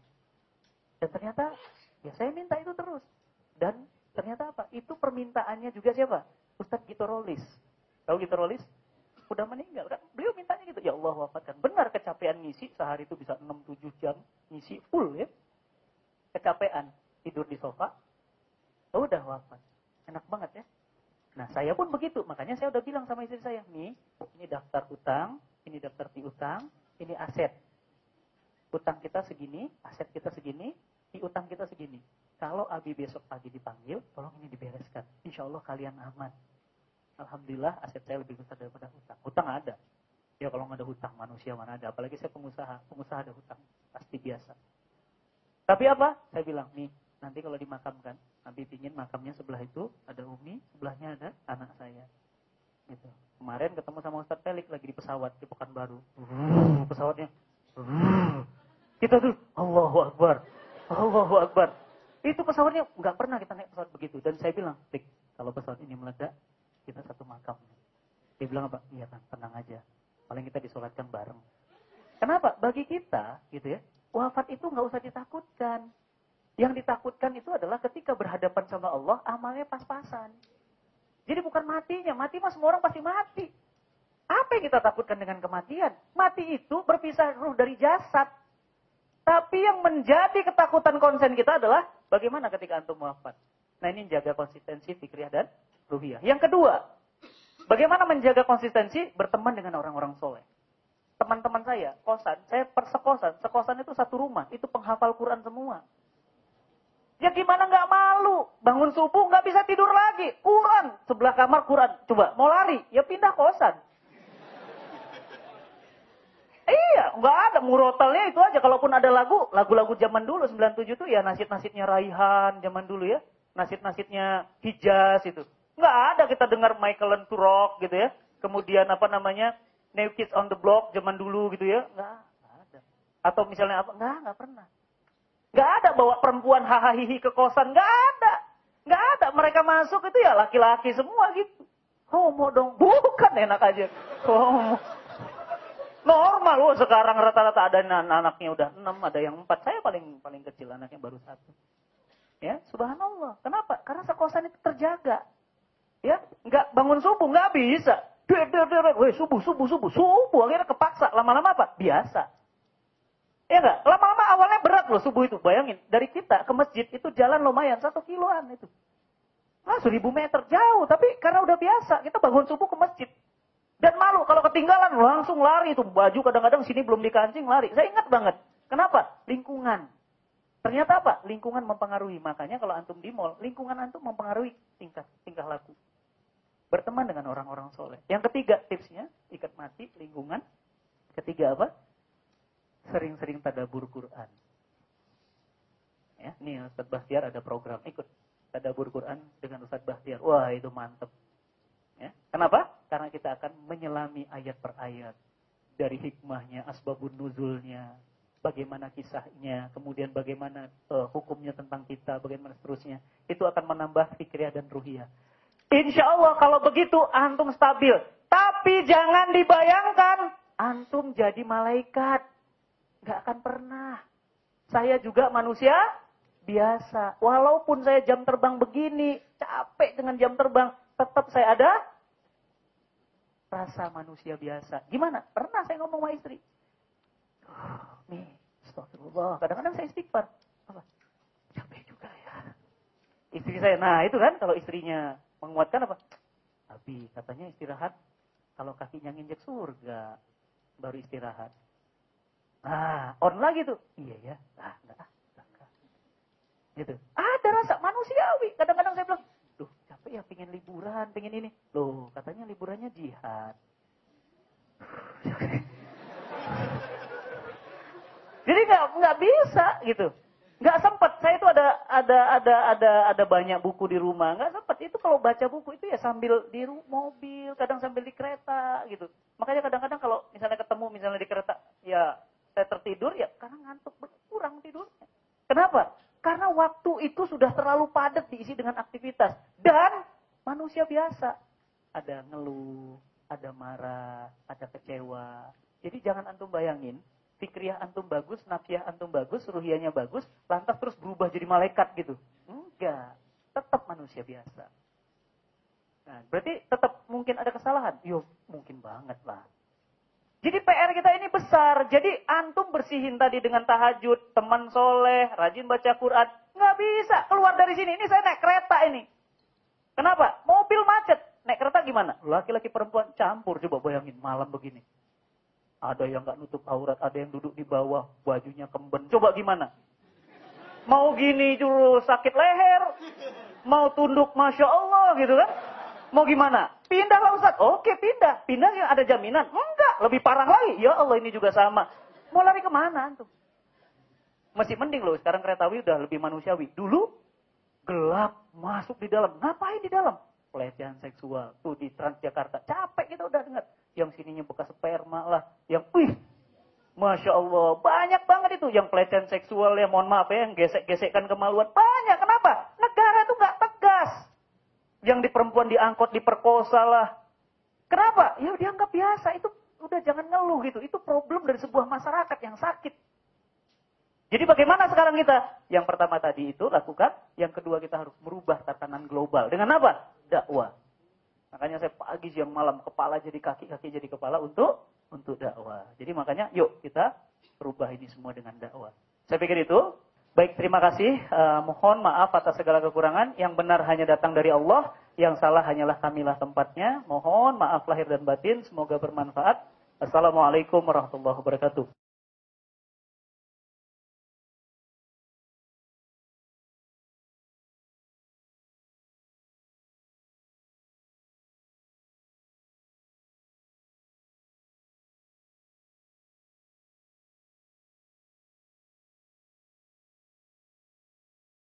Dan ternyata, ya saya minta itu terus. Dan ternyata apa? Itu permintaannya juga siapa? Ustadz Gito Rolis. Tahu Gito Rolis? Udah meninggal. Udah, beliau mintanya gitu, ya Allah wafatkan. Benar kecapean ngisi, sehari itu bisa 6-7 jam ngisi full ya. Kecapean, tidur di sofa, oh, udah wafat. Enak banget ya. Nah saya pun begitu, makanya saya udah bilang sama istri saya, nih ini daftar utang, ini daftar piutang, ini aset. Utang kita segini, aset kita segini, piutang kita segini. Kalau Abi besok pagi dipanggil, tolong ini dibereskan. Insya Allah kalian aman. Alhamdulillah aset saya lebih besar daripada hutang. Hutang ada. Ya kalau nggak ada hutang manusia mana ada. Apalagi saya pengusaha. Pengusaha ada hutang. Pasti biasa. Tapi apa? Saya bilang, nih nanti kalau dimakamkan, Nabi ingin makamnya sebelah itu ada Umi, sebelahnya ada anak saya. Gitu. Kemarin ketemu sama Ustadz Pelik lagi di pesawat di Pekanbaru. Pesawatnya. Kita tuh Allahu Akbar. Allahu Akbar. Itu pesawatnya nggak pernah kita naik pesawat begitu. Dan saya bilang, kalau pesawat ini meledak, kita satu makam. Dia bilang apa? Iya kan, tenang aja. Paling kita disolatkan bareng. Kenapa? Bagi kita, gitu ya, wafat itu nggak usah ditakutkan. Yang ditakutkan itu adalah ketika berhadapan sama Allah, amalnya pas-pasan. Jadi bukan matinya, mati mas semua orang pasti mati. Apa yang kita takutkan dengan kematian? Mati itu berpisah ruh dari jasad. Tapi yang menjadi ketakutan konsen kita adalah bagaimana ketika antum wafat. Nah ini jaga konsistensi fikriyah dan ruhiyah. Yang kedua, bagaimana menjaga konsistensi berteman dengan orang-orang soleh. Teman-teman saya, kosan, saya persekosan, sekosan itu satu rumah, itu penghafal Quran semua. Ya gimana nggak malu? Bangun subuh nggak bisa tidur lagi. Quran, sebelah kamar Quran. Coba, mau lari, ya pindah kosan. Iya, nggak ada murotalnya itu aja. Kalaupun ada lagu, lagu-lagu zaman dulu 97 itu ya nasid-nasidnya Raihan zaman dulu ya. Nasid-nasidnya Hijaz itu. Nggak ada kita dengar Michael to Rock gitu ya. Kemudian apa namanya New Kids on the Block zaman dulu gitu ya. Nggak, nggak ada. Atau misalnya apa? Nggak, nggak pernah. Nggak ada bawa perempuan hahaha ke kosan. Nggak ada. Nggak ada. Mereka masuk itu ya laki-laki semua gitu. Homo dong. Bukan enak aja. Homo. Normal loh sekarang rata-rata ada anak-anaknya udah enam, ada yang empat. Saya paling paling kecil anaknya baru satu. Ya, subhanallah. Kenapa? Karena sekosan itu terjaga. Ya, nggak bangun subuh nggak bisa. Der der der, weh subuh subuh subuh subuh akhirnya kepaksa. Lama-lama apa? Biasa. Ya enggak? Lama-lama awalnya berat loh subuh itu. Bayangin, dari kita ke masjid itu jalan lumayan, satu kiloan itu. Nah, seribu meter jauh, tapi karena udah biasa, kita bangun subuh ke masjid. Dan malu kalau ketinggalan langsung lari itu baju kadang-kadang sini belum dikancing lari. Saya ingat banget. Kenapa? Lingkungan. Ternyata apa? Lingkungan mempengaruhi. Makanya kalau antum di mall, lingkungan antum mempengaruhi tingkah tingkah laku. Berteman dengan orang-orang soleh. Yang ketiga tipsnya, ikat mati lingkungan. Ketiga apa? Sering-sering tadabur Quran. Ya, nih Ustaz Bahtiar ada program ikut tadabur Quran dengan Ustaz Bahtiar. Wah, itu mantep. Ya. Kenapa? Karena kita akan menyelami ayat per ayat dari hikmahnya, asbabun nuzulnya, bagaimana kisahnya, kemudian bagaimana uh, hukumnya tentang kita, bagaimana seterusnya. Itu akan menambah fikriah dan ruhiyah. Insya Allah kalau begitu antum stabil. Tapi jangan dibayangkan antum jadi malaikat. Gak akan pernah. Saya juga manusia biasa. Walaupun saya jam terbang begini, capek dengan jam terbang, tetap saya ada rasa manusia biasa. Gimana? Pernah saya ngomong sama istri. Nih, astagfirullah. Kadang-kadang saya istighfar. Capek juga ya. Istri saya, nah itu kan kalau istrinya menguatkan apa? Tapi katanya istirahat kalau kakinya nginjek surga baru istirahat. Nah, on lagi tuh. Iya ya. Ah, enggak, enggak. Gitu. Ada rasa manusiawi. Kadang-kadang saya bilang, duh capek ya pengen liburan, pengen ini. Loh, katanya liburannya jihad. Jadi nggak nggak bisa gitu. Nggak sempet. Saya itu ada ada ada ada ada banyak buku di rumah. Nggak sempet. Itu kalau baca buku itu ya sambil di mobil, kadang sambil di kereta gitu. Makanya kadang-kadang kalau misalnya ketemu misalnya di kereta, ya saya tertidur ya karena ngantuk kurang tidurnya. Kenapa? Karena waktu itu sudah terlalu padat diisi dengan aktivitas dan manusia biasa. Ada ngeluh, ada marah, ada kecewa. Jadi jangan antum bayangin fikriyah antum bagus, nafiah antum bagus, ruhianya bagus, lantas terus berubah jadi malaikat gitu. Enggak, tetap manusia biasa. Nah, berarti tetap mungkin ada kesalahan? Yo, mungkin banget lah. Jadi PR kita ini besar. Jadi antum bersihin tadi dengan tahajud, teman soleh, rajin baca Quran. Nggak bisa keluar dari sini. Ini saya naik kereta ini. Kenapa? Mobil macet. Naik kereta gimana? Laki-laki perempuan campur. Coba bayangin malam begini. Ada yang nggak nutup aurat, ada yang duduk di bawah, bajunya kemben. Coba gimana? Mau gini juru sakit leher, mau tunduk masya Allah gitu kan? Mau gimana? Pindahlah Ustaz. Oke pindah. Pindah yang ada jaminan? Enggak, lebih parah lagi. Ya Allah ini juga sama. Mau lari ke mana tuh? Masih mending loh, sekarang keretawi udah lebih manusiawi. Dulu gelap, masuk di dalam. Ngapain di dalam? pelecehan seksual tuh di Transjakarta. Capek kita udah dengar. Yang sininya bekas sperma lah, yang wih Masya Allah, banyak banget itu yang pelecehan seksual ya, mohon maaf ya, yang gesek-gesekkan kemaluan. Banyak, kenapa? Negara itu nggak tegas. Yang di perempuan diangkut, diperkosa lah. Kenapa? Ya dianggap biasa, itu udah jangan ngeluh gitu. Itu problem dari sebuah masyarakat yang sakit. Jadi bagaimana sekarang kita? Yang pertama tadi itu lakukan, yang kedua kita harus merubah tatanan global. Dengan apa? Dakwah. Makanya saya pagi siang malam kepala jadi kaki, kaki jadi kepala untuk untuk dakwah. Jadi makanya yuk kita rubah ini semua dengan dakwah. Saya pikir itu. Baik, terima kasih. Uh, mohon maaf atas segala kekurangan. Yang benar hanya datang dari Allah, yang salah hanyalah kamilah tempatnya. Mohon maaf lahir dan batin, semoga bermanfaat. Assalamualaikum warahmatullahi wabarakatuh.